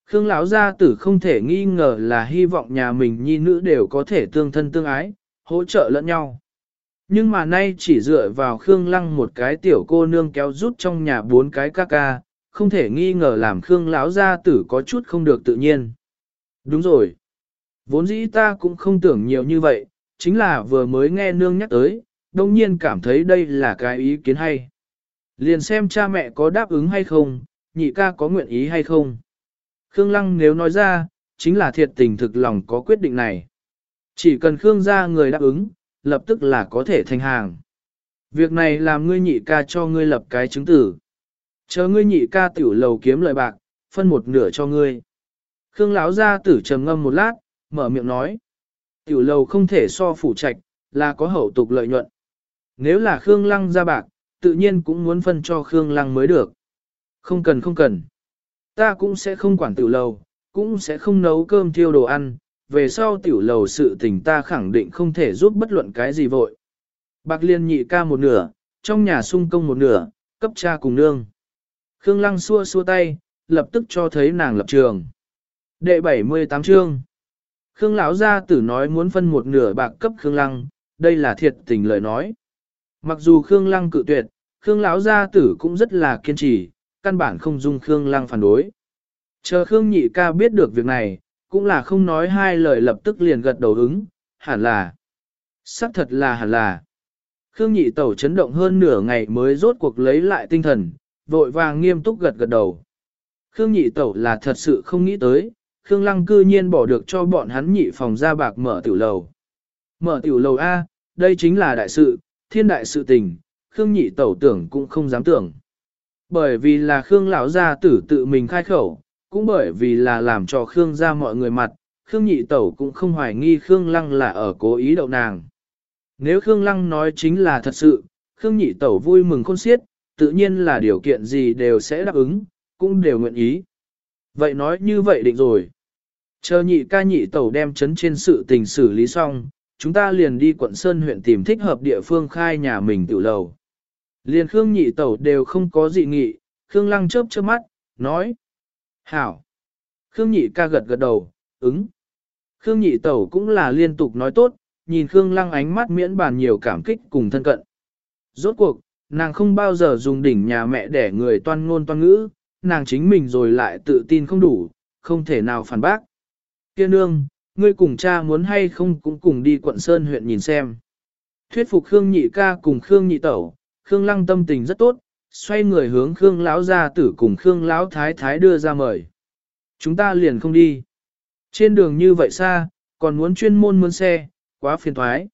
Khương lão gia tử không thể nghi ngờ là hy vọng nhà mình nhi nữ đều có thể tương thân tương ái, hỗ trợ lẫn nhau. Nhưng mà nay chỉ dựa vào Khương Lăng một cái tiểu cô nương kéo rút trong nhà bốn cái ca ca, không thể nghi ngờ làm Khương lão gia tử có chút không được tự nhiên. Đúng rồi. Vốn dĩ ta cũng không tưởng nhiều như vậy, chính là vừa mới nghe nương nhắc tới, đồng nhiên cảm thấy đây là cái ý kiến hay. Liền xem cha mẹ có đáp ứng hay không, nhị ca có nguyện ý hay không. Khương Lăng nếu nói ra, chính là thiệt tình thực lòng có quyết định này. Chỉ cần Khương gia người đáp ứng, lập tức là có thể thành hàng. Việc này làm ngươi nhị ca cho ngươi lập cái chứng tử. Chờ ngươi nhị ca tiểu lầu kiếm lợi bạc, phân một nửa cho ngươi. Khương lão gia tử trầm ngâm một lát, mở miệng nói. Tiểu lầu không thể so phủ trạch, là có hậu tục lợi nhuận. Nếu là Khương lăng ra bạc, tự nhiên cũng muốn phân cho Khương lăng mới được. Không cần không cần. Ta cũng sẽ không quản tiểu lầu, cũng sẽ không nấu cơm thiêu đồ ăn, về sau tiểu lầu sự tình ta khẳng định không thể giúp bất luận cái gì vội. Bạc liên nhị ca một nửa, trong nhà sung công một nửa, cấp cha cùng nương. Khương Lăng xua xua tay, lập tức cho thấy nàng lập trường. Đệ 78 chương. Khương lão gia tử nói muốn phân một nửa bạc cấp Khương Lăng, đây là thiệt tình lời nói. Mặc dù Khương Lăng cự tuyệt, Khương lão gia tử cũng rất là kiên trì, căn bản không dung Khương Lăng phản đối. Chờ Khương nhị ca biết được việc này, cũng là không nói hai lời lập tức liền gật đầu ứng, hẳn là. Sắc thật là hẳn là. Khương nhị tẩu chấn động hơn nửa ngày mới rốt cuộc lấy lại tinh thần, vội vàng nghiêm túc gật gật đầu. Khương nhị tẩu là thật sự không nghĩ tới, Khương lăng cư nhiên bỏ được cho bọn hắn nhị phòng ra bạc mở tiểu lầu. Mở tiểu lầu A, đây chính là đại sự, thiên đại sự tình, Khương nhị tẩu tưởng cũng không dám tưởng. Bởi vì là Khương lão gia tử tự mình khai khẩu, cũng bởi vì là làm cho Khương ra mọi người mặt, Khương nhị tẩu cũng không hoài nghi Khương lăng là ở cố ý đậu nàng. Nếu Khương lăng nói chính là thật sự, Khương nhị tẩu vui mừng khôn xiết, tự nhiên là điều kiện gì đều sẽ đáp ứng, cũng đều nguyện ý. Vậy nói như vậy định rồi. Chờ nhị ca nhị tẩu đem chấn trên sự tình xử lý xong, chúng ta liền đi quận Sơn huyện tìm thích hợp địa phương khai nhà mình tự lầu. Liền Khương nhị tẩu đều không có dị nghị, Khương lăng chớp chớp mắt, nói. Hảo. Khương nhị ca gật gật đầu, ứng. Khương nhị tẩu cũng là liên tục nói tốt, nhìn Khương lăng ánh mắt miễn bàn nhiều cảm kích cùng thân cận. Rốt cuộc, nàng không bao giờ dùng đỉnh nhà mẹ để người toan ngôn toan ngữ, nàng chính mình rồi lại tự tin không đủ, không thể nào phản bác. Kia nương, ngươi cùng cha muốn hay không cũng cùng đi quận Sơn huyện nhìn xem. Thuyết phục Khương nhị ca cùng Khương nhị tẩu, Khương lăng tâm tình rất tốt, xoay người hướng Khương lão gia tử cùng Khương lão thái thái đưa ra mời. Chúng ta liền không đi. Trên đường như vậy xa, còn muốn chuyên môn mướn xe, quá phiền thoái.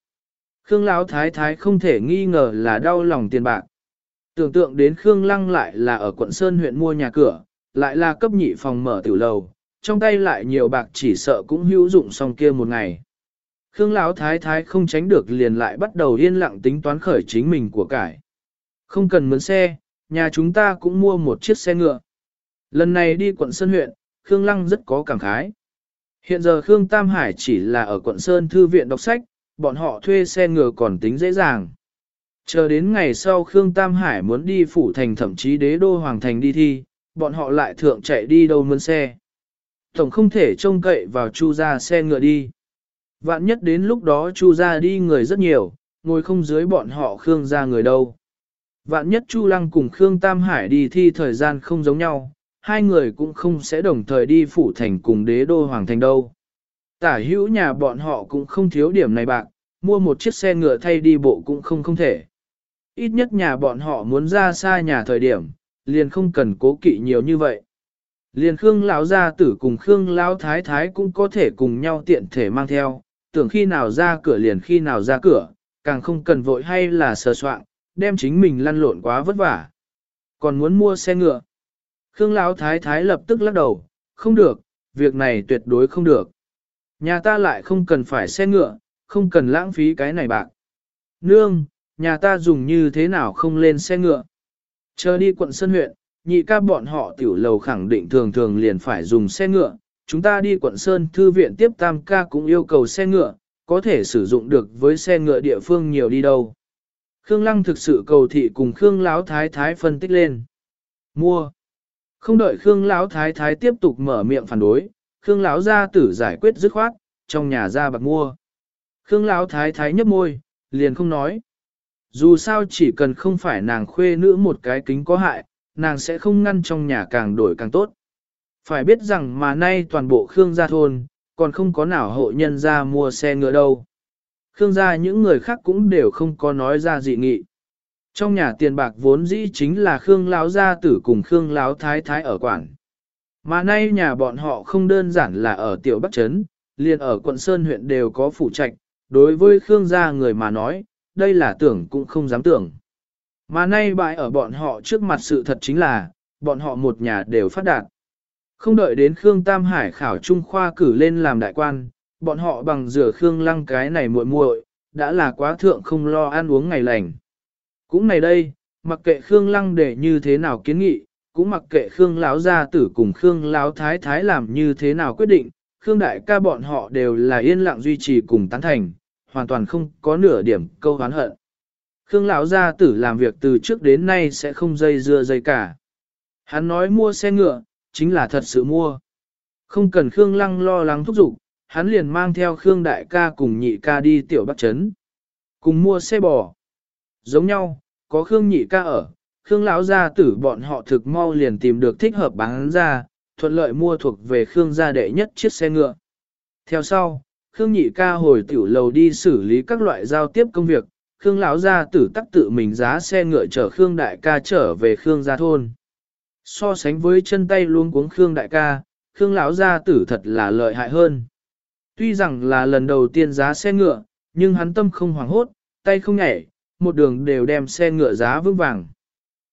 Khương lão thái thái không thể nghi ngờ là đau lòng tiền bạc. Tưởng tượng đến Khương Lăng lại là ở quận Sơn huyện mua nhà cửa, lại là cấp nhị phòng mở tiểu lầu, trong tay lại nhiều bạc chỉ sợ cũng hữu dụng xong kia một ngày. Khương Lão thái thái không tránh được liền lại bắt đầu yên lặng tính toán khởi chính mình của cải. Không cần mướn xe, nhà chúng ta cũng mua một chiếc xe ngựa. Lần này đi quận Sơn huyện, Khương Lăng rất có cảm khái. Hiện giờ Khương Tam Hải chỉ là ở quận Sơn Thư viện đọc sách, bọn họ thuê xe ngựa còn tính dễ dàng. Chờ đến ngày sau Khương Tam Hải muốn đi phủ thành thậm chí đế đô hoàng thành đi thi, bọn họ lại thượng chạy đi đâu mướn xe. Tổng không thể trông cậy vào chu ra xe ngựa đi. Vạn nhất đến lúc đó chu ra đi người rất nhiều, ngồi không dưới bọn họ Khương ra người đâu. Vạn nhất chu lăng cùng Khương Tam Hải đi thi thời gian không giống nhau, hai người cũng không sẽ đồng thời đi phủ thành cùng đế đô hoàng thành đâu. Tả hữu nhà bọn họ cũng không thiếu điểm này bạc, mua một chiếc xe ngựa thay đi bộ cũng không không thể. Ít nhất nhà bọn họ muốn ra xa nhà thời điểm, liền không cần cố kỵ nhiều như vậy. Liền Khương lão gia tử cùng Khương lão thái thái cũng có thể cùng nhau tiện thể mang theo, tưởng khi nào ra cửa liền khi nào ra cửa, càng không cần vội hay là sờ soạn, đem chính mình lăn lộn quá vất vả. Còn muốn mua xe ngựa. Khương lão thái thái lập tức lắc đầu, không được, việc này tuyệt đối không được. Nhà ta lại không cần phải xe ngựa, không cần lãng phí cái này bạc. Nương, nhà ta dùng như thế nào không lên xe ngựa. Chờ đi quận Sơn huyện, nhị ca bọn họ tiểu lầu khẳng định thường thường liền phải dùng xe ngựa. Chúng ta đi quận Sơn thư viện tiếp tam ca cũng yêu cầu xe ngựa, có thể sử dụng được với xe ngựa địa phương nhiều đi đâu. Khương Lăng thực sự cầu thị cùng Khương Lão Thái Thái phân tích lên. Mua. Không đợi Khương Lão Thái Thái tiếp tục mở miệng phản đối, Khương Lão gia tử giải quyết dứt khoát, trong nhà ra bạc mua. Khương Lão Thái Thái nhấp môi, liền không nói. Dù sao chỉ cần không phải nàng khuê nữ một cái kính có hại, nàng sẽ không ngăn trong nhà càng đổi càng tốt. Phải biết rằng mà nay toàn bộ Khương gia thôn, còn không có nào hộ nhân ra mua xe ngựa đâu. Khương gia những người khác cũng đều không có nói ra dị nghị. Trong nhà tiền bạc vốn dĩ chính là Khương Lão gia tử cùng Khương Lão thái thái ở quản. Mà nay nhà bọn họ không đơn giản là ở tiểu Bắc Trấn, liền ở quận Sơn huyện đều có phủ trạch, đối với Khương gia người mà nói, đây là tưởng cũng không dám tưởng. Mà nay bại ở bọn họ trước mặt sự thật chính là, bọn họ một nhà đều phát đạt. Không đợi đến Khương Tam Hải khảo trung khoa cử lên làm đại quan, bọn họ bằng rửa Khương Lăng cái này muội muội, đã là quá thượng không lo ăn uống ngày lành. Cũng này đây, mặc kệ Khương Lăng để như thế nào kiến nghị, cũng mặc kệ Khương Lão gia tử cùng Khương Lão thái thái làm như thế nào quyết định, Khương đại ca bọn họ đều là yên lặng duy trì cùng tán thành, hoàn toàn không có nửa điểm câu oán hận. Khương lão gia tử làm việc từ trước đến nay sẽ không dây dưa dây cả. Hắn nói mua xe ngựa, chính là thật sự mua. Không cần Khương lăng lo lắng thúc giục, hắn liền mang theo Khương đại ca cùng nhị ca đi tiểu bắc trấn. Cùng mua xe bò. Giống nhau, có Khương nhị ca ở, Khương lão gia tử bọn họ thực mau liền tìm được thích hợp bán ra, thuận lợi mua thuộc về Khương gia đệ nhất chiếc xe ngựa. Theo sau, Khương nhị ca hồi tiểu lầu đi xử lý các loại giao tiếp công việc, Khương lão gia tử tắc tự mình giá xe ngựa chở Khương đại ca trở về Khương gia thôn. So sánh với chân tay luôn cuống Khương đại ca, Khương lão gia tử thật là lợi hại hơn. Tuy rằng là lần đầu tiên giá xe ngựa, nhưng hắn tâm không hoảng hốt, tay không nhảy, một đường đều đem xe ngựa giá vững vàng.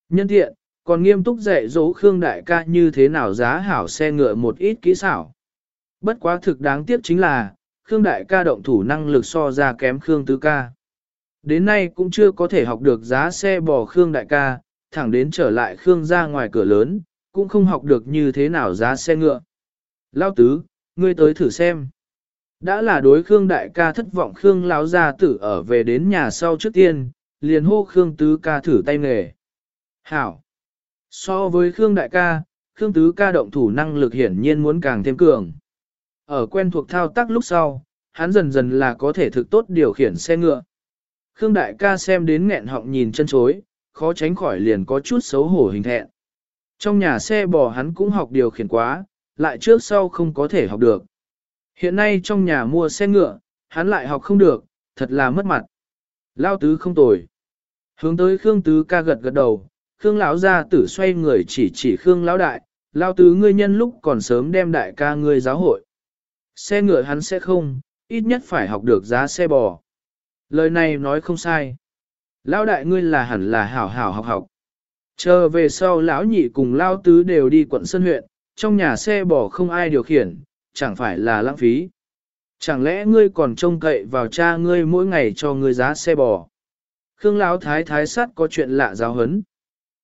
Nhân tiện, còn nghiêm túc dạy dỗ Khương Đại ca như thế nào giá hảo xe ngựa một ít kỹ xảo. Bất quá thực đáng tiếc chính là, Khương Đại ca động thủ năng lực so ra kém Khương Tứ ca. Đến nay cũng chưa có thể học được giá xe bò Khương Đại ca, thẳng đến trở lại Khương ra ngoài cửa lớn, cũng không học được như thế nào giá xe ngựa. Lao tứ, ngươi tới thử xem. Đã là đối Khương đại ca thất vọng Khương lão gia tử ở về đến nhà sau trước tiên, liền hô Khương tứ ca thử tay nghề. Hảo! So với Khương đại ca, Khương tứ ca động thủ năng lực hiển nhiên muốn càng thêm cường. Ở quen thuộc thao tác lúc sau, hắn dần dần là có thể thực tốt điều khiển xe ngựa. Khương đại ca xem đến nghẹn họng nhìn chân chối, khó tránh khỏi liền có chút xấu hổ hình thẹn. Trong nhà xe bò hắn cũng học điều khiển quá, lại trước sau không có thể học được. Hiện nay trong nhà mua xe ngựa, hắn lại học không được, thật là mất mặt. Lao tứ không tồi. Hướng tới Khương tứ ca gật gật đầu, Khương lão ra tử xoay người chỉ chỉ Khương lão đại, Lao tứ ngươi nhân lúc còn sớm đem đại ca ngươi giáo hội. Xe ngựa hắn sẽ không, ít nhất phải học được giá xe bò. Lời này nói không sai. Lão đại ngươi là hẳn là hảo hảo học học. Chờ về sau lão nhị cùng Lao tứ đều đi quận Sơn huyện, trong nhà xe bò không ai điều khiển, chẳng phải là lãng phí. Chẳng lẽ ngươi còn trông cậy vào cha ngươi mỗi ngày cho ngươi giá xe bò? Khương Lão thái thái sát có chuyện lạ giáo hấn.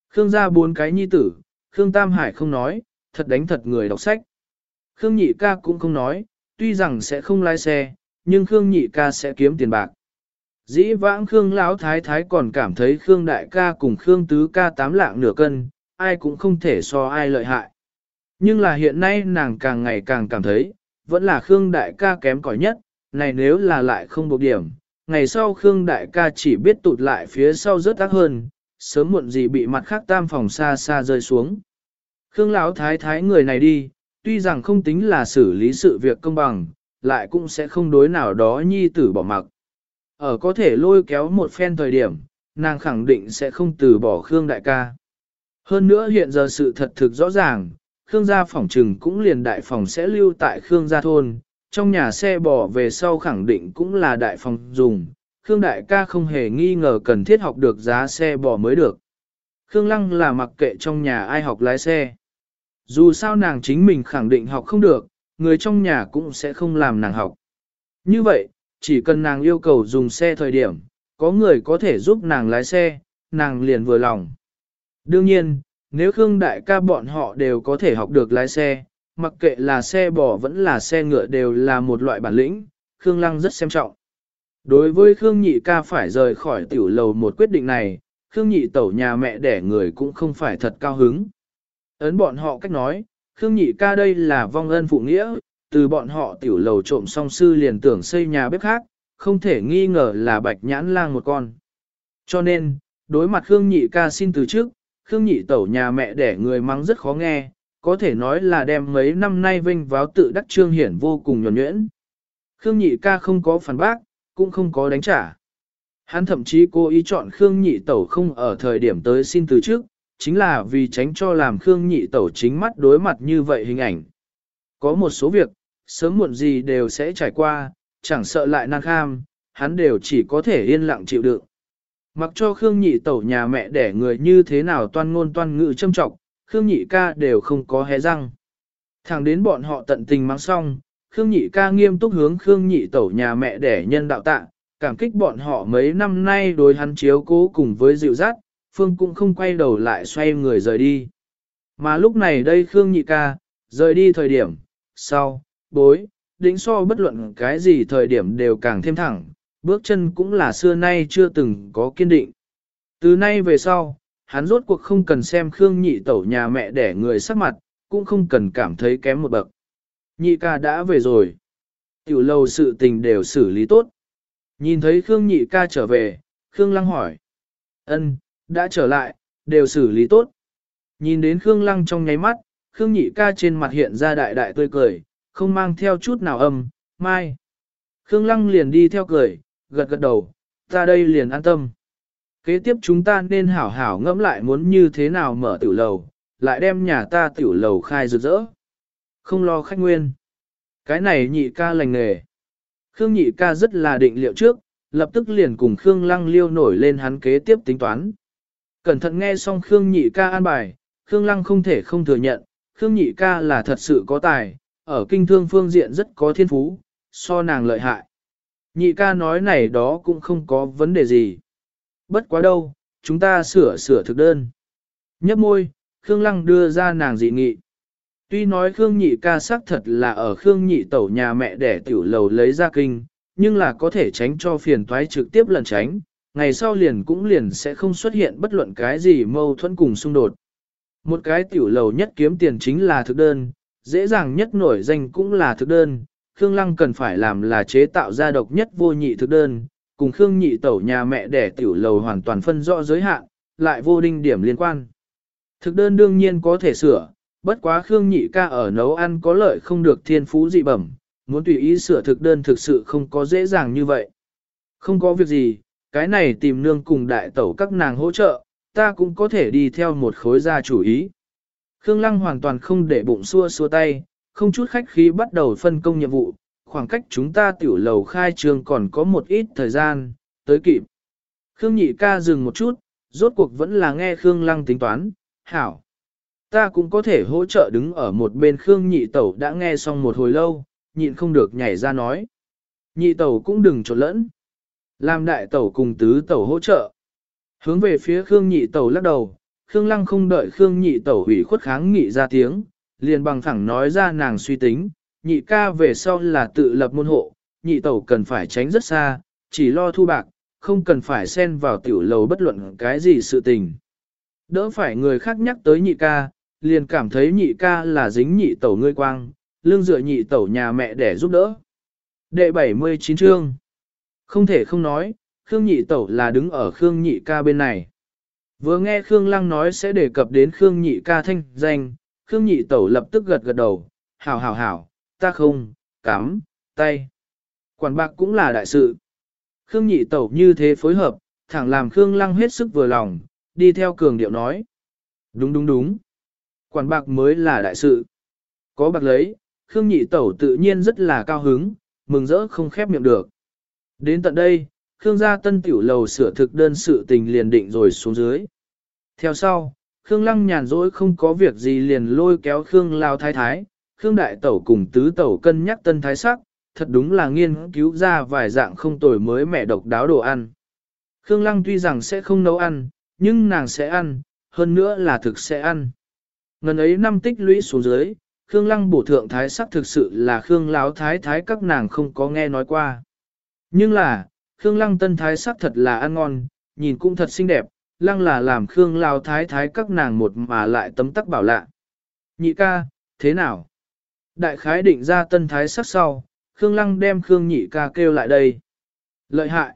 Khương ra bốn cái nhi tử, Khương Tam Hải không nói, thật đánh thật người đọc sách. Khương Nhị ca cũng không nói, tuy rằng sẽ không lái xe, nhưng Khương Nhị ca sẽ kiếm tiền bạc. Dĩ vãng Khương Lão thái thái còn cảm thấy Khương Đại ca cùng Khương Tứ ca tám lạng nửa cân, ai cũng không thể so ai lợi hại. Nhưng là hiện nay nàng càng ngày càng cảm thấy, vẫn là Khương Đại ca kém cỏi nhất, này nếu là lại không buộc điểm, ngày sau Khương Đại ca chỉ biết tụt lại phía sau rất ác hơn, sớm muộn gì bị mặt khác tam phòng xa xa rơi xuống. Khương Lão thái thái người này đi, tuy rằng không tính là xử lý sự việc công bằng, lại cũng sẽ không đối nào đó nhi tử bỏ mặc. Ở có thể lôi kéo một phen thời điểm, nàng khẳng định sẽ không từ bỏ Khương Đại ca. Hơn nữa hiện giờ sự thật thực rõ ràng, Khương gia phòng trừng cũng liền đại phòng sẽ lưu tại Khương gia thôn, trong nhà xe bò về sau khẳng định cũng là đại phòng dùng, Khương đại ca không hề nghi ngờ cần thiết học được giá xe bò mới được. Khương lăng là mặc kệ trong nhà ai học lái xe. Dù sao nàng chính mình khẳng định học không được, người trong nhà cũng sẽ không làm nàng học. Như vậy, chỉ cần nàng yêu cầu dùng xe thời điểm, có người có thể giúp nàng lái xe, nàng liền vừa lòng. Đương nhiên, nếu Khương đại ca bọn họ đều có thể học được lái xe, mặc kệ là xe bò vẫn là xe ngựa đều là một loại bản lĩnh, Khương Lăng rất xem trọng. Đối với Khương nhị ca phải rời khỏi tiểu lầu một quyết định này, Khương nhị tẩu nhà mẹ đẻ người cũng không phải thật cao hứng. Ấn bọn họ cách nói, Khương nhị ca đây là vong ân phụ nghĩa, từ bọn họ tiểu lầu trộm song sư liền tưởng xây nhà bếp khác, không thể nghi ngờ là bạch nhãn lang một con. Cho nên, đối mặt Khương nhị ca xin từ trước, Khương nhị tẩu nhà mẹ đẻ người mắng rất khó nghe, có thể nói là đem mấy năm nay vinh váo tự đắc trương hiển vô cùng nhuẩn nhuyễn. Khương nhị ca không có phản bác, cũng không có đánh trả. Hắn thậm chí cố ý chọn Khương nhị tẩu không ở thời điểm tới xin từ trước, chính là vì tránh cho làm Khương nhị tẩu chính mắt đối mặt như vậy hình ảnh. Có một số việc, sớm muộn gì đều sẽ trải qua, chẳng sợ lại năng kham, hắn đều chỉ có thể yên lặng chịu đựng. Mặc cho Khương Nhị tẩu nhà mẹ đẻ người như thế nào toan ngôn toan ngữ châm trọng, Khương Nhị ca đều không có hé răng. Thẳng đến bọn họ tận tình mang xong, Khương Nhị ca nghiêm túc hướng Khương Nhị tẩu nhà mẹ đẻ nhân đạo tạ, cảm kích bọn họ mấy năm nay đối hắn chiếu cố cùng với dịu dắt, Phương cũng không quay đầu lại xoay người rời đi. Mà lúc này đây Khương Nhị ca, rời đi thời điểm, sau, bối, đỉnh so bất luận cái gì thời điểm đều càng thêm thẳng, bước chân cũng là xưa nay chưa từng có kiên định. Từ nay về sau, hắn rốt cuộc không cần xem Khương nhị tẩu nhà mẹ để người sắc mặt, cũng không cần cảm thấy kém một bậc. Nhị ca đã về rồi. Tiểu lâu sự tình đều xử lý tốt. Nhìn thấy Khương nhị ca trở về, Khương lăng hỏi. ân đã trở lại, đều xử lý tốt. Nhìn đến Khương lăng trong nháy mắt, Khương nhị ca trên mặt hiện ra đại đại tươi cười, không mang theo chút nào âm, mai. Khương lăng liền đi theo cười, gật gật đầu, ta đây liền an tâm. Kế tiếp chúng ta nên hảo hảo ngẫm lại muốn như thế nào mở tiểu lầu, lại đem nhà ta tiểu lầu khai rực rỡ. Không lo khách nguyên. Cái này nhị ca lành nghề. Khương nhị ca rất là định liệu trước, lập tức liền cùng Khương lăng liêu nổi lên hắn kế tiếp tính toán. Cẩn thận nghe xong Khương Nhị ca an bài, Khương Lăng không thể không thừa nhận, Khương Nhị ca là thật sự có tài, ở kinh thương phương diện rất có thiên phú, so nàng lợi hại. Nhị ca nói này đó cũng không có vấn đề gì. Bất quá đâu, chúng ta sửa sửa thực đơn. Nhấp môi, Khương Lăng đưa ra nàng dị nghị. Tuy nói Khương Nhị ca xác thật là ở Khương Nhị tẩu nhà mẹ để tiểu lầu lấy ra kinh, nhưng là có thể tránh cho phiền toái trực tiếp lần tránh, ngày sau liền cũng liền sẽ không xuất hiện bất luận cái gì mâu thuẫn cùng xung đột. Một cái tiểu lầu nhất kiếm tiền chính là thực đơn, dễ dàng nhất nổi danh cũng là thực đơn, Khương Lăng cần phải làm là chế tạo ra độc nhất vô nhị thực đơn, cùng Khương nhị tẩu nhà mẹ đẻ tiểu lầu hoàn toàn phân rõ giới hạn, lại vô đinh điểm liên quan. Thực đơn đương nhiên có thể sửa, bất quá Khương nhị ca ở nấu ăn có lợi không được thiên phú dị bẩm, muốn tùy ý sửa thực đơn thực sự không có dễ dàng như vậy. Không có việc gì, cái này tìm nương cùng đại tẩu các nàng hỗ trợ, ta cũng có thể đi theo một khối gia chủ ý. Khương Lăng hoàn toàn không để bụng xua xua tay, không chút khách khí bắt đầu phân công nhiệm vụ, khoảng cách chúng ta tiểu lầu khai trương còn có một ít thời gian, tới kịp. Khương nhị ca dừng một chút, rốt cuộc vẫn là nghe Khương Lăng tính toán, hảo. Ta cũng có thể hỗ trợ đứng ở một bên Khương nhị tẩu đã nghe xong một hồi lâu, nhịn không được nhảy ra nói. Nhị tẩu cũng đừng trộn lẫn. Làm đại tẩu cùng tứ tẩu hỗ trợ. Hướng về phía Khương nhị tẩu lắc đầu, Khương lăng không đợi Khương nhị tẩu hủy khuất kháng nghị ra tiếng, liền bằng thẳng nói ra nàng suy tính, nhị ca về sau là tự lập môn hộ, nhị tẩu cần phải tránh rất xa, chỉ lo thu bạc, không cần phải xen vào tiểu lầu bất luận cái gì sự tình. Đỡ phải người khác nhắc tới nhị ca, liền cảm thấy nhị ca là dính nhị tẩu ngươi quang, lương dựa nhị tẩu nhà mẹ để giúp đỡ. Đệ 79 chương Không thể không nói, Khương nhị tẩu là đứng ở Khương nhị ca bên này. Vừa nghe Khương Lăng nói sẽ đề cập đến Khương nhị ca thanh danh, Khương nhị tẩu lập tức gật gật đầu, hảo hảo hảo, ta không, cắm, tay. Quản bạc cũng là đại sự. Khương nhị tẩu như thế phối hợp, thẳng làm Khương Lăng hết sức vừa lòng, đi theo cường điệu nói. Đúng đúng đúng. Quản bạc mới là đại sự. Có bạc lấy, Khương nhị tẩu tự nhiên rất là cao hứng, mừng rỡ không khép miệng được. Đến tận đây, Khương gia tân tiểu lầu sửa thực đơn sự tình liền định rồi xuống dưới. Theo sau, Khương lăng nhàn rỗi không có việc gì liền lôi kéo Khương lao thái thái, Khương đại tẩu cùng tứ tẩu cân nhắc tân thái sắc, thật đúng là nghiên cứu ra vài dạng không tồi mới mẹ độc đáo đồ ăn. Khương lăng tuy rằng sẽ không nấu ăn, nhưng nàng sẽ ăn, hơn nữa là thực sẽ ăn. Ngần ấy năm tích lũy xuống dưới, Khương Lăng bổ thượng thái sắc thực sự là Khương Láo thái thái các nàng không có nghe nói qua. Nhưng là, Khương Lăng tân thái sắc thật là ăn ngon, nhìn cũng thật xinh đẹp, Lăng là làm Khương lao thái thái các nàng một mà lại tấm tắc bảo lạ. Nhị ca, thế nào? Đại khái định ra tân thái sắc sau, Khương Lăng đem Khương nhị ca kêu lại đây. Lợi hại!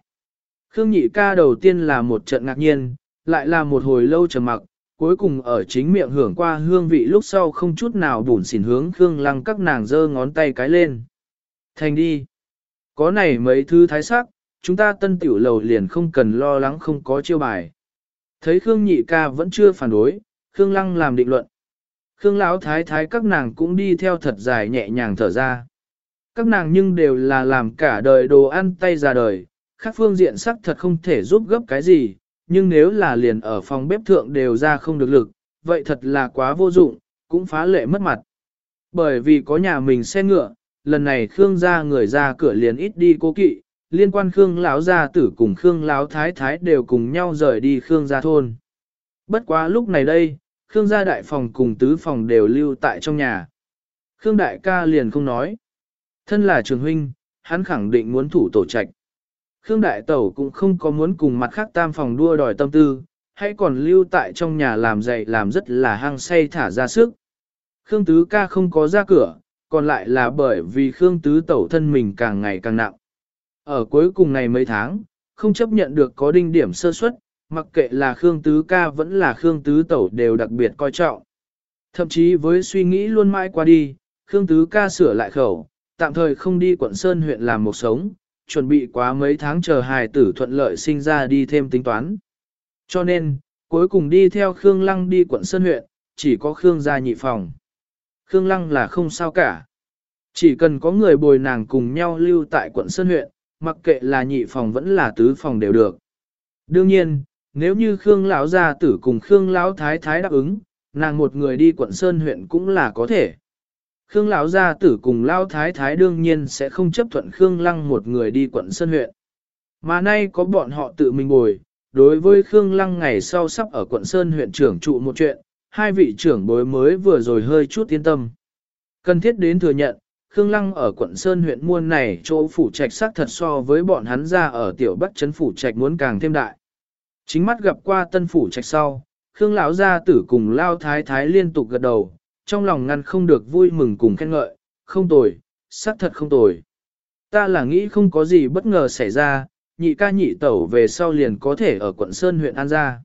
Khương nhị ca đầu tiên là một trận ngạc nhiên, lại là một hồi lâu trầm mặc, cuối cùng ở chính miệng hưởng qua hương vị lúc sau không chút nào bùn xỉn hướng Khương Lăng các nàng giơ ngón tay cái lên. Thành đi. Có này mấy thứ thái sắc, chúng ta tân tiểu lầu liền không cần lo lắng không có chiêu bài. Thấy Khương nhị ca vẫn chưa phản đối, Khương Lăng làm định luận. Khương lão thái thái các nàng cũng đi theo thật dài nhẹ nhàng thở ra. Các nàng nhưng đều là làm cả đời đồ ăn tay ra đời, khác phương diện sắc thật không thể giúp gấp cái gì, nhưng nếu là liền ở phòng bếp thượng đều ra không được lực, vậy thật là quá vô dụng, cũng phá lệ mất mặt. Bởi vì có nhà mình xe ngựa, lần này Khương gia người ra cửa liền ít đi cố kỵ, liên quan Khương lão gia tử cùng Khương lão thái thái đều cùng nhau rời đi Khương gia thôn. Bất quá lúc này đây, Khương gia đại phòng cùng tứ phòng đều lưu tại trong nhà. Khương đại ca liền không nói. Thân là trường huynh, hắn khẳng định muốn thủ tổ trạch. Khương Đại Tẩu cũng không có muốn cùng mặt khác tam phòng đua đòi tâm tư, hay còn lưu tại trong nhà làm dạy làm rất là hăng say thả ra sức. Khương Tứ ca không có ra cửa, còn lại là bởi vì Khương Tứ Tẩu thân mình càng ngày càng nặng. Ở cuối cùng này mấy tháng, không chấp nhận được có đinh điểm sơ suất, mặc kệ là Khương Tứ ca vẫn là Khương Tứ Tẩu đều đặc biệt coi trọng. Thậm chí với suy nghĩ luôn mãi qua đi, Khương Tứ ca sửa lại khẩu, tạm thời không đi quận Sơn huyện làm một sống, chuẩn bị quá mấy tháng chờ hài tử thuận lợi sinh ra đi thêm tính toán. Cho nên, cuối cùng đi theo Khương Lăng đi quận Sơn huyện, chỉ có Khương gia nhị phòng. Khương Lăng là không sao cả. Chỉ cần có người bồi nàng cùng nhau lưu tại quận Sơn huyện, mặc kệ là nhị phòng vẫn là tứ phòng đều được. Đương nhiên, Nếu như Khương lão gia tử cùng Khương lão thái thái đáp ứng, nàng một người đi quận Sơn huyện cũng là có thể. Khương lão gia tử cùng lão thái thái đương nhiên sẽ không chấp thuận Khương Lăng một người đi quận Sơn huyện. Mà nay có bọn họ tự mình bồi, đối với Khương Lăng ngày sau sắp ở quận Sơn huyện trưởng trụ một chuyện, hai vị trưởng bối mới vừa rồi hơi chút yên tâm. Cần thiết đến thừa nhận, Khương Lăng ở quận Sơn huyện muôn này chỗ phủ trạch sắc thật so với bọn hắn ra ở tiểu bắc trấn phủ trạch muốn càng thêm đại. Chính mắt gặp qua tân phủ trạch sau, Khương lão gia tử cùng lao thái thái liên tục gật đầu, trong lòng ngăn không được vui mừng cùng khen ngợi, không tồi, sắc thật không tồi. Ta là nghĩ không có gì bất ngờ xảy ra, nhị ca nhị tẩu về sau liền có thể ở quận Sơn huyện An Gia.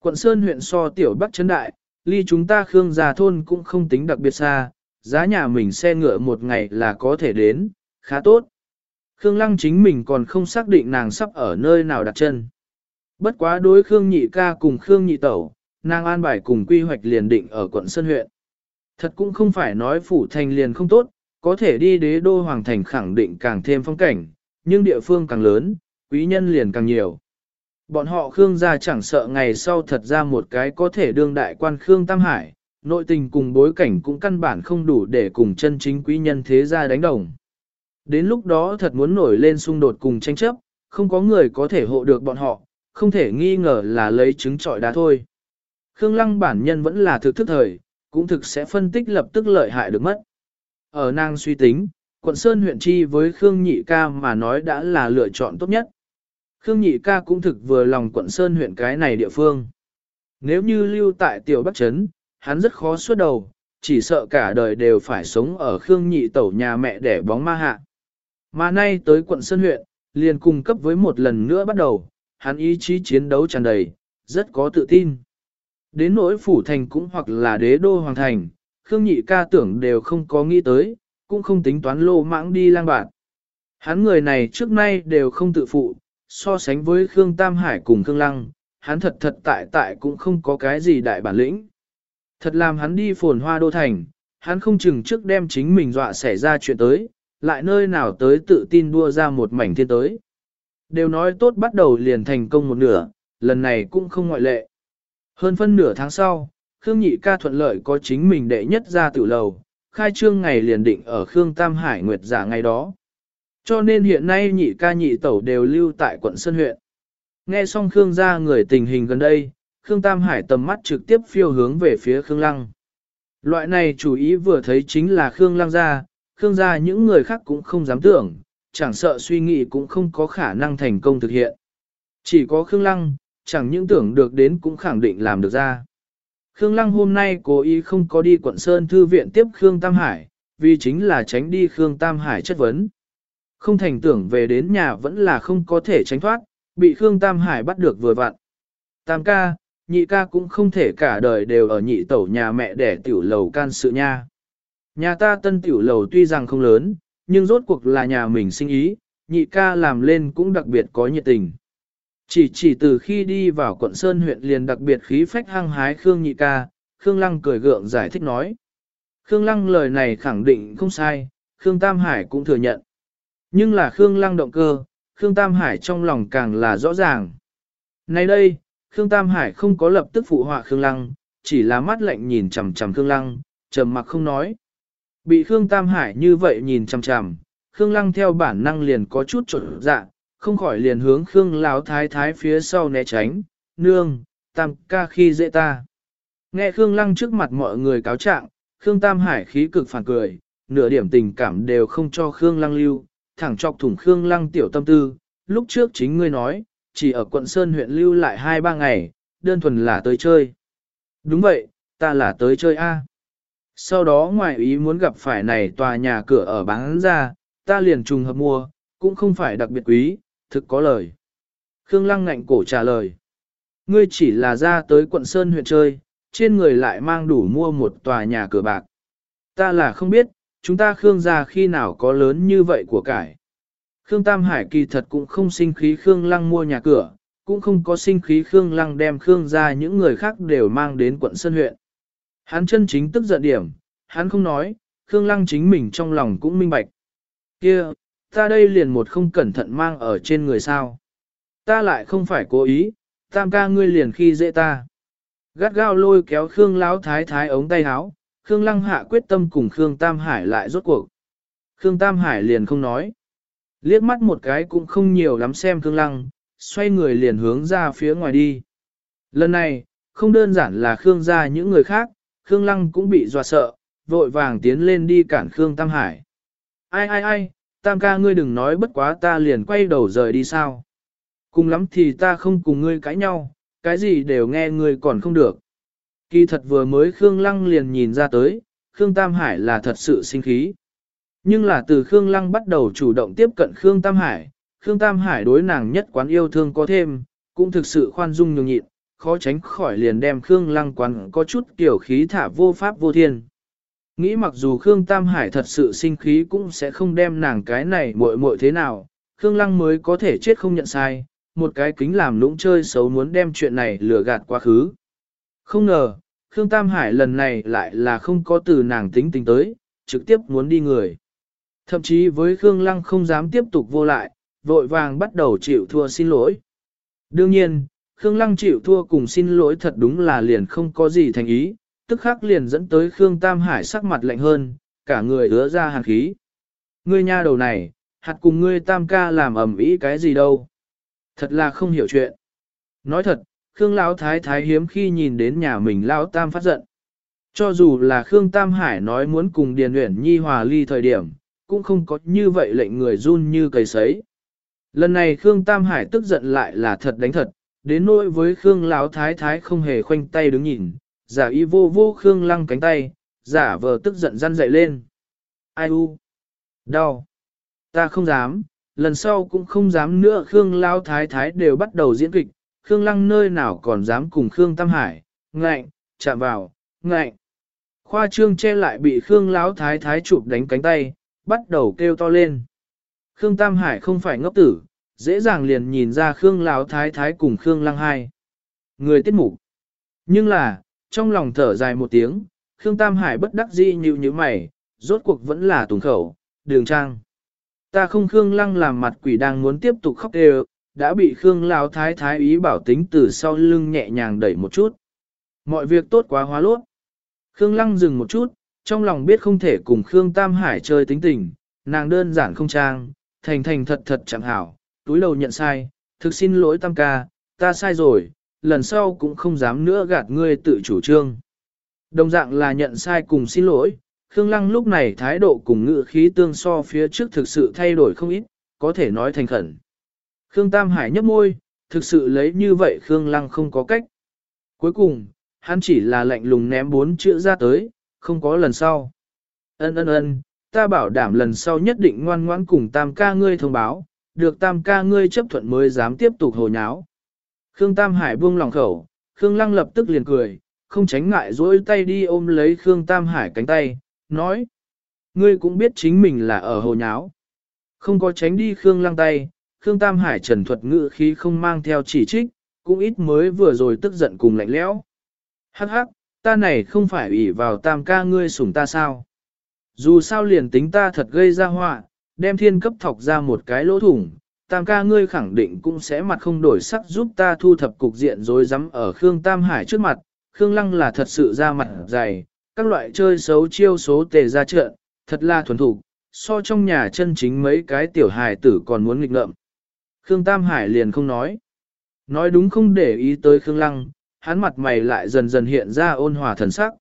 Quận Sơn huyện so tiểu Bắc Trấn Đại, ly chúng ta Khương Gia Thôn cũng không tính đặc biệt xa, giá nhà mình xe ngựa một ngày là có thể đến, khá tốt. Khương Lăng chính mình còn không xác định nàng sắp ở nơi nào đặt chân. Bất quá đối Khương Nhị ca cùng Khương Nhị tẩu, nàng an bài cùng quy hoạch liền định ở quận Sơn huyện. Thật cũng không phải nói phủ thành liền không tốt, có thể đi đế đô hoàng thành khẳng định càng thêm phong cảnh, nhưng địa phương càng lớn, quý nhân liền càng nhiều. Bọn họ Khương gia chẳng sợ ngày sau thật ra một cái có thể đương đại quan Khương Tam Hải, nội tình cùng bối cảnh cũng căn bản không đủ để cùng chân chính quý nhân thế gia đánh đồng. Đến lúc đó thật muốn nổi lên xung đột cùng tranh chấp, không có người có thể hộ được bọn họ, không thể nghi ngờ là lấy trứng trọi đá thôi. Khương Lăng bản nhân vẫn là thực thức thời, cũng thực sẽ phân tích lập tức lợi hại được mất. Ở nàng suy tính, quận Sơn huyện chi với Khương Nhị ca mà nói đã là lựa chọn tốt nhất. Khương Nhị ca cũng thực vừa lòng quận Sơn huyện cái này địa phương. Nếu như lưu tại Tiểu Bắc Trấn, hắn rất khó suốt đầu, chỉ sợ cả đời đều phải sống ở Khương Nhị tẩu nhà mẹ để bóng ma hạ. Mà nay tới quận Sơn huyện, liền cung cấp với một lần nữa bắt đầu, hắn ý chí chiến đấu tràn đầy, rất có tự tin. Đến nỗi phủ thành cũng hoặc là đế đô hoàng thành, Khương Nhị ca tưởng đều không có nghĩ tới, cũng không tính toán lô mãng đi lang bạn. Hắn người này trước nay đều không tự phụ, so sánh với Khương Tam Hải cùng Khương Lăng, hắn thật thật tại tại cũng không có cái gì đại bản lĩnh. Thật làm hắn đi phồn hoa đô thành, hắn không chừng trước đem chính mình dọa xảy ra chuyện tới, lại nơi nào tới tự tin đua ra một mảnh thiên tới. Đều nói tốt bắt đầu liền thành công một nửa, lần này cũng không ngoại lệ. Hơn phân nửa tháng sau, Khương Nhị ca thuận lợi có chính mình đệ nhất ra tử lầu, khai trương ngày liền định ở Khương Tam Hải Nguyệt giả ngày đó. Cho nên hiện nay nhị ca nhị tẩu đều lưu tại quận Sơn huyện. Nghe xong Khương gia người tình hình gần đây, Khương Tam Hải tầm mắt trực tiếp phiêu hướng về phía Khương Lăng. Loại này chủ ý vừa thấy chính là Khương Lăng ra, Khương gia những người khác cũng không dám tưởng, chẳng sợ suy nghĩ cũng không có khả năng thành công thực hiện. Chỉ có Khương Lăng, chẳng những tưởng được đến cũng khẳng định làm được ra. Khương Lăng hôm nay cố ý không có đi quận Sơn Thư viện tiếp Khương Tam Hải, vì chính là tránh đi Khương Tam Hải chất vấn. Không thành tưởng về đến nhà vẫn là không có thể tránh thoát, bị Khương Tam Hải bắt được vừa vặn. Tam ca, nhị ca cũng không thể cả đời đều ở nhị tẩu nhà mẹ để tiểu lầu can sự nha. Nhà ta tân tiểu lầu tuy rằng không lớn, nhưng rốt cuộc là nhà mình sinh ý, nhị ca làm lên cũng đặc biệt có nhiệt tình. Chỉ chỉ từ khi đi vào quận Sơn huyện liền đặc biệt khí phách hăng hái Khương nhị ca, Khương Lăng cười gượng giải thích nói. Khương Lăng lời này khẳng định không sai, Khương Tam Hải cũng thừa nhận. Nhưng là Khương Lăng động cơ, Khương Tam Hải trong lòng càng là rõ ràng. Nay đây, Khương Tam Hải không có lập tức phụ họa Khương Lăng, chỉ là mắt lạnh nhìn chằm chằm Khương Lăng, trầm mặc không nói. Bị Khương Tam Hải như vậy nhìn chằm chằm, Khương Lăng theo bản năng liền có chút trộn dạ, không khỏi liền hướng Khương Lão Thái Thái phía sau né tránh, nương, Tam ca khi dễ ta. Nghe Khương Lăng trước mặt mọi người cáo trạng, Khương Tam Hải khí cực phản cười, nửa điểm tình cảm đều không cho Khương Lăng lưu, thẳng chọc thủng Khương Lăng tiểu tâm tư, lúc trước chính ngươi nói, chỉ ở quận Sơn huyện lưu lại 2-3 ngày, đơn thuần là tới chơi. Đúng vậy, ta là tới chơi A. Sau đó ngoài ý muốn gặp phải này tòa nhà cửa ở bán ra, ta liền trùng hợp mua, cũng không phải đặc biệt quý, thực có lời. Khương Lăng ngạnh cổ trả lời. Ngươi chỉ là ra tới quận Sơn huyện chơi, trên người lại mang đủ mua một tòa nhà cửa bạc. Ta là không biết, chúng ta Khương gia khi nào có lớn như vậy của cải. Khương Tam Hải kỳ thật cũng không sinh khí Khương Lăng mua nhà cửa, cũng không có sinh khí Khương Lăng đem Khương gia những người khác đều mang đến quận Sơn huyện. Hắn chân chính tức giận điểm, hắn không nói, Khương Lăng chính mình trong lòng cũng minh bạch. kia ta đây liền một không cẩn thận mang ở trên người sao. Ta lại không phải cố ý, tam ca ngươi liền khi dễ ta. Gắt gao lôi kéo Khương Lão thái thái ống tay áo, Khương Lăng hạ quyết tâm cùng Khương Tam Hải lại rốt cuộc. Khương Tam Hải liền không nói. Liếc mắt một cái cũng không nhiều lắm xem Khương Lăng, xoay người liền hướng ra phía ngoài đi. Lần này, không đơn giản là Khương gia những người khác, Khương Lăng cũng bị dọa sợ, vội vàng tiến lên đi cản Khương Tam Hải. Ai ai ai, Tam ca ngươi đừng nói bất quá ta liền quay đầu rời đi sao. Cùng lắm thì ta không cùng ngươi cãi nhau, cái gì đều nghe ngươi còn không được. Kỳ thật vừa mới Khương Lăng liền nhìn ra tới, Khương Tam Hải là thật sự sinh khí. Nhưng là từ Khương Lăng bắt đầu chủ động tiếp cận Khương Tam Hải, Khương Tam Hải đối nàng nhất quán yêu thương có thêm, cũng thực sự khoan dung nhường nhịn, khó tránh khỏi liền đem Khương Lăng quán có chút kiểu khí thả vô pháp vô thiên. Nghĩ mặc dù Khương Tam Hải thật sự sinh khí cũng sẽ không đem nàng cái này muội muội thế nào, Khương Lăng mới có thể chết không nhận sai, một cái kính làm lũng chơi xấu muốn đem chuyện này lừa gạt quá khứ. Không ngờ, Khương Tam Hải lần này lại là không có từ nàng tính tình tới, trực tiếp muốn đi người. Thậm chí với Khương Lăng không dám tiếp tục vô lại, vội vàng bắt đầu chịu thua xin lỗi. Đương nhiên, Khương Lăng chịu thua cùng xin lỗi thật đúng là liền không có gì thành ý, tức khắc liền dẫn tới Khương Tam Hải sắc mặt lạnh hơn, cả người ứa ra hàn khí. Ngươi nha đầu này, hạt cùng ngươi Tam ca làm ẩm ý cái gì đâu. Thật là không hiểu chuyện. Nói thật, Khương Lão Thái Thái hiếm khi nhìn đến nhà mình Lão Tam phát giận. Cho dù là Khương Tam Hải nói muốn cùng Điền Uyển Nhi hòa ly thời điểm, cũng không có như vậy lệnh người run như cầy sấy. Lần này Khương Tam Hải tức giận lại là thật đánh thật, đến nỗi với Khương Lão Thái Thái không hề khoanh tay đứng nhìn, giả y vô vô Khương lăng cánh tay, giả vờ tức giận răn dậy lên. Ai u? Đau! Ta không dám, lần sau cũng không dám nữa Khương Lão Thái Thái đều bắt đầu diễn kịch, Khương lăng nơi nào còn dám cùng Khương Tam Hải, ngạnh, chạm vào, ngạnh. Khoa trương che lại bị Khương Lão Thái Thái chụp đánh cánh tay, bắt đầu kêu to lên. Khương Tam Hải không phải ngốc tử, dễ dàng liền nhìn ra Khương Lão Thái Thái cùng Khương Lăng hai. Người tiết mục. Nhưng là, trong lòng thở dài một tiếng, Khương Tam Hải bất đắc dĩ như như mày, rốt cuộc vẫn là tùng khẩu, đường trang. Ta không Khương Lăng làm mặt quỷ đang muốn tiếp tục khóc đều, đã bị Khương Lão Thái Thái ý bảo tính từ sau lưng nhẹ nhàng đẩy một chút. Mọi việc tốt quá hóa lốt. Khương Lăng dừng một chút, trong lòng biết không thể cùng Khương Tam Hải chơi tính tình, nàng đơn giản không trang, thành thành thật thật chẳng hảo, túi đầu nhận sai, thực xin lỗi Tam ca, ta sai rồi, lần sau cũng không dám nữa gạt ngươi tự chủ trương. Đồng dạng là nhận sai cùng xin lỗi, Khương Lăng lúc này thái độ cùng ngữ khí tương so phía trước thực sự thay đổi không ít, có thể nói thành khẩn. Khương Tam Hải nhấp môi, thực sự lấy như vậy Khương Lăng không có cách. Cuối cùng, hắn chỉ là lạnh lùng ném bốn chữ ra tới, không có lần sau. Ân ân ân, ta bảo đảm lần sau nhất định ngoan ngoãn cùng tam ca ngươi thông báo, được tam ca ngươi chấp thuận mới dám tiếp tục hồ nháo. Khương Tam Hải buông lòng khẩu, Khương Lăng lập tức liền cười, không tránh ngại dỗi tay đi ôm lấy Khương Tam Hải cánh tay, nói. Ngươi cũng biết chính mình là ở hồ nháo. Không có tránh đi Khương Lăng tay, Khương Tam Hải trần thuật ngữ khí không mang theo chỉ trích, cũng ít mới vừa rồi tức giận cùng lạnh lẽo. Hắc hắc, ta này không phải ủy vào tam ca ngươi sủng ta sao. Dù sao liền tính ta thật gây ra họa, đem thiên cấp thọc ra một cái lỗ thủng, tam ca ngươi khẳng định cũng sẽ mặt không đổi sắc giúp ta thu thập cục diện rối rắm ở Khương Tam Hải trước mặt. Khương Lăng là thật sự ra mặt dày, các loại chơi xấu chiêu số tề ra trận, thật là thuần thủ, so trong nhà chân chính mấy cái tiểu hài tử còn muốn nghịch ngợm. Khương Tam Hải liền không nói. Nói đúng không để ý tới Khương Lăng, hắn mặt mày lại dần dần hiện ra ôn hòa thần sắc.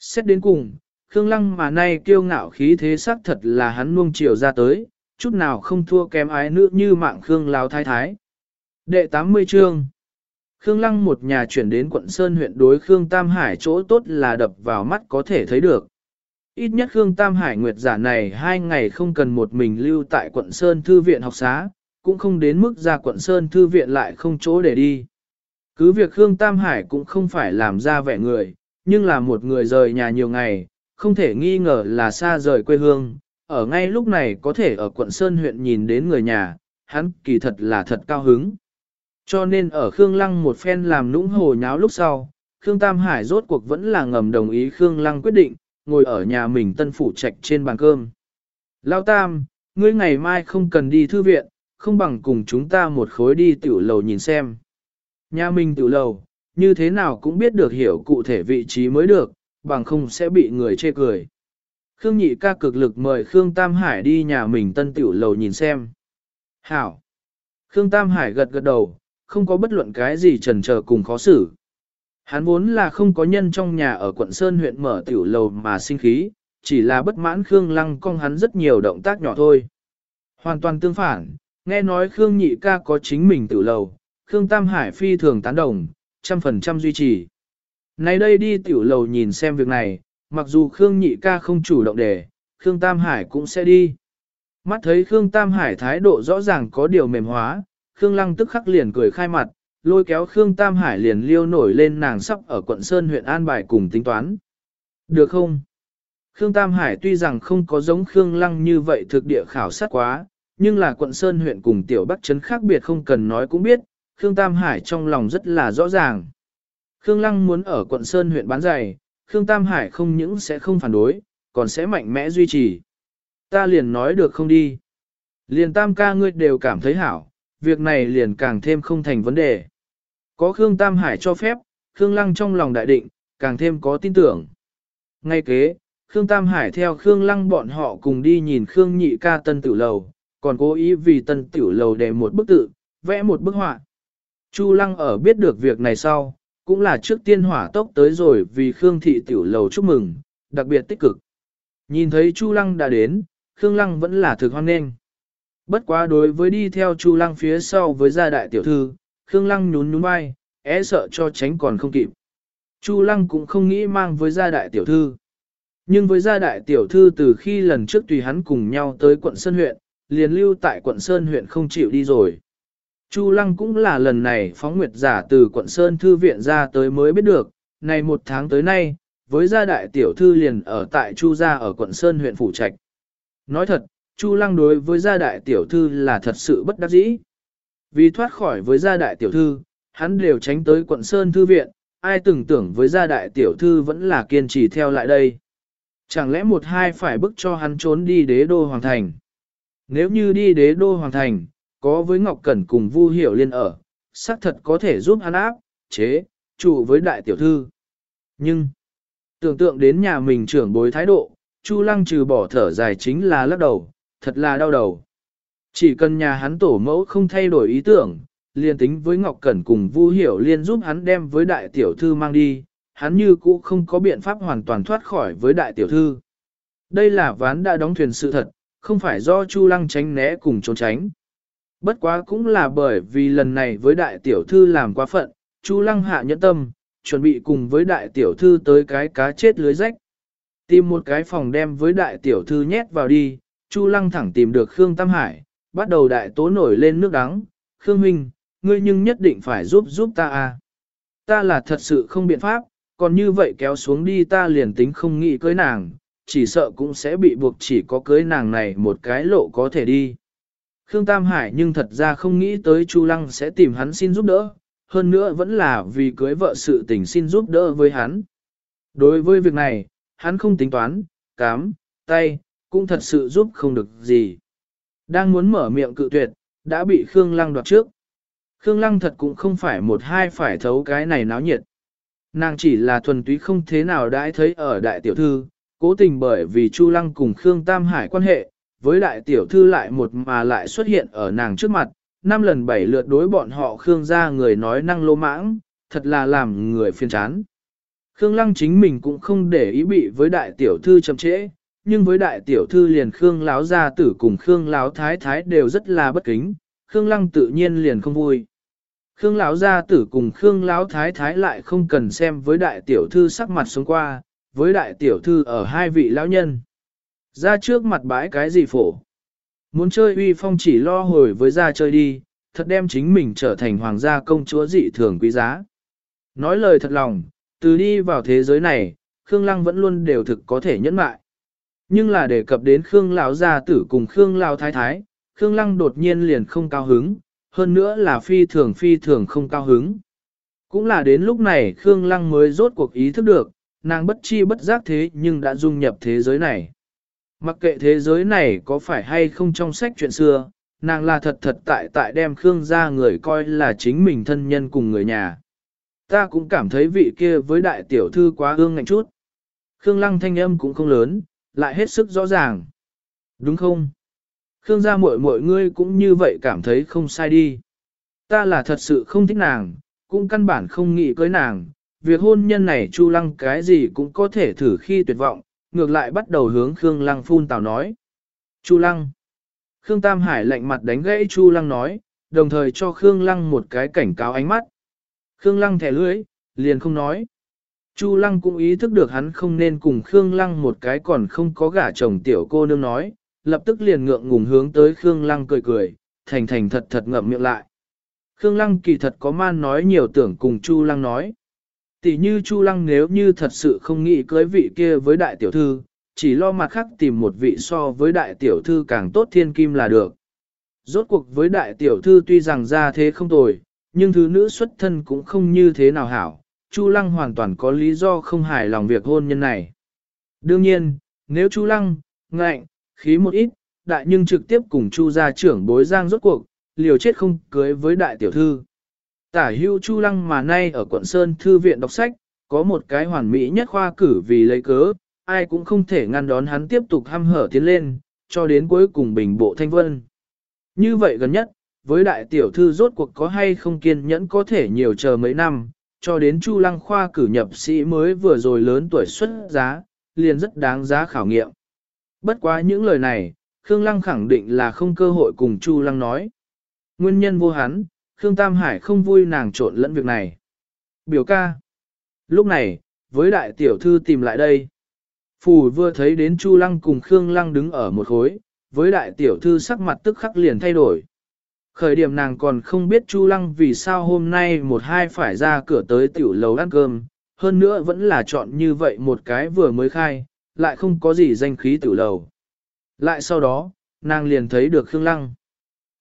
Xét đến cùng, Khương Lăng mà nay kiêu ngạo khí thế sắc thật là hắn nuông chiều ra tới, chút nào không thua kém ái nữ như mạng Khương Lao Thái Thái. Đệ 80 chương Khương Lăng một nhà chuyển đến quận Sơn huyện đối Khương Tam Hải chỗ tốt là đập vào mắt có thể thấy được. Ít nhất Khương Tam Hải Nguyệt giả này hai ngày không cần một mình lưu tại quận Sơn Thư viện học xá, cũng không đến mức ra quận Sơn Thư viện lại không chỗ để đi. Cứ việc Khương Tam Hải cũng không phải làm ra vẻ người, nhưng là một người rời nhà nhiều ngày, không thể nghi ngờ là xa rời quê hương, ở ngay lúc này có thể ở quận Sơn huyện nhìn đến người nhà, hắn kỳ thật là thật cao hứng. Cho nên ở Khương Lăng một phen làm nũng hồ nháo lúc sau, Khương Tam Hải rốt cuộc vẫn là ngầm đồng ý Khương Lăng quyết định, ngồi ở nhà mình tân phủ trạch trên bàn cơm. Lao Tam, ngươi ngày mai không cần đi thư viện, không bằng cùng chúng ta một khối đi tiểu lầu nhìn xem. Nhà mình tự lầu, như thế nào cũng biết được hiểu cụ thể vị trí mới được, bằng không sẽ bị người chê cười. Khương nhị ca cực lực mời Khương Tam Hải đi nhà mình tân tiểu lầu nhìn xem. Hảo! Khương Tam Hải gật gật đầu, không có bất luận cái gì trần chờ cùng khó xử. Hắn vốn là không có nhân trong nhà ở quận Sơn huyện mở tiểu lầu mà sinh khí, chỉ là bất mãn Khương Lăng cong hắn rất nhiều động tác nhỏ thôi. Hoàn toàn tương phản, nghe nói Khương nhị ca có chính mình tiểu lầu, Khương Tam Hải phi thường tán đồng, trăm phần trăm duy trì. Nay đây đi tiểu lầu nhìn xem việc này, mặc dù Khương nhị ca không chủ động để, Khương Tam Hải cũng sẽ đi. Mắt thấy Khương Tam Hải thái độ rõ ràng có điều mềm hóa, Khương Lăng tức khắc liền cười khai mặt, lôi kéo Khương Tam Hải liền liêu nổi lên nàng sắp ở quận Sơn huyện An Bài cùng tính toán. Được không? Khương Tam Hải tuy rằng không có giống Khương Lăng như vậy thực địa khảo sát quá, nhưng là quận Sơn huyện cùng tiểu Bắc Trấn khác biệt không cần nói cũng biết, Khương Tam Hải trong lòng rất là rõ ràng. Khương Lăng muốn ở quận Sơn huyện bán giày, Khương Tam Hải không những sẽ không phản đối, còn sẽ mạnh mẽ duy trì. Ta liền nói được không đi. Liền tam ca ngươi đều cảm thấy hảo, việc này liền càng thêm không thành vấn đề. Có Khương Tam Hải cho phép, Khương Lăng trong lòng đại định, càng thêm có tin tưởng. Ngay kế, Khương Tam Hải theo Khương Lăng bọn họ cùng đi nhìn Khương Nhị ca tân Tử lầu, còn cố ý vì tân tiểu lầu để một bức tự, vẽ một bức họa. Chu Lăng ở biết được việc này sau, cũng là trước tiên hỏa tốc tới rồi vì Khương Thị tiểu lầu chúc mừng, đặc biệt tích cực. Nhìn thấy Chu Lăng đã đến, Khương Lăng vẫn là thực hoan nghênh. Bất quá đối với đi theo Chu Lăng phía sau với gia đại tiểu thư, Khương Lăng nhún nhún vai, é sợ cho tránh còn không kịp. Chu Lăng cũng không nghĩ mang với gia đại tiểu thư. Nhưng với gia đại tiểu thư từ khi lần trước tùy hắn cùng nhau tới quận Sơn huyện, liền lưu tại quận Sơn huyện không chịu đi rồi. Chu Lăng cũng là lần này phóng nguyệt giả từ quận Sơn Thư viện ra tới mới biết được, này một tháng tới nay, với gia đại tiểu thư liền ở tại Chu gia ở quận Sơn huyện Phủ Trạch. Nói thật, Chu Lăng đối với gia đại tiểu thư là thật sự bất đắc dĩ. Vì thoát khỏi với gia đại tiểu thư, hắn đều tránh tới quận Sơn Thư viện, ai từng tưởng với gia đại tiểu thư vẫn là kiên trì theo lại đây. Chẳng lẽ một hai phải bức cho hắn trốn đi đế đô hoàng thành. Nếu như đi đế đô hoàng thành, có với Ngọc Cẩn cùng Vu Hiểu Liên ở, xác thật có thể giúp hắn áp, chế, chủ với đại tiểu thư. Nhưng, tưởng tượng đến nhà mình trưởng bối thái độ, Chu Lăng trừ bỏ thở dài chính là lắc đầu, thật là đau đầu. Chỉ cần nhà hắn tổ mẫu không thay đổi ý tưởng, liên tính với Ngọc Cẩn cùng Vu Hiểu Liên giúp hắn đem với đại tiểu thư mang đi, hắn như cũ không có biện pháp hoàn toàn thoát khỏi với đại tiểu thư. Đây là ván đã đóng thuyền sự thật, không phải do Chu Lăng tránh né cùng trốn tránh. Bất quá cũng là bởi vì lần này với đại tiểu thư làm quá phận, Chu Lăng hạ nhẫn tâm, chuẩn bị cùng với đại tiểu thư tới cái cá chết lưới rách. Tìm một cái phòng đem với đại tiểu thư nhét vào đi, Chu Lăng thẳng tìm được Khương Tam Hải, bắt đầu đại tố nổi lên nước đắng. Khương Minh, ngươi nhưng nhất định phải giúp giúp ta a. Ta là thật sự không biện pháp, còn như vậy kéo xuống đi ta liền tính không nghĩ cưới nàng, chỉ sợ cũng sẽ bị buộc chỉ có cưới nàng này một cái lộ có thể đi. Khương Tam Hải nhưng thật ra không nghĩ tới Chu Lăng sẽ tìm hắn xin giúp đỡ, hơn nữa vẫn là vì cưới vợ sự tình xin giúp đỡ với hắn. Đối với việc này, hắn không tính toán, cám, tay, cũng thật sự giúp không được gì. Đang muốn mở miệng cự tuyệt, đã bị Khương Lăng đoạt trước. Khương Lăng thật cũng không phải một hai phải thấu cái này náo nhiệt. Nàng chỉ là thuần túy không thế nào đãi thấy ở đại tiểu thư, cố tình bởi vì Chu Lăng cùng Khương Tam Hải quan hệ, với đại tiểu thư lại một mà lại xuất hiện ở nàng trước mặt, năm lần bảy lượt đối bọn họ Khương gia người nói năng lô mãng, thật là làm người phiền chán. Khương Lăng chính mình cũng không để ý bị với đại tiểu thư chậm trễ, nhưng với đại tiểu thư liền Khương Láo gia tử cùng Khương Láo thái thái đều rất là bất kính, Khương Lăng tự nhiên liền không vui. Khương Láo gia tử cùng Khương Láo thái thái lại không cần xem với đại tiểu thư sắc mặt xuống qua, với đại tiểu thư ở hai vị lão nhân. Ra trước mặt bãi cái gì phổ. Muốn chơi uy phong chỉ lo hồi với ra chơi đi, thật đem chính mình trở thành hoàng gia công chúa dị thường quý giá. Nói lời thật lòng, từ đi vào thế giới này, Khương Lăng vẫn luôn đều thực có thể nhẫn mại. Nhưng là đề cập đến Khương Lão gia tử cùng Khương Lão thái thái, Khương Lăng đột nhiên liền không cao hứng, hơn nữa là phi thường phi thường không cao hứng. Cũng là đến lúc này Khương Lăng mới rốt cuộc ý thức được, nàng bất chi bất giác thế nhưng đã dung nhập thế giới này. Mặc kệ thế giới này có phải hay không trong sách chuyện xưa, nàng là thật thật tại tại đem Khương gia người coi là chính mình thân nhân cùng người nhà. Ta cũng cảm thấy vị kia với đại tiểu thư quá ương ngạnh chút. Khương lăng thanh âm cũng không lớn, lại hết sức rõ ràng. Đúng không? Khương gia muội muội ngươi cũng như vậy cảm thấy không sai đi. Ta là thật sự không thích nàng, cũng căn bản không nghĩ cưới nàng. Việc hôn nhân này Chu Lăng cái gì cũng có thể thử khi tuyệt vọng, ngược lại bắt đầu hướng Khương Lăng phun tào nói. Chu Lăng. Khương Tam Hải lạnh mặt đánh gãy Chu Lăng nói, đồng thời cho Khương Lăng một cái cảnh cáo ánh mắt. Khương Lăng thẻ lưỡi, liền không nói. Chu Lăng cũng ý thức được hắn không nên cùng Khương Lăng một cái còn không có gả chồng tiểu cô nương nói, lập tức liền ngượng ngùng hướng tới Khương Lăng cười cười, thành thành thật thật ngậm miệng lại. Khương Lăng kỳ thật có man nói nhiều tưởng cùng Chu Lăng nói. Tỷ như Chu Lăng nếu như thật sự không nghĩ cưới vị kia với đại tiểu thư, chỉ lo mặt khác tìm một vị so với đại tiểu thư càng tốt thiên kim là được. Rốt cuộc với đại tiểu thư tuy rằng ra thế không tồi, nhưng thứ nữ xuất thân cũng không như thế nào hảo, Chu Lăng hoàn toàn có lý do không hài lòng việc hôn nhân này. Đương nhiên, nếu Chu Lăng, ngạnh, khí một ít, đại nhưng trực tiếp cùng Chu gia trưởng bối giang rốt cuộc, liều chết không cưới với đại tiểu thư. Tả hưu Chu Lăng mà nay ở quận Sơn Thư viện đọc sách, có một cái hoàn mỹ nhất khoa cử vì lấy cớ, ai cũng không thể ngăn đón hắn tiếp tục hăm hở tiến lên, cho đến cuối cùng bình bộ thanh vân. Như vậy gần nhất, với đại tiểu thư rốt cuộc có hay không kiên nhẫn có thể nhiều chờ mấy năm, cho đến Chu Lăng khoa cử nhập sĩ mới vừa rồi lớn tuổi xuất giá, liền rất đáng giá khảo nghiệm. Bất quá những lời này, Khương Lăng khẳng định là không cơ hội cùng Chu Lăng nói. Nguyên nhân vô hắn, Khương Tam Hải không vui nàng trộn lẫn việc này. Biểu ca. Lúc này, với đại tiểu thư tìm lại đây. Phù vừa thấy đến Chu Lăng cùng Khương Lăng đứng ở một khối, với đại tiểu thư sắc mặt tức khắc liền thay đổi. Khởi điểm nàng còn không biết Chu Lăng vì sao hôm nay một hai phải ra cửa tới tiểu lầu ăn cơm, hơn nữa vẫn là chọn như vậy một cái vừa mới khai, lại không có gì danh khí tiểu lầu. Lại sau đó, nàng liền thấy được Khương Lăng.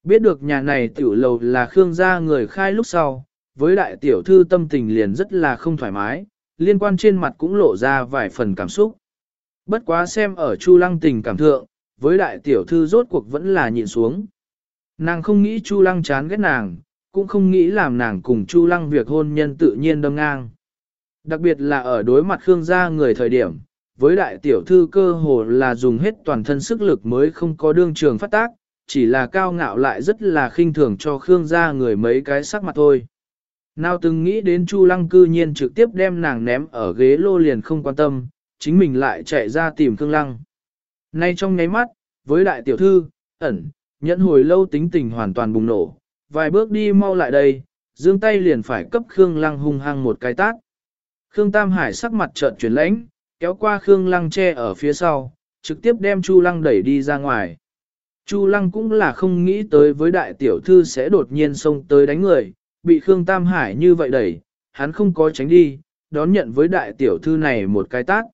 Biết được nhà này tiểu lầu là Khương gia người khai lúc sau, với đại tiểu thư tâm tình liền rất là không thoải mái, liên quan trên mặt cũng lộ ra vài phần cảm xúc. Bất quá xem ở Chu Lăng tình cảm thượng, với đại tiểu thư rốt cuộc vẫn là nhịn xuống. Nàng không nghĩ Chu Lăng chán ghét nàng, cũng không nghĩ làm nàng cùng Chu Lăng việc hôn nhân tự nhiên đâm ngang. Đặc biệt là ở đối mặt Khương gia người thời điểm, với đại tiểu thư cơ hồ là dùng hết toàn thân sức lực mới không có đương trường phát tác, chỉ là cao ngạo lại rất là khinh thường cho Khương gia người mấy cái sắc mặt thôi. Nào từng nghĩ đến Chu Lăng cư nhiên trực tiếp đem nàng ném ở ghế lô liền không quan tâm, chính mình lại chạy ra tìm Khương Lăng. Nay trong nháy mắt, với đại tiểu thư, ẩn, nhẫn hồi lâu tính tình hoàn toàn bùng nổ, vài bước đi mau lại đây, dương tay liền phải cấp Khương Lăng hung hăng một cái tát. Khương Tam Hải sắc mặt trợn chuyển lãnh, kéo qua Khương Lăng che ở phía sau, trực tiếp đem Chu Lăng đẩy đi ra ngoài. Chu Lăng cũng là không nghĩ tới với đại tiểu thư sẽ đột nhiên xông tới đánh người, bị Khương Tam Hải như vậy đẩy, hắn không có tránh đi, đón nhận với đại tiểu thư này một cái tát.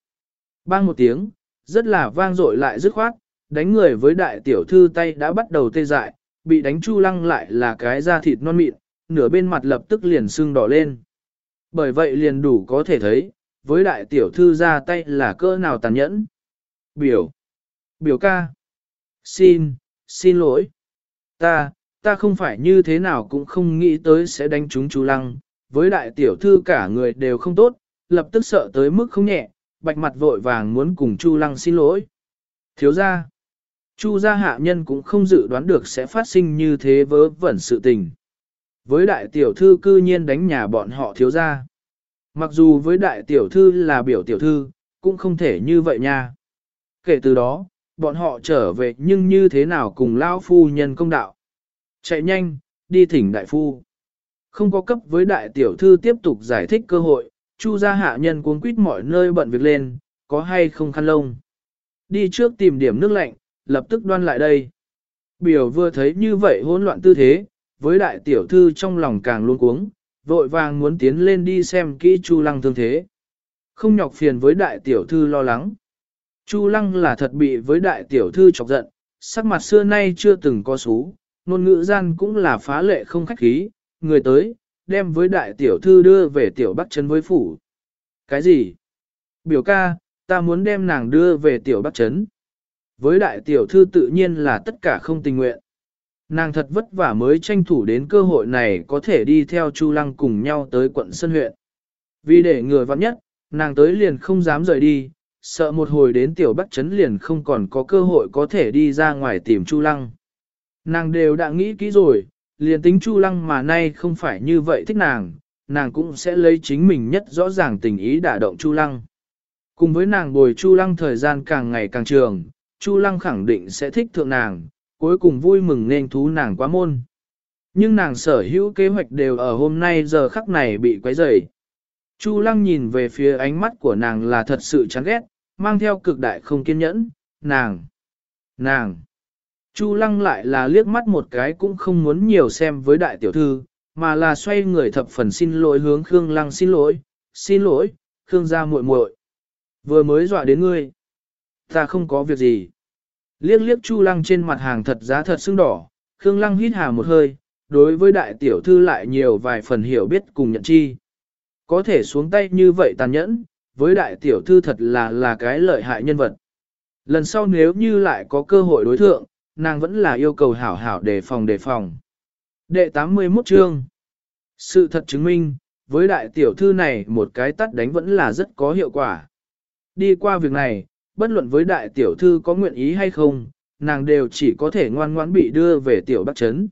Bang một tiếng, rất là vang dội lại dứt khoát, đánh người với đại tiểu thư tay đã bắt đầu tê dại, bị đánh chu lăng lại là cái da thịt non mịn, nửa bên mặt lập tức liền sưng đỏ lên. Bởi vậy liền đủ có thể thấy, với đại tiểu thư ra tay là cỡ nào tàn nhẫn. Biểu. Biểu ca. Xin, xin lỗi. Ta, ta không phải như thế nào cũng không nghĩ tới sẽ đánh chúng chú lăng, với đại tiểu thư cả người đều không tốt, lập tức sợ tới mức không nhẹ, bạch mặt vội vàng muốn cùng Chu Lăng xin lỗi. Thiếu ra, Chu gia hạ nhân cũng không dự đoán được sẽ phát sinh như thế vớ vẩn sự tình. Với đại tiểu thư cư nhiên đánh nhà bọn họ thiếu ra. Mặc dù với đại tiểu thư là biểu tiểu thư, cũng không thể như vậy nha. Kể từ đó, bọn họ trở về nhưng như thế nào cùng lao phu nhân công đạo. Chạy nhanh, đi thỉnh đại phu. Không có cấp với đại tiểu thư tiếp tục giải thích cơ hội, chu gia hạ nhân cuống quýt mọi nơi bận việc lên, có hay không khăn lông. Đi trước tìm điểm nước lạnh, lập tức đoan lại đây. Biểu vừa thấy như vậy hỗn loạn tư thế, với đại tiểu thư trong lòng càng luôn cuống, vội vàng muốn tiến lên đi xem kỹ chu lăng thương thế. Không nhọc phiền với đại tiểu thư lo lắng. Chu lăng là thật bị với đại tiểu thư chọc giận, sắc mặt xưa nay chưa từng có xú, ngôn ngữ gian cũng là phá lệ không khách khí, người tới, đem với đại tiểu thư đưa về tiểu bắc trấn với phủ. Cái gì? Biểu ca, ta muốn đem nàng đưa về tiểu bắc trấn. Với đại tiểu thư tự nhiên là tất cả không tình nguyện. nàng thật vất vả mới tranh thủ đến cơ hội này có thể đi theo Chu Lăng cùng nhau tới quận Sơn huyện. Vì để người vặn nhất, nàng tới liền không dám rời đi, sợ một hồi đến tiểu bắc chấn liền không còn có cơ hội có thể đi ra ngoài tìm Chu Lăng. Nàng đều đã nghĩ kỹ rồi, liền tính Chu Lăng mà nay không phải như vậy thích nàng, nàng cũng sẽ lấy chính mình nhất rõ ràng tình ý đả động Chu Lăng. Cùng với nàng bồi Chu Lăng thời gian càng ngày càng trường, Chu Lăng khẳng định sẽ thích thượng nàng, cuối cùng vui mừng nên thú nàng quá môn. Nhưng nàng sở hữu kế hoạch đều ở hôm nay giờ khắc này bị quấy rầy. Chu Lăng nhìn về phía ánh mắt của nàng là thật sự chán ghét, mang theo cực đại không kiên nhẫn, nàng, nàng. Chu Lăng lại là liếc mắt một cái cũng không muốn nhiều xem với đại tiểu thư, mà là xoay người thập phần xin lỗi hướng Khương Lăng xin lỗi, xin lỗi, Khương gia muội muội, Vừa mới dọa đến ngươi. Ta không có việc gì. Liếc liếc Chu Lăng trên mặt hàng thật giá thật sưng đỏ, Khương Lăng hít hà một hơi, đối với đại tiểu thư lại nhiều vài phần hiểu biết cùng nhận chi. Có thể xuống tay như vậy tàn nhẫn, với đại tiểu thư thật là là cái lợi hại nhân vật. Lần sau nếu như lại có cơ hội đối thượng, nàng vẫn là yêu cầu hảo hảo đề phòng đề phòng. Đệ 81 chương Sự thật chứng minh, với đại tiểu thư này một cái tắt đánh vẫn là rất có hiệu quả. Đi qua việc này, bất luận với đại tiểu thư có nguyện ý hay không, nàng đều chỉ có thể ngoan ngoãn bị đưa về tiểu Bắc Trấn.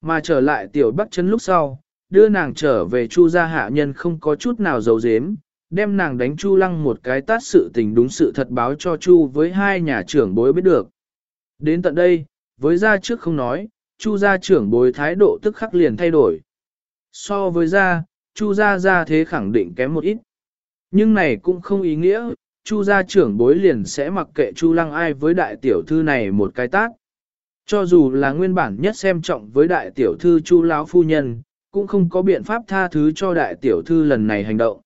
Mà trở lại tiểu Bắc Trấn lúc sau, đưa nàng trở về Chu gia hạ nhân không có chút nào giấu giếm, đem nàng đánh Chu lăng một cái tát sự tình đúng sự thật báo cho Chu với hai nhà trưởng bối biết được. Đến tận đây, với gia trước không nói, Chu gia trưởng bối thái độ tức khắc liền thay đổi. So với gia, Chu gia gia thế khẳng định kém một ít. Nhưng này cũng không ý nghĩa, Chu gia trưởng bối liền sẽ mặc kệ Chu lăng ai với đại tiểu thư này một cái tác. Cho dù là nguyên bản nhất xem trọng với đại tiểu thư Chu lão phu nhân, cũng không có biện pháp tha thứ cho đại tiểu thư lần này hành động.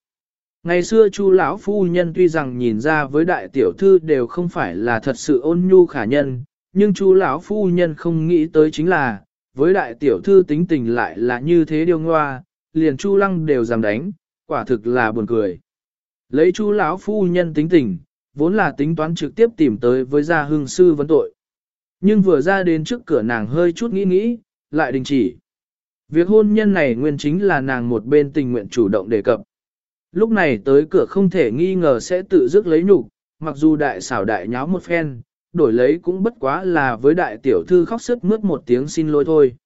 Ngày xưa Chu lão phu nhân tuy rằng nhìn ra với đại tiểu thư đều không phải là thật sự ôn nhu khả nhân, nhưng Chu lão phu nhân không nghĩ tới chính là, với đại tiểu thư tính tình lại là như thế điều ngoa, liền Chu lăng đều dám đánh, quả thực là buồn cười. Lấy Chu lão phu nhân tính tình, vốn là tính toán trực tiếp tìm tới với gia hương sư vấn tội. Nhưng vừa ra đến trước cửa nàng hơi chút nghĩ nghĩ, lại đình chỉ. Việc hôn nhân này nguyên chính là nàng một bên tình nguyện chủ động đề cập. Lúc này tới cửa không thể nghi ngờ sẽ tự dứt lấy nhục, mặc dù đại xảo đại nháo một phen, đổi lấy cũng bất quá là với đại tiểu thư khóc sức mướt một tiếng xin lỗi thôi.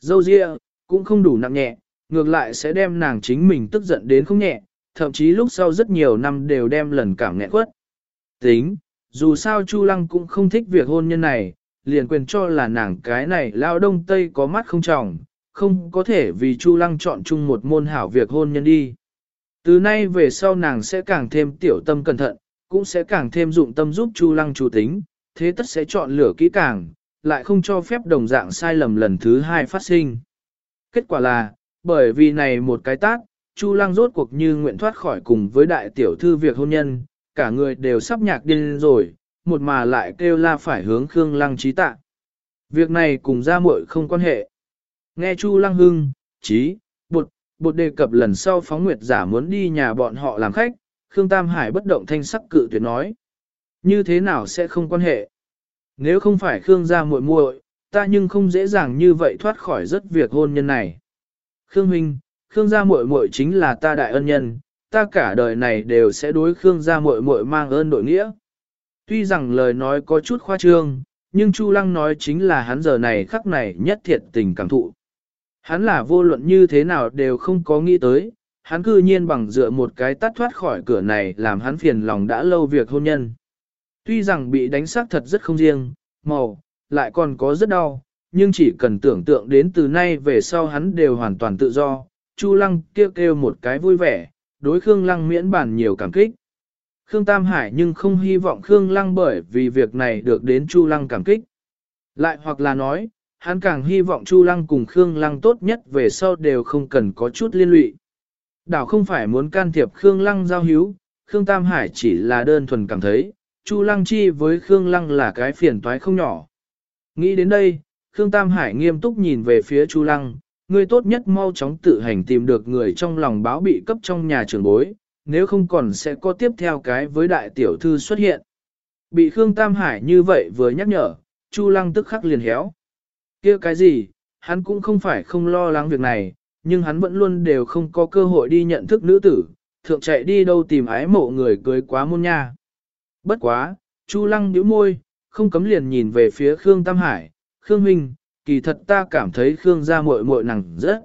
Dâu ria, cũng không đủ nặng nhẹ, ngược lại sẽ đem nàng chính mình tức giận đến không nhẹ, thậm chí lúc sau rất nhiều năm đều đem lần cảm nghẹn quất. Tính, dù sao Chu Lăng cũng không thích việc hôn nhân này, liền quyền cho là nàng cái này lao đông tây có mắt không trọng, không có thể vì Chu Lăng chọn chung một môn hảo việc hôn nhân đi. Từ nay về sau nàng sẽ càng thêm tiểu tâm cẩn thận, cũng sẽ càng thêm dụng tâm giúp Chu Lăng chủ tính, thế tất sẽ chọn lửa kỹ càng, lại không cho phép đồng dạng sai lầm lần thứ hai phát sinh. Kết quả là, bởi vì này một cái tác, Chu Lăng rốt cuộc như nguyện thoát khỏi cùng với đại tiểu thư việc hôn nhân, cả người đều sắp nhạc điên rồi, một mà lại kêu la phải hướng Khương Lăng trí tạ. Việc này cùng ra muội không quan hệ. Nghe Chu Lăng hưng, trí, bột, đề cập lần sau phóng nguyệt giả muốn đi nhà bọn họ làm khách, Khương Tam Hải bất động thanh sắc cự tuyệt nói. Như thế nào sẽ không quan hệ? Nếu không phải Khương gia muội muội, ta nhưng không dễ dàng như vậy thoát khỏi rất việc hôn nhân này. Khương Huynh, Khương gia muội muội chính là ta đại ân nhân, ta cả đời này đều sẽ đối Khương gia muội muội mang ơn đội nghĩa. Tuy rằng lời nói có chút khoa trương, nhưng Chu Lăng nói chính là hắn giờ này khắc này nhất thiệt tình cảm thụ. Hắn là vô luận như thế nào đều không có nghĩ tới, hắn cư nhiên bằng dựa một cái tắt thoát khỏi cửa này làm hắn phiền lòng đã lâu việc hôn nhân. Tuy rằng bị đánh xác thật rất không riêng, màu, lại còn có rất đau, nhưng chỉ cần tưởng tượng đến từ nay về sau hắn đều hoàn toàn tự do, Chu Lăng kêu kêu một cái vui vẻ, đối Khương Lăng miễn bản nhiều cảm kích. Khương Tam Hải nhưng không hy vọng Khương Lăng bởi vì việc này được đến Chu Lăng cảm kích. Lại hoặc là nói, hắn càng hy vọng Chu Lăng cùng Khương Lăng tốt nhất về sau đều không cần có chút liên lụy. Đảo không phải muốn can thiệp Khương Lăng giao hữu, Khương Tam Hải chỉ là đơn thuần cảm thấy, Chu Lăng chi với Khương Lăng là cái phiền toái không nhỏ. Nghĩ đến đây, Khương Tam Hải nghiêm túc nhìn về phía Chu Lăng, ngươi tốt nhất mau chóng tự hành tìm được người trong lòng báo bị cấp trong nhà trưởng bối, nếu không còn sẽ có tiếp theo cái với đại tiểu thư xuất hiện. Bị Khương Tam Hải như vậy vừa nhắc nhở, Chu Lăng tức khắc liền héo kia cái gì, hắn cũng không phải không lo lắng việc này, nhưng hắn vẫn luôn đều không có cơ hội đi nhận thức nữ tử, thượng chạy đi đâu tìm ái mộ người cưới quá môn nha. Bất quá, Chu Lăng nhíu môi, không cấm liền nhìn về phía Khương Tam Hải, Khương Minh, kỳ thật ta cảm thấy Khương gia muội muội nàng rất.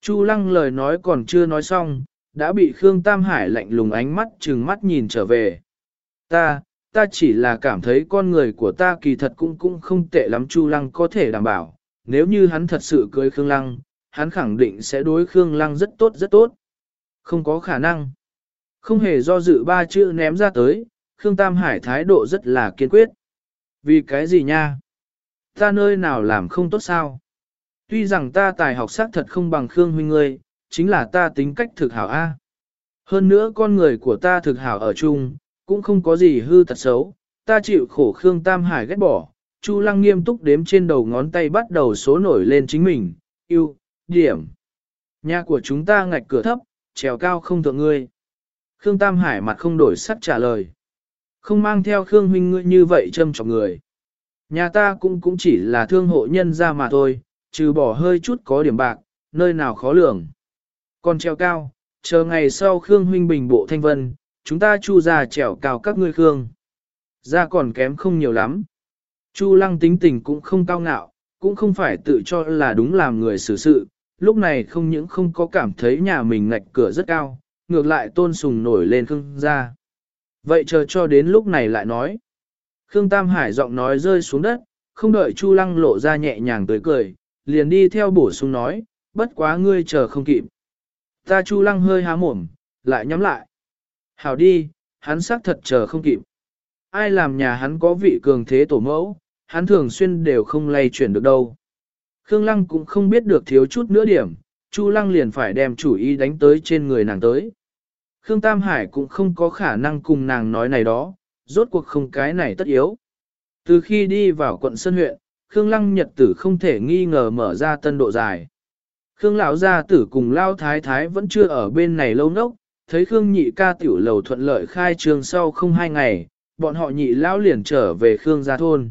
Chu Lăng lời nói còn chưa nói xong, đã bị Khương Tam Hải lạnh lùng ánh mắt trừng mắt nhìn trở về. Ta, ta chỉ là cảm thấy con người của ta kỳ thật cũng cũng không tệ lắm Chu Lăng có thể đảm bảo, nếu như hắn thật sự cưới Khương Lăng, hắn khẳng định sẽ đối Khương Lăng rất tốt rất tốt. Không có khả năng. Không hề do dự ba chữ ném ra tới, Khương Tam Hải thái độ rất là kiên quyết. Vì cái gì nha? Ta nơi nào làm không tốt sao? Tuy rằng ta tài học sắc thật không bằng Khương huynh ngươi, chính là ta tính cách thực hảo A. Hơn nữa con người của ta thực hảo ở chung, cũng không có gì hư tật xấu, ta chịu khổ Khương Tam Hải ghét bỏ. Chu Lăng nghiêm túc đếm trên đầu ngón tay bắt đầu số nổi lên chính mình, yêu, điểm. Nhà của chúng ta ngạch cửa thấp, trèo cao không thượng ngươi. Khương Tam Hải mặt không đổi sắc trả lời. Không mang theo Khương huynh ngươi như vậy châm trọng người. Nhà ta cũng cũng chỉ là thương hộ nhân ra mà thôi, trừ bỏ hơi chút có điểm bạc, nơi nào khó lường. Còn treo cao, chờ ngày sau Khương huynh bình bộ thanh vân, chúng ta chu ra trèo cao các ngươi Khương. Ra còn kém không nhiều lắm. Chu lăng tính tình cũng không cao ngạo, cũng không phải tự cho là đúng làm người xử sự, lúc này không những không có cảm thấy nhà mình ngạch cửa rất cao, ngược lại tôn sùng nổi lên Khương ra. Vậy chờ cho đến lúc này lại nói. Khương Tam Hải giọng nói rơi xuống đất, không đợi Chu Lăng lộ ra nhẹ nhàng tới cười, liền đi theo bổ sung nói, bất quá ngươi chờ không kịp. Ta Chu Lăng hơi há mồm, lại nhắm lại. Hảo đi, hắn xác thật chờ không kịp. Ai làm nhà hắn có vị cường thế tổ mẫu, hắn thường xuyên đều không lay chuyển được đâu. Khương Lăng cũng không biết được thiếu chút nữa điểm, Chu Lăng liền phải đem chủ ý đánh tới trên người nàng tới. Khương Tam Hải cũng không có khả năng cùng nàng nói này đó, rốt cuộc không cái này tất yếu. Từ khi đi vào quận Sơn huyện, Khương Lăng Nhật tử không thể nghi ngờ mở ra tân độ dài. Khương lão gia tử cùng Lao Thái Thái vẫn chưa ở bên này lâu nốc, thấy Khương nhị ca tiểu lầu thuận lợi khai trường sau không hai ngày, bọn họ nhị lão liền trở về Khương gia thôn.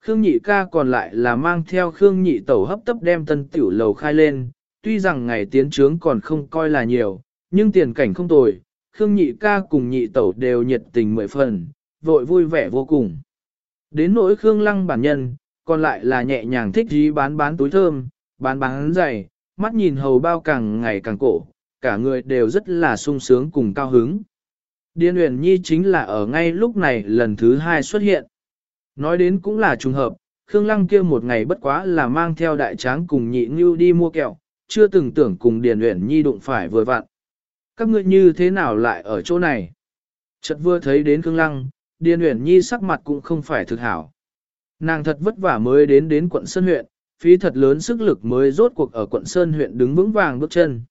Khương nhị ca còn lại là mang theo Khương nhị tẩu hấp tấp đem tân tiểu lầu khai lên, tuy rằng ngày tiến trướng còn không coi là nhiều, nhưng tiền cảnh không tồi, Khương nhị ca cùng nhị tẩu đều nhiệt tình mười phần, vội vui vẻ vô cùng. Đến nỗi Khương lăng bản nhân, còn lại là nhẹ nhàng thích dí bán bán túi thơm, bán bán giày, mắt nhìn hầu bao càng ngày càng cổ, cả người đều rất là sung sướng cùng cao hứng. Điên Uyển Nhi chính là ở ngay lúc này lần thứ hai xuất hiện. Nói đến cũng là trùng hợp, Khương Lăng kia một ngày bất quá là mang theo đại tráng cùng nhị ngưu đi mua kẹo, chưa từng tưởng cùng Điền Uyển Nhi đụng phải vừa vặn. Các ngươi như thế nào lại ở chỗ này? Chợt vừa thấy đến Khương Lăng, Điền Uyển Nhi sắc mặt cũng không phải thực hảo. Nàng thật vất vả mới đến đến quận Sơn huyện, phí thật lớn sức lực mới rốt cuộc ở quận Sơn huyện đứng vững vàng bước chân.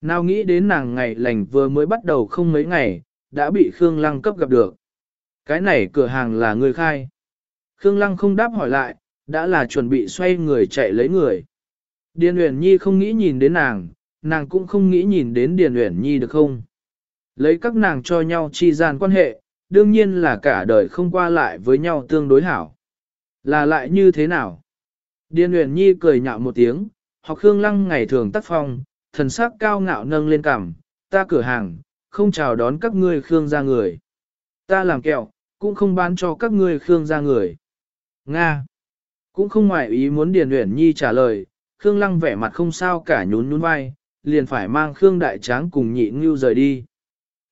Nào nghĩ đến nàng ngày lành vừa mới bắt đầu không mấy ngày, đã bị Khương Lăng cấp gặp được. Cái này cửa hàng là người khai. Khương Lăng không đáp hỏi lại, đã là chuẩn bị xoay người chạy lấy người. Điền Uyển Nhi không nghĩ nhìn đến nàng, nàng cũng không nghĩ nhìn đến Điền Uyển Nhi được không. Lấy các nàng cho nhau chi gian quan hệ, đương nhiên là cả đời không qua lại với nhau tương đối hảo. Là lại như thế nào? Điền Uyển Nhi cười nhạo một tiếng, học Khương Lăng ngày thường tác phong, thần sắc cao ngạo nâng lên cằm, ta cửa hàng, không chào đón các ngươi Khương gia người. Ta làm kẹo, cũng không bán cho các ngươi Khương gia người. Nga. Cũng không ngoại ý muốn Điền Uyển Nhi trả lời, Khương Lăng vẻ mặt không sao cả nhún nhún vai, liền phải mang Khương Đại Tráng cùng nhị ngưu rời đi.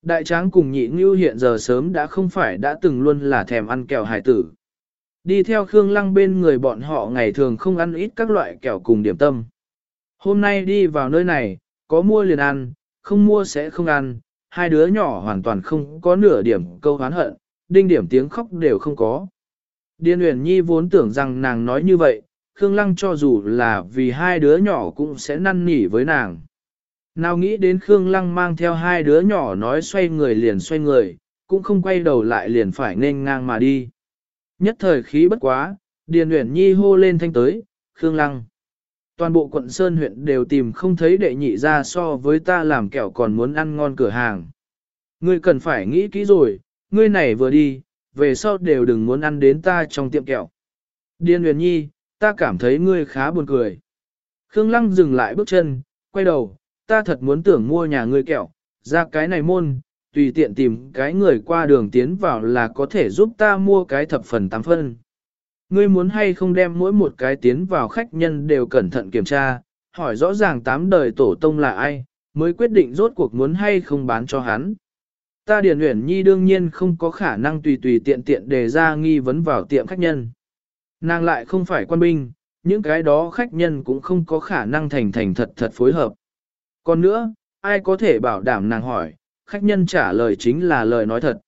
Đại Tráng cùng nhị ngưu hiện giờ sớm đã không phải đã từng luôn là thèm ăn kẹo hải tử. Đi theo Khương Lăng bên người bọn họ ngày thường không ăn ít các loại kẹo cùng điểm tâm. Hôm nay đi vào nơi này, có mua liền ăn, không mua sẽ không ăn, hai đứa nhỏ hoàn toàn không có nửa điểm câu hán hận, đinh điểm tiếng khóc đều không có. Điên Uyển Nhi vốn tưởng rằng nàng nói như vậy, Khương Lăng cho dù là vì hai đứa nhỏ cũng sẽ năn nỉ với nàng. Nào nghĩ đến Khương Lăng mang theo hai đứa nhỏ nói xoay người liền xoay người, cũng không quay đầu lại liền phải nên ngang mà đi. Nhất thời khí bất quá, Điền Uyển Nhi hô lên thanh tới, Khương Lăng. Toàn bộ quận Sơn huyện đều tìm không thấy đệ nhị ra so với ta làm kẹo còn muốn ăn ngon cửa hàng. Ngươi cần phải nghĩ kỹ rồi, ngươi này vừa đi, về sau đều đừng muốn ăn đến ta trong tiệm kẹo. điên Uyển Nhi, ta cảm thấy ngươi khá buồn cười. Khương Lăng dừng lại bước chân, quay đầu, ta thật muốn tưởng mua nhà ngươi kẹo, ra cái này môn, tùy tiện tìm cái người qua đường tiến vào là có thể giúp ta mua cái thập phần tám phân. Ngươi muốn hay không đem mỗi một cái tiến vào khách nhân đều cẩn thận kiểm tra, hỏi rõ ràng tám đời tổ tông là ai, mới quyết định rốt cuộc muốn hay không bán cho hắn. Ta Điền Uyển Nhi đương nhiên không có khả năng tùy tùy tiện tiện đề ra nghi vấn vào tiệm khách nhân. Nàng lại không phải quan binh, những cái đó khách nhân cũng không có khả năng thành thành thật thật phối hợp. Còn nữa, ai có thể bảo đảm nàng hỏi, khách nhân trả lời chính là lời nói thật.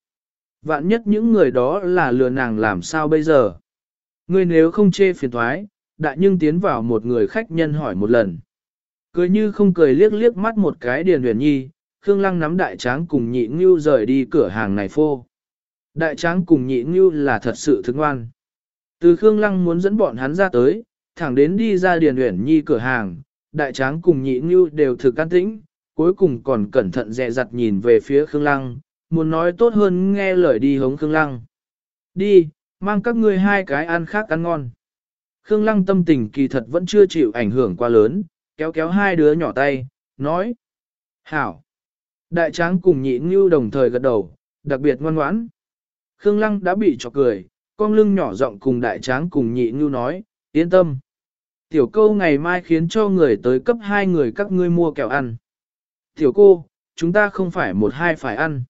Vạn nhất những người đó là lừa nàng làm sao bây giờ? Ngươi nếu không chê phiền thoái, đại nhưng tiến vào một người khách nhân hỏi một lần. Cười như không cười liếc liếc mắt một cái điền huyền nhi, Khương Lăng nắm đại tráng cùng nhị ngưu rời đi cửa hàng này phô. Đại tráng cùng nhị ngưu là thật sự thức ngoan. Từ Khương Lăng muốn dẫn bọn hắn ra tới, thẳng đến đi ra điền huyền nhi cửa hàng, đại tráng cùng nhị ngưu đều thực can tĩnh, cuối cùng còn cẩn thận dè dặt nhìn về phía Khương Lăng, muốn nói tốt hơn nghe lời đi hống Khương Lăng. Đi, mang các ngươi hai cái ăn khác ăn ngon. Khương Lăng tâm tình kỳ thật vẫn chưa chịu ảnh hưởng quá lớn, kéo kéo hai đứa nhỏ tay, nói. Hảo. Đại tráng cùng nhị ngưu đồng thời gật đầu, đặc biệt ngoan ngoãn. Khương Lăng đã bị chọc cười, con lưng nhỏ giọng cùng đại tráng cùng nhị ngưu nói, yên tâm. Tiểu câu ngày mai khiến cho người tới cấp hai người các ngươi mua kẹo ăn. Tiểu cô, chúng ta không phải một hai phải ăn.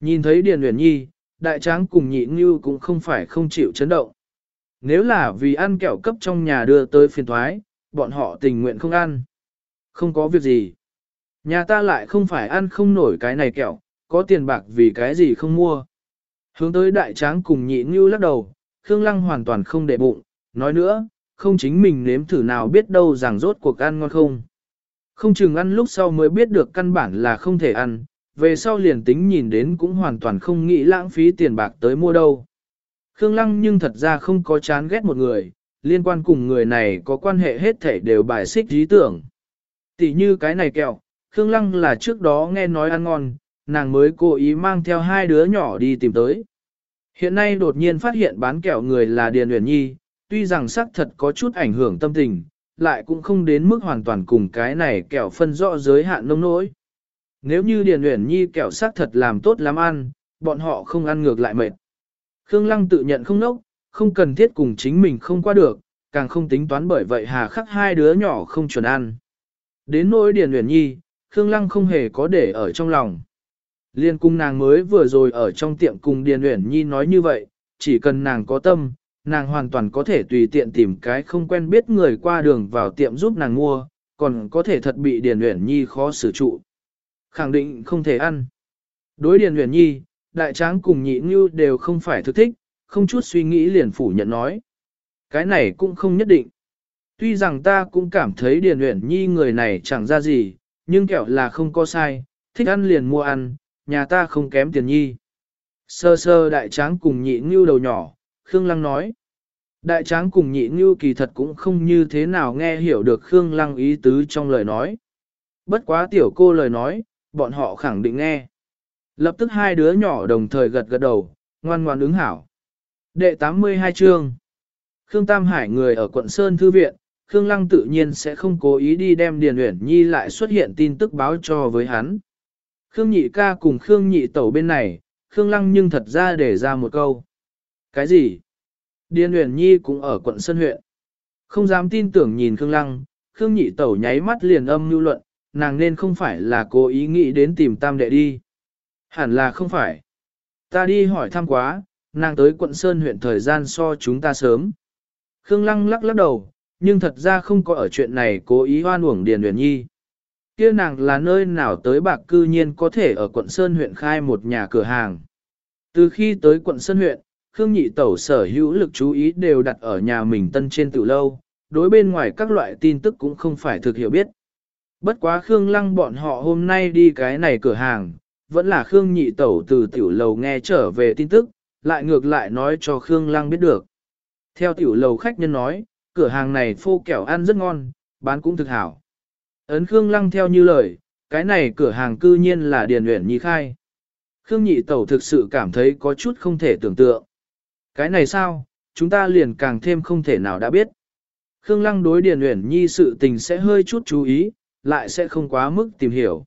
Nhìn thấy Điền Uyển Nhi, đại tráng cùng nhị ngưu cũng không phải không chịu chấn động. Nếu là vì ăn kẹo cấp trong nhà đưa tới phiền thoái, bọn họ tình nguyện không ăn. Không có việc gì. Nhà ta lại không phải ăn không nổi cái này kẹo, có tiền bạc vì cái gì không mua. Hướng tới đại tráng cùng nhị ngưu lắc đầu, Khương Lăng hoàn toàn không để bụng, nói nữa, không chính mình nếm thử nào biết đâu rằng rốt cuộc ăn ngon không. Không chừng ăn lúc sau mới biết được căn bản là không thể ăn, về sau liền tính nhìn đến cũng hoàn toàn không nghĩ lãng phí tiền bạc tới mua đâu. Khương Lăng nhưng thật ra không có chán ghét một người, liên quan cùng người này có quan hệ hết thể đều bài xích lý tưởng. Tỷ như cái này kẹo, Khương Lăng là trước đó nghe nói ăn ngon, nàng mới cố ý mang theo hai đứa nhỏ đi tìm tới. Hiện nay đột nhiên phát hiện bán kẹo người là Điền Uyển Nhi, tuy rằng xác thật có chút ảnh hưởng tâm tình, lại cũng không đến mức hoàn toàn cùng cái này kẹo phân rõ giới hạn nông nỗi. Nếu như Điền Uyển Nhi kẹo xác thật làm tốt lắm ăn, bọn họ không ăn ngược lại mệt. Khương Lăng tự nhận không nốc, không cần thiết cùng chính mình không qua được, càng không tính toán bởi vậy hà khắc hai đứa nhỏ không chuẩn ăn. Đến nỗi Điền Uyển Nhi, Khương Lăng không hề có để ở trong lòng. Liên cung nàng mới vừa rồi ở trong tiệm cùng Điền Uyển Nhi nói như vậy, chỉ cần nàng có tâm, nàng hoàn toàn có thể tùy tiện tìm cái không quen biết người qua đường vào tiệm giúp nàng mua, còn có thể thật bị Điền Uyển Nhi khó xử trụ. Khẳng định không thể ăn. Đối Điền Huyền Nhi, đại tráng cùng nhị như đều không phải thực thích, không chút suy nghĩ liền phủ nhận nói. Cái này cũng không nhất định. Tuy rằng ta cũng cảm thấy Điền Huyền Nhi người này chẳng ra gì, nhưng kẹo là không có sai, thích ăn liền mua ăn, nhà ta không kém tiền nhi. Sơ sơ đại tráng cùng nhị như đầu nhỏ, Khương Lăng nói. Đại tráng cùng nhị như kỳ thật cũng không như thế nào nghe hiểu được Khương Lăng ý tứ trong lời nói. Bất quá tiểu cô lời nói, bọn họ khẳng định nghe. Lập tức hai đứa nhỏ đồng thời gật gật đầu, ngoan ngoan ứng hảo. Đệ 82 chương Khương Tam Hải người ở quận Sơn Thư Viện, Khương Lăng tự nhiên sẽ không cố ý đi đem Điền Uyển Nhi lại xuất hiện tin tức báo cho với hắn. Khương Nhị ca cùng Khương Nhị tẩu bên này, Khương Lăng nhưng thật ra để ra một câu. Cái gì? Điền Uyển Nhi cũng ở quận Sơn huyện. Không dám tin tưởng nhìn Khương Lăng, Khương Nhị tẩu nháy mắt liền âm lưu luận, nàng nên không phải là cố ý nghĩ đến tìm tam đệ đi. Hẳn là không phải. Ta đi hỏi thăm quá, nàng tới quận Sơn huyện thời gian so chúng ta sớm. Khương Lăng lắc lắc đầu, nhưng thật ra không có ở chuyện này cố ý hoan uổng Điền uyển Nhi. Kia nàng là nơi nào tới bạc cư nhiên có thể ở quận Sơn huyện khai một nhà cửa hàng. Từ khi tới quận Sơn huyện, Khương Nhị Tẩu sở hữu lực chú ý đều đặt ở nhà mình tân trên tự lâu, đối bên ngoài các loại tin tức cũng không phải thực hiểu biết. Bất quá Khương Lăng bọn họ hôm nay đi cái này cửa hàng, vẫn là Khương Nhị Tẩu từ tiểu lầu nghe trở về tin tức, lại ngược lại nói cho Khương Lăng biết được. Theo tiểu lầu khách nhân nói, cửa hàng này phô kẹo ăn rất ngon, bán cũng thực hảo. Ấn Khương Lăng theo như lời, cái này cửa hàng cư nhiên là Điền Uyển Nhi khai. Khương Nhị Tẩu thực sự cảm thấy có chút không thể tưởng tượng. Cái này sao, chúng ta liền càng thêm không thể nào đã biết. Khương Lăng đối Điền Uyển Nhi sự tình sẽ hơi chút chú ý, lại sẽ không quá mức tìm hiểu.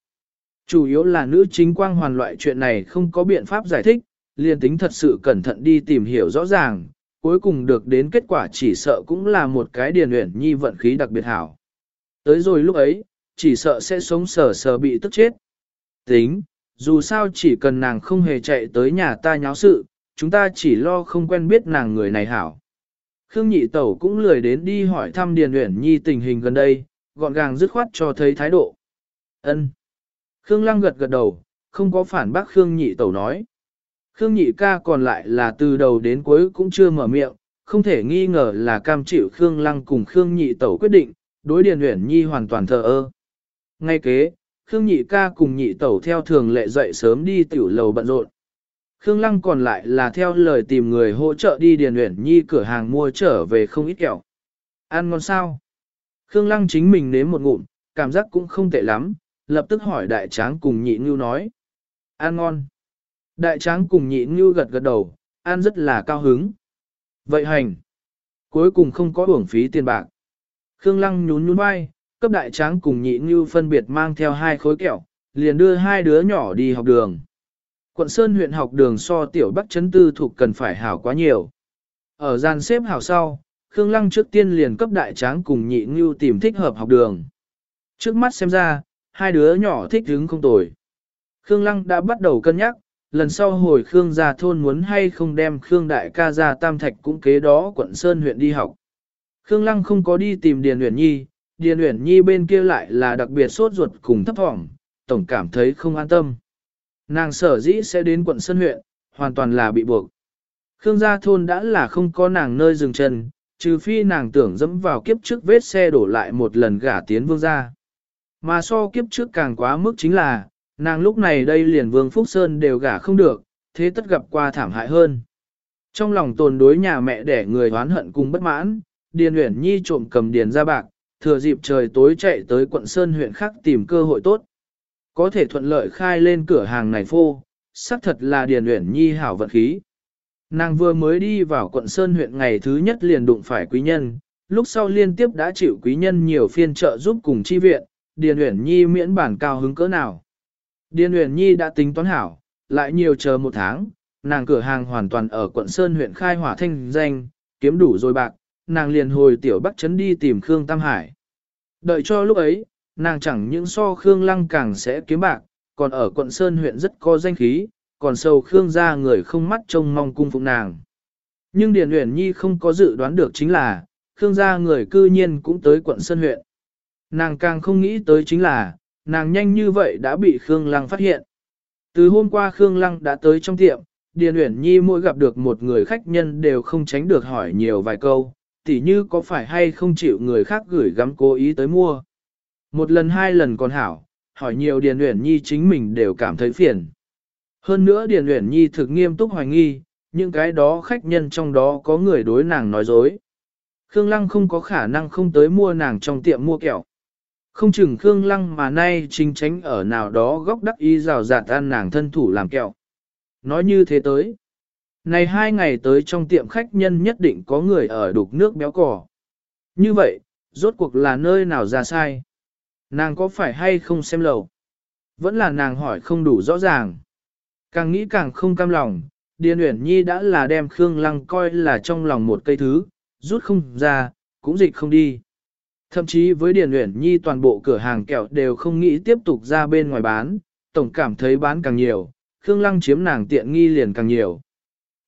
Chủ yếu là nữ chính quang hoàn loại chuyện này không có biện pháp giải thích, liền tính thật sự cẩn thận đi tìm hiểu rõ ràng, cuối cùng được đến kết quả chỉ sợ cũng là một cái Điền Uyển Nhi vận khí đặc biệt hảo. Tới rồi lúc ấy, chỉ sợ sẽ sống sờ sờ bị tức chết. Tính, dù sao chỉ cần nàng không hề chạy tới nhà ta nháo sự, chúng ta chỉ lo không quen biết nàng người này hảo. Khương Nhị Tẩu cũng lười đến đi hỏi thăm Điền Uyển Nhi tình hình gần đây, gọn gàng dứt khoát cho thấy thái độ. Ân. Khương Lăng gật gật đầu, không có phản bác Khương Nhị Tẩu nói. Khương Nhị ca còn lại là từ đầu đến cuối cũng chưa mở miệng, không thể nghi ngờ là cam chịu Khương Lăng cùng Khương Nhị Tẩu quyết định, đối Điền Uyển Nhi hoàn toàn thờ ơ. Ngay kế, Khương Nhị ca cùng Nhị Tẩu theo thường lệ dậy sớm đi tiểu lầu bận rộn. Khương Lăng còn lại là theo lời tìm người hỗ trợ đi Điền Uyển Nhi cửa hàng mua trở về không ít kẹo. Ăn ngon sao? Khương Lăng chính mình nếm một ngụm, cảm giác cũng không tệ lắm, lập tức hỏi đại tráng cùng nhị ngưu nói. Ăn ngon. Đại tráng cùng nhị ngưu gật gật đầu, ăn rất là cao hứng. Vậy hành. Cuối cùng không có uổng phí tiền bạc. Khương Lăng nhún nhún vai, cấp đại tráng cùng nhị ngưu phân biệt mang theo hai khối kẹo, liền đưa hai đứa nhỏ đi học đường. Quận Sơn huyện học đường so tiểu Bắc chấn tư thuộc cần phải hảo quá nhiều. Ở gian xếp hảo sau, Khương Lăng trước tiên liền cấp đại tráng cùng nhị ngưu tìm thích hợp học đường. Trước mắt xem ra, hai đứa nhỏ thích hứng không tồi. Khương Lăng đã bắt đầu cân nhắc, lần sau hồi Khương gia thôn muốn hay không đem Khương đại ca ra Tam Thạch cũng kế đó quận Sơn huyện đi học. Khương Lăng không có đi tìm Điền Uyển Nhi, Điền Uyển Nhi bên kia lại là đặc biệt sốt ruột cùng thấp thỏm, tổng cảm thấy không an tâm. Nàng sở dĩ sẽ đến quận Sơn huyện, hoàn toàn là bị buộc. Khương gia thôn đã là không có nàng nơi dừng chân, trừ phi nàng tưởng dẫm vào kiếp trước vết xe đổ lại một lần gả tiến vương gia. Mà so kiếp trước càng quá mức chính là, nàng lúc này đây liền vương Phúc Sơn đều gả không được, thế tất gặp qua thảm hại hơn. Trong lòng tồn đối nhà mẹ để người oán hận cùng bất mãn, Điền Uyển Nhi trộm cầm điền ra bạc, thừa dịp trời tối chạy tới quận Sơn huyện khác tìm cơ hội tốt. Có thể thuận lợi khai lên cửa hàng này phô, xác thật là Điền Uyển Nhi hảo vận khí. Nàng vừa mới đi vào quận Sơn huyện ngày thứ nhất liền đụng phải quý nhân, lúc sau liên tiếp đã chịu quý nhân nhiều phiên trợ giúp cùng chi viện, Điền Uyển Nhi miễn bản cao hứng cỡ nào. Điền Uyển Nhi đã tính toán hảo, lại nhiều chờ một tháng, nàng cửa hàng hoàn toàn ở quận Sơn huyện khai hỏa thanh danh, kiếm đủ rồi bạc, nàng liền hồi tiểu Bắc Trấn đi tìm Khương Tam Hải. Đợi cho lúc ấy, nàng chẳng những so Khương Lăng càng sẽ kiếm bạc, còn ở quận Sơn huyện rất có danh khí, còn sâu Khương gia người không mắt trông mong cung phụng nàng. Nhưng Điền Uyển Nhi không có dự đoán được chính là, Khương gia người cư nhiên cũng tới quận Sơn huyện. Nàng càng không nghĩ tới chính là, nàng nhanh như vậy đã bị Khương Lăng phát hiện. Từ hôm qua Khương Lăng đã tới trong tiệm, Điền Uyển Nhi mỗi gặp được một người khách nhân đều không tránh được hỏi nhiều vài câu, tỉ như có phải hay không chịu người khác gửi gắm cố ý tới mua. Một lần hai lần còn hảo, hỏi nhiều Điền Uyển Nhi chính mình đều cảm thấy phiền. Hơn nữa Điền Uyển Nhi thực nghiêm túc hoài nghi, những cái đó khách nhân trong đó có người đối nàng nói dối. Khương Lăng không có khả năng không tới mua nàng trong tiệm mua kẹo. Không chừng Khương Lăng mà nay chính tránh ở nào đó góc đắc ý rào rạt ăn nàng thân thủ làm kẹo. Nói như thế tới. Này hai ngày tới trong tiệm khách nhân nhất định có người ở đục nước béo cỏ. Như vậy, rốt cuộc là nơi nào ra sai? Nàng có phải hay không xem lầu? Vẫn là nàng hỏi không đủ rõ ràng. Càng nghĩ càng không cam lòng, Điền Uyển Nhi đã là đem Khương Lăng coi là trong lòng một cây thứ, rút không ra, cũng dịch không đi. Thậm chí với Điền Uyển Nhi toàn bộ cửa hàng kẹo đều không nghĩ tiếp tục ra bên ngoài bán, tổng cảm thấy bán càng nhiều, Khương Lăng chiếm nàng tiện nghi liền càng nhiều.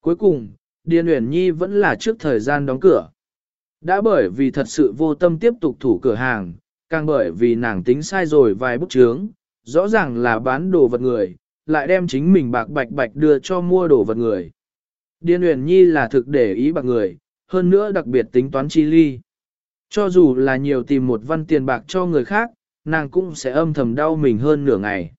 Cuối cùng, Điền Uyển Nhi vẫn là trước thời gian đóng cửa. Đã bởi vì thật sự vô tâm tiếp tục thủ cửa hàng, càng bởi vì nàng tính sai rồi vài bức chướng, rõ ràng là bán đồ vật người, lại đem chính mình bạc bạch bạch đưa cho mua đồ vật người. Điền Uyển Nhi là thực để ý bạc người, hơn nữa đặc biệt tính toán chi ly. Cho dù là nhiều tìm một văn tiền bạc cho người khác, nàng cũng sẽ âm thầm đau mình hơn nửa ngày.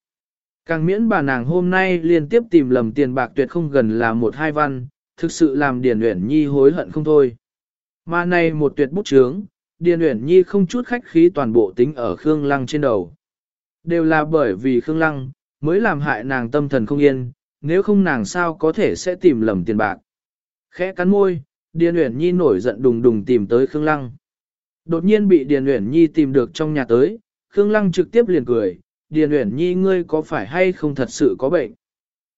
Càng miễn bà nàng hôm nay liên tiếp tìm lầm tiền bạc tuyệt không gần là một hai văn, thực sự làm Điền Uyển Nhi hối hận không thôi. Mà này một tuyệt bút chướng, Điền Uyển Nhi không chút khách khí toàn bộ tính ở Khương Lăng trên đầu. Đều là bởi vì Khương Lăng, mới làm hại nàng tâm thần không yên, nếu không nàng sao có thể sẽ tìm lầm tiền bạc. Khẽ cắn môi, Điền Uyển Nhi nổi giận đùng đùng tìm tới Khương Lăng. Đột nhiên bị Điền Uyển Nhi tìm được trong nhà tới, Khương Lăng trực tiếp liền cười, Điền Uyển Nhi ngươi có phải hay không thật sự có bệnh?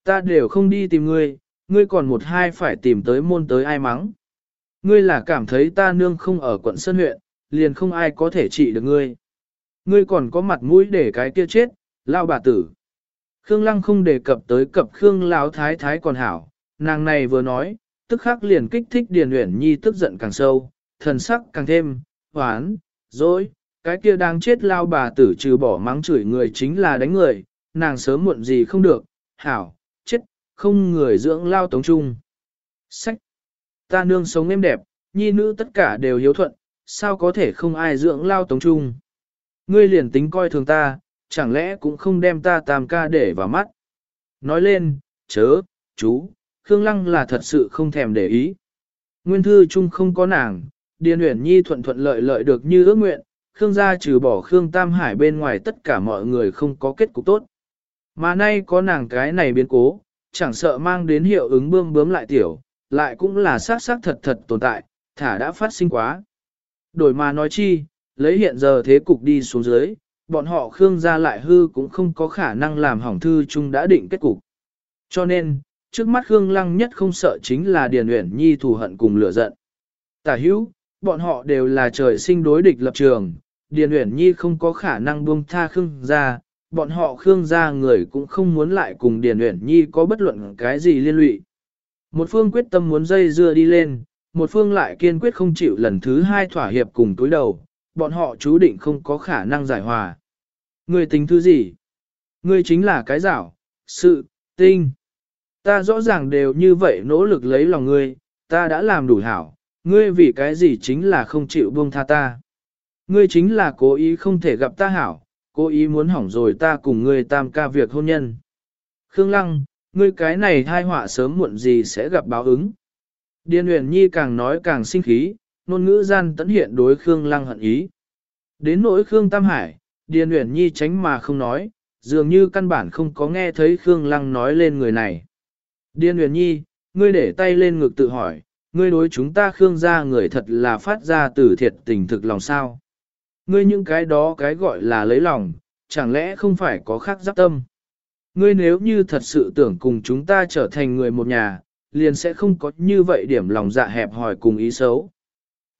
Ta đều không đi tìm ngươi, ngươi còn một hai phải tìm tới môn tới ai mắng. Ngươi là cảm thấy ta nương không ở quận Sơn huyện, liền không ai có thể trị được ngươi. Ngươi còn có mặt mũi để cái kia chết, lao bà tử. Khương Lăng không đề cập tới cập Khương Lão Thái Thái còn hảo, nàng này vừa nói, tức khắc liền kích thích Điền Uyển Nhi tức giận càng sâu, thần sắc càng thêm, hoán, dối, cái kia đang chết lao bà tử trừ bỏ mắng chửi người chính là đánh người, nàng sớm muộn gì không được, hảo, chết, không người dưỡng lao tống trung. Sách, ta nương sống êm đẹp, nhi nữ tất cả đều hiếu thuận, sao có thể không ai dưỡng lao tống trung. Ngươi liền tính coi thường ta, chẳng lẽ cũng không đem ta tam ca để vào mắt. Nói lên, chớ, chú, Khương Lăng là thật sự không thèm để ý. Nguyên thư chung không có nàng, Điền Uyển Nhi thuận thuận lợi lợi được như ước nguyện, Khương gia trừ bỏ Khương Tam Hải bên ngoài tất cả mọi người không có kết cục tốt. Mà nay có nàng cái này biến cố, chẳng sợ mang đến hiệu ứng bơm bướm lại tiểu, lại cũng là xác xác thật thật tồn tại, thả đã phát sinh quá. Đổi mà nói chi, lấy hiện giờ thế cục đi xuống dưới, bọn họ Khương gia lại hư cũng không có khả năng làm hỏng thư chung đã định kết cục. Cho nên, trước mắt Khương Lăng nhất không sợ chính là Điền Uyển Nhi thù hận cùng lửa giận. Tả hữu, bọn họ đều là trời sinh đối địch lập trường, Điền Uyển Nhi không có khả năng buông tha Khương gia, bọn họ Khương gia người cũng không muốn lại cùng Điền Uyển Nhi có bất luận cái gì liên lụy. Một phương quyết tâm muốn dây dưa đi lên, một phương lại kiên quyết không chịu lần thứ hai thỏa hiệp cùng túi đầu, bọn họ chú định không có khả năng giải hòa. ngươi tính thứ gì? ngươi chính là cái rảo, sự, tinh. Ta rõ ràng đều như vậy nỗ lực lấy lòng ngươi, ta đã làm đủ hảo, ngươi vì cái gì chính là không chịu buông tha ta. Ngươi chính là cố ý không thể gặp ta hảo, cố ý muốn hỏng rồi ta cùng ngươi tam ca việc hôn nhân. Khương Lăng, ngươi cái này thai họa sớm muộn gì sẽ gặp báo ứng. Điên Uyển Nhi càng nói càng sinh khí, ngôn ngữ gian tấn hiện đối Khương Lăng hận ý. Đến nỗi Khương Tam Hải, Điền Uyển Nhi tránh mà không nói, dường như căn bản không có nghe thấy Khương Lăng nói lên người này. Điền Uyển Nhi, ngươi để tay lên ngực tự hỏi, ngươi đối chúng ta Khương gia người thật là phát ra từ thiệt tình thực lòng sao. Ngươi những cái đó cái gọi là lấy lòng, chẳng lẽ không phải có khác giáp tâm. Ngươi nếu như thật sự tưởng cùng chúng ta trở thành người một nhà, liền sẽ không có như vậy điểm lòng dạ hẹp hòi cùng ý xấu.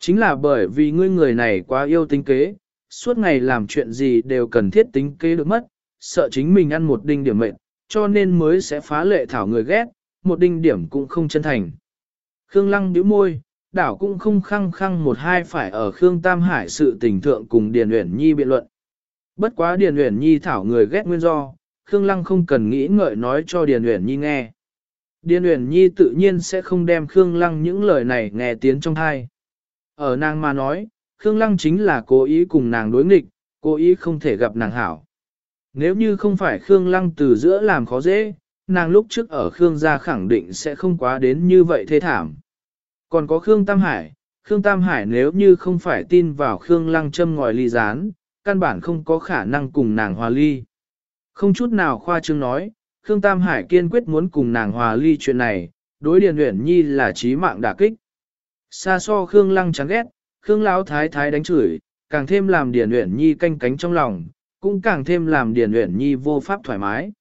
Chính là bởi vì ngươi người này quá yêu tính kế, suốt ngày làm chuyện gì đều cần thiết tính kế được mất, sợ chính mình ăn một đinh điểm mệnh, cho nên mới sẽ phá lệ thảo người ghét, một đinh điểm cũng không chân thành. Khương Lăng nhíu môi, đảo cũng không khăng khăng một hai phải ở Khương Tam Hải sự tình thượng cùng Điền Uyển Nhi biện luận. Bất quá Điền Uyển Nhi thảo người ghét nguyên do, Khương Lăng không cần nghĩ ngợi nói cho Điền Uyển Nhi nghe. Điền Uyển Nhi tự nhiên sẽ không đem Khương Lăng những lời này nghe tiếng trong thai. Ở nàng mà nói, Khương Lăng chính là cố ý cùng nàng đối nghịch, cố ý không thể gặp nàng hảo. Nếu như không phải Khương Lăng từ giữa làm khó dễ, nàng lúc trước ở Khương gia khẳng định sẽ không quá đến như vậy thế thảm. Còn có Khương Tam Hải, Khương Tam Hải nếu như không phải tin vào Khương Lăng châm ngòi ly gián, căn bản không có khả năng cùng nàng hòa ly. Không chút nào khoa trương nói, Khương Tam Hải kiên quyết muốn cùng nàng hòa ly chuyện này, đối Điền Uyển Nhi là chí mạng đả kích. Xa so Khương Lăng chán ghét, Khương Lão Thái Thái đánh chửi, càng thêm làm Điền Uyển Nhi canh cánh trong lòng, cũng càng thêm làm Điền Uyển Nhi vô pháp thoải mái.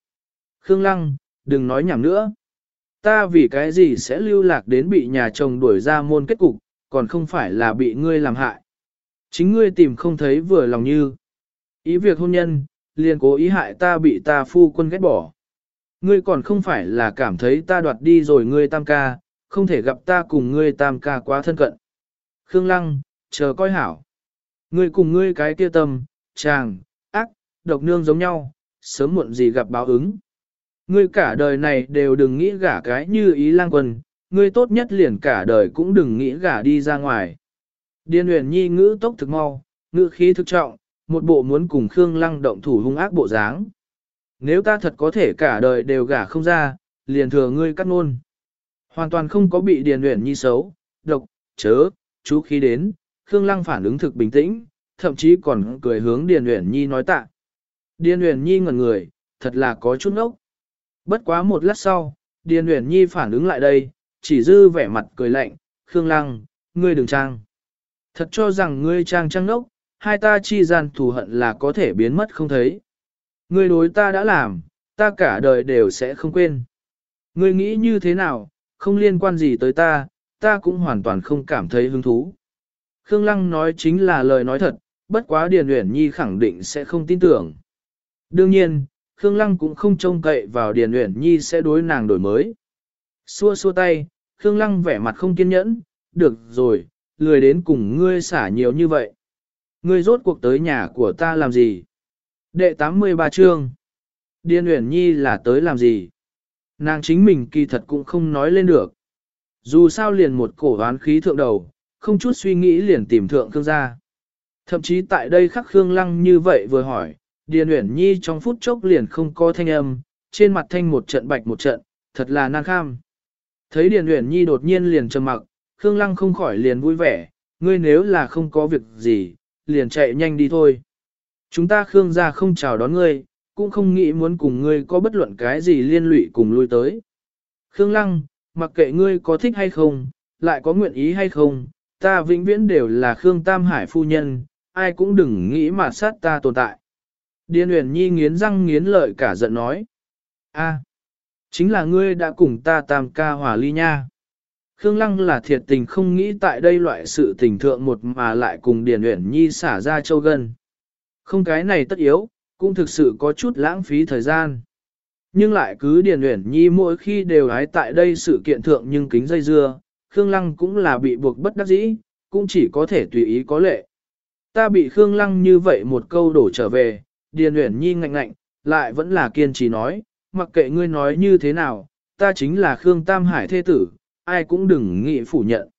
Khương Lăng, đừng nói nhảm nữa. Ta vì cái gì sẽ lưu lạc đến bị nhà chồng đuổi ra môn kết cục, còn không phải là bị ngươi làm hại. Chính ngươi tìm không thấy vừa lòng như. Ý việc hôn nhân, liền cố ý hại ta bị ta phu quân ghét bỏ. Ngươi còn không phải là cảm thấy ta đoạt đi rồi ngươi tam ca, không thể gặp ta cùng ngươi tam ca quá thân cận. Khương Lăng, chờ coi hảo. Ngươi cùng ngươi cái kia tâm, chàng, ác, độc nương giống nhau, sớm muộn gì gặp báo ứng. Ngươi cả đời này đều đừng nghĩ gả cái như ý lang quân, ngươi tốt nhất liền cả đời cũng đừng nghĩ gả đi ra ngoài. Điên huyền nhi ngữ tốc thực mau, ngữ khí thực trọng, một bộ muốn cùng Khương Lăng động thủ hung ác bộ dáng. Nếu ta thật có thể cả đời đều gả không ra, liền thừa ngươi cắt ngôn. Hoàn toàn không có bị điền Uyển nhi xấu, độc, chớ, chú khí đến, Khương Lăng phản ứng thực bình tĩnh, thậm chí còn cười hướng điền Uyển nhi nói tạ. Điền Uyển nhi ngẩn người, thật là có chút ngốc. Bất quá một lát sau, Điền Uyển Nhi phản ứng lại đây, chỉ dư vẻ mặt cười lạnh, Khương Lăng, ngươi đừng trang. Thật cho rằng ngươi trang trang nốc, hai ta chi gian thù hận là có thể biến mất không thấy. Ngươi đối ta đã làm, ta cả đời đều sẽ không quên. Ngươi nghĩ như thế nào, không liên quan gì tới ta, ta cũng hoàn toàn không cảm thấy hứng thú. Khương Lăng nói chính là lời nói thật, bất quá Điền Uyển Nhi khẳng định sẽ không tin tưởng. Đương nhiên, Khương Lăng cũng không trông cậy vào Điền Uyển Nhi sẽ đối nàng đổi mới. Xua xua tay, Khương Lăng vẻ mặt không kiên nhẫn, được rồi, lười đến cùng ngươi xả nhiều như vậy. Ngươi rốt cuộc tới nhà của ta làm gì? Đệ 83 chương. Điền Uyển Nhi là tới làm gì? Nàng chính mình kỳ thật cũng không nói lên được. Dù sao liền một cổ oán khí thượng đầu, không chút suy nghĩ liền tìm thượng Khương gia. Thậm chí tại đây khắc Khương Lăng như vậy vừa hỏi, Điền Uyển Nhi trong phút chốc liền không có thanh âm, trên mặt thanh một trận bạch một trận, thật là nan kham. Thấy Điền Uyển Nhi đột nhiên liền trầm mặc, Khương Lăng không khỏi liền vui vẻ, ngươi nếu là không có việc gì, liền chạy nhanh đi thôi. Chúng ta Khương gia không chào đón ngươi, cũng không nghĩ muốn cùng ngươi có bất luận cái gì liên lụy cùng lui tới. Khương Lăng, mặc kệ ngươi có thích hay không, lại có nguyện ý hay không, ta vĩnh viễn đều là Khương Tam Hải phu nhân, ai cũng đừng nghĩ mà sát ta tồn tại. Điên Uyển nhi nghiến răng nghiến lợi cả giận nói. a chính là ngươi đã cùng ta tam ca hòa ly nha. Khương Lăng là thiệt tình không nghĩ tại đây loại sự tình thượng một mà lại cùng Điền Uyển Nhi xả ra châu gân. Không cái này tất yếu, cũng thực sự có chút lãng phí thời gian. Nhưng lại cứ Điền Uyển Nhi mỗi khi đều hái tại đây sự kiện thượng nhưng kính dây dưa, Khương Lăng cũng là bị buộc bất đắc dĩ, cũng chỉ có thể tùy ý có lệ. Ta bị Khương Lăng như vậy một câu đổ trở về, Điền Uyển Nhi ngạnh ngạnh, lại vẫn là kiên trì nói, mặc kệ ngươi nói như thế nào, ta chính là Khương Tam Hải thế tử, ai cũng đừng nghĩ phủ nhận.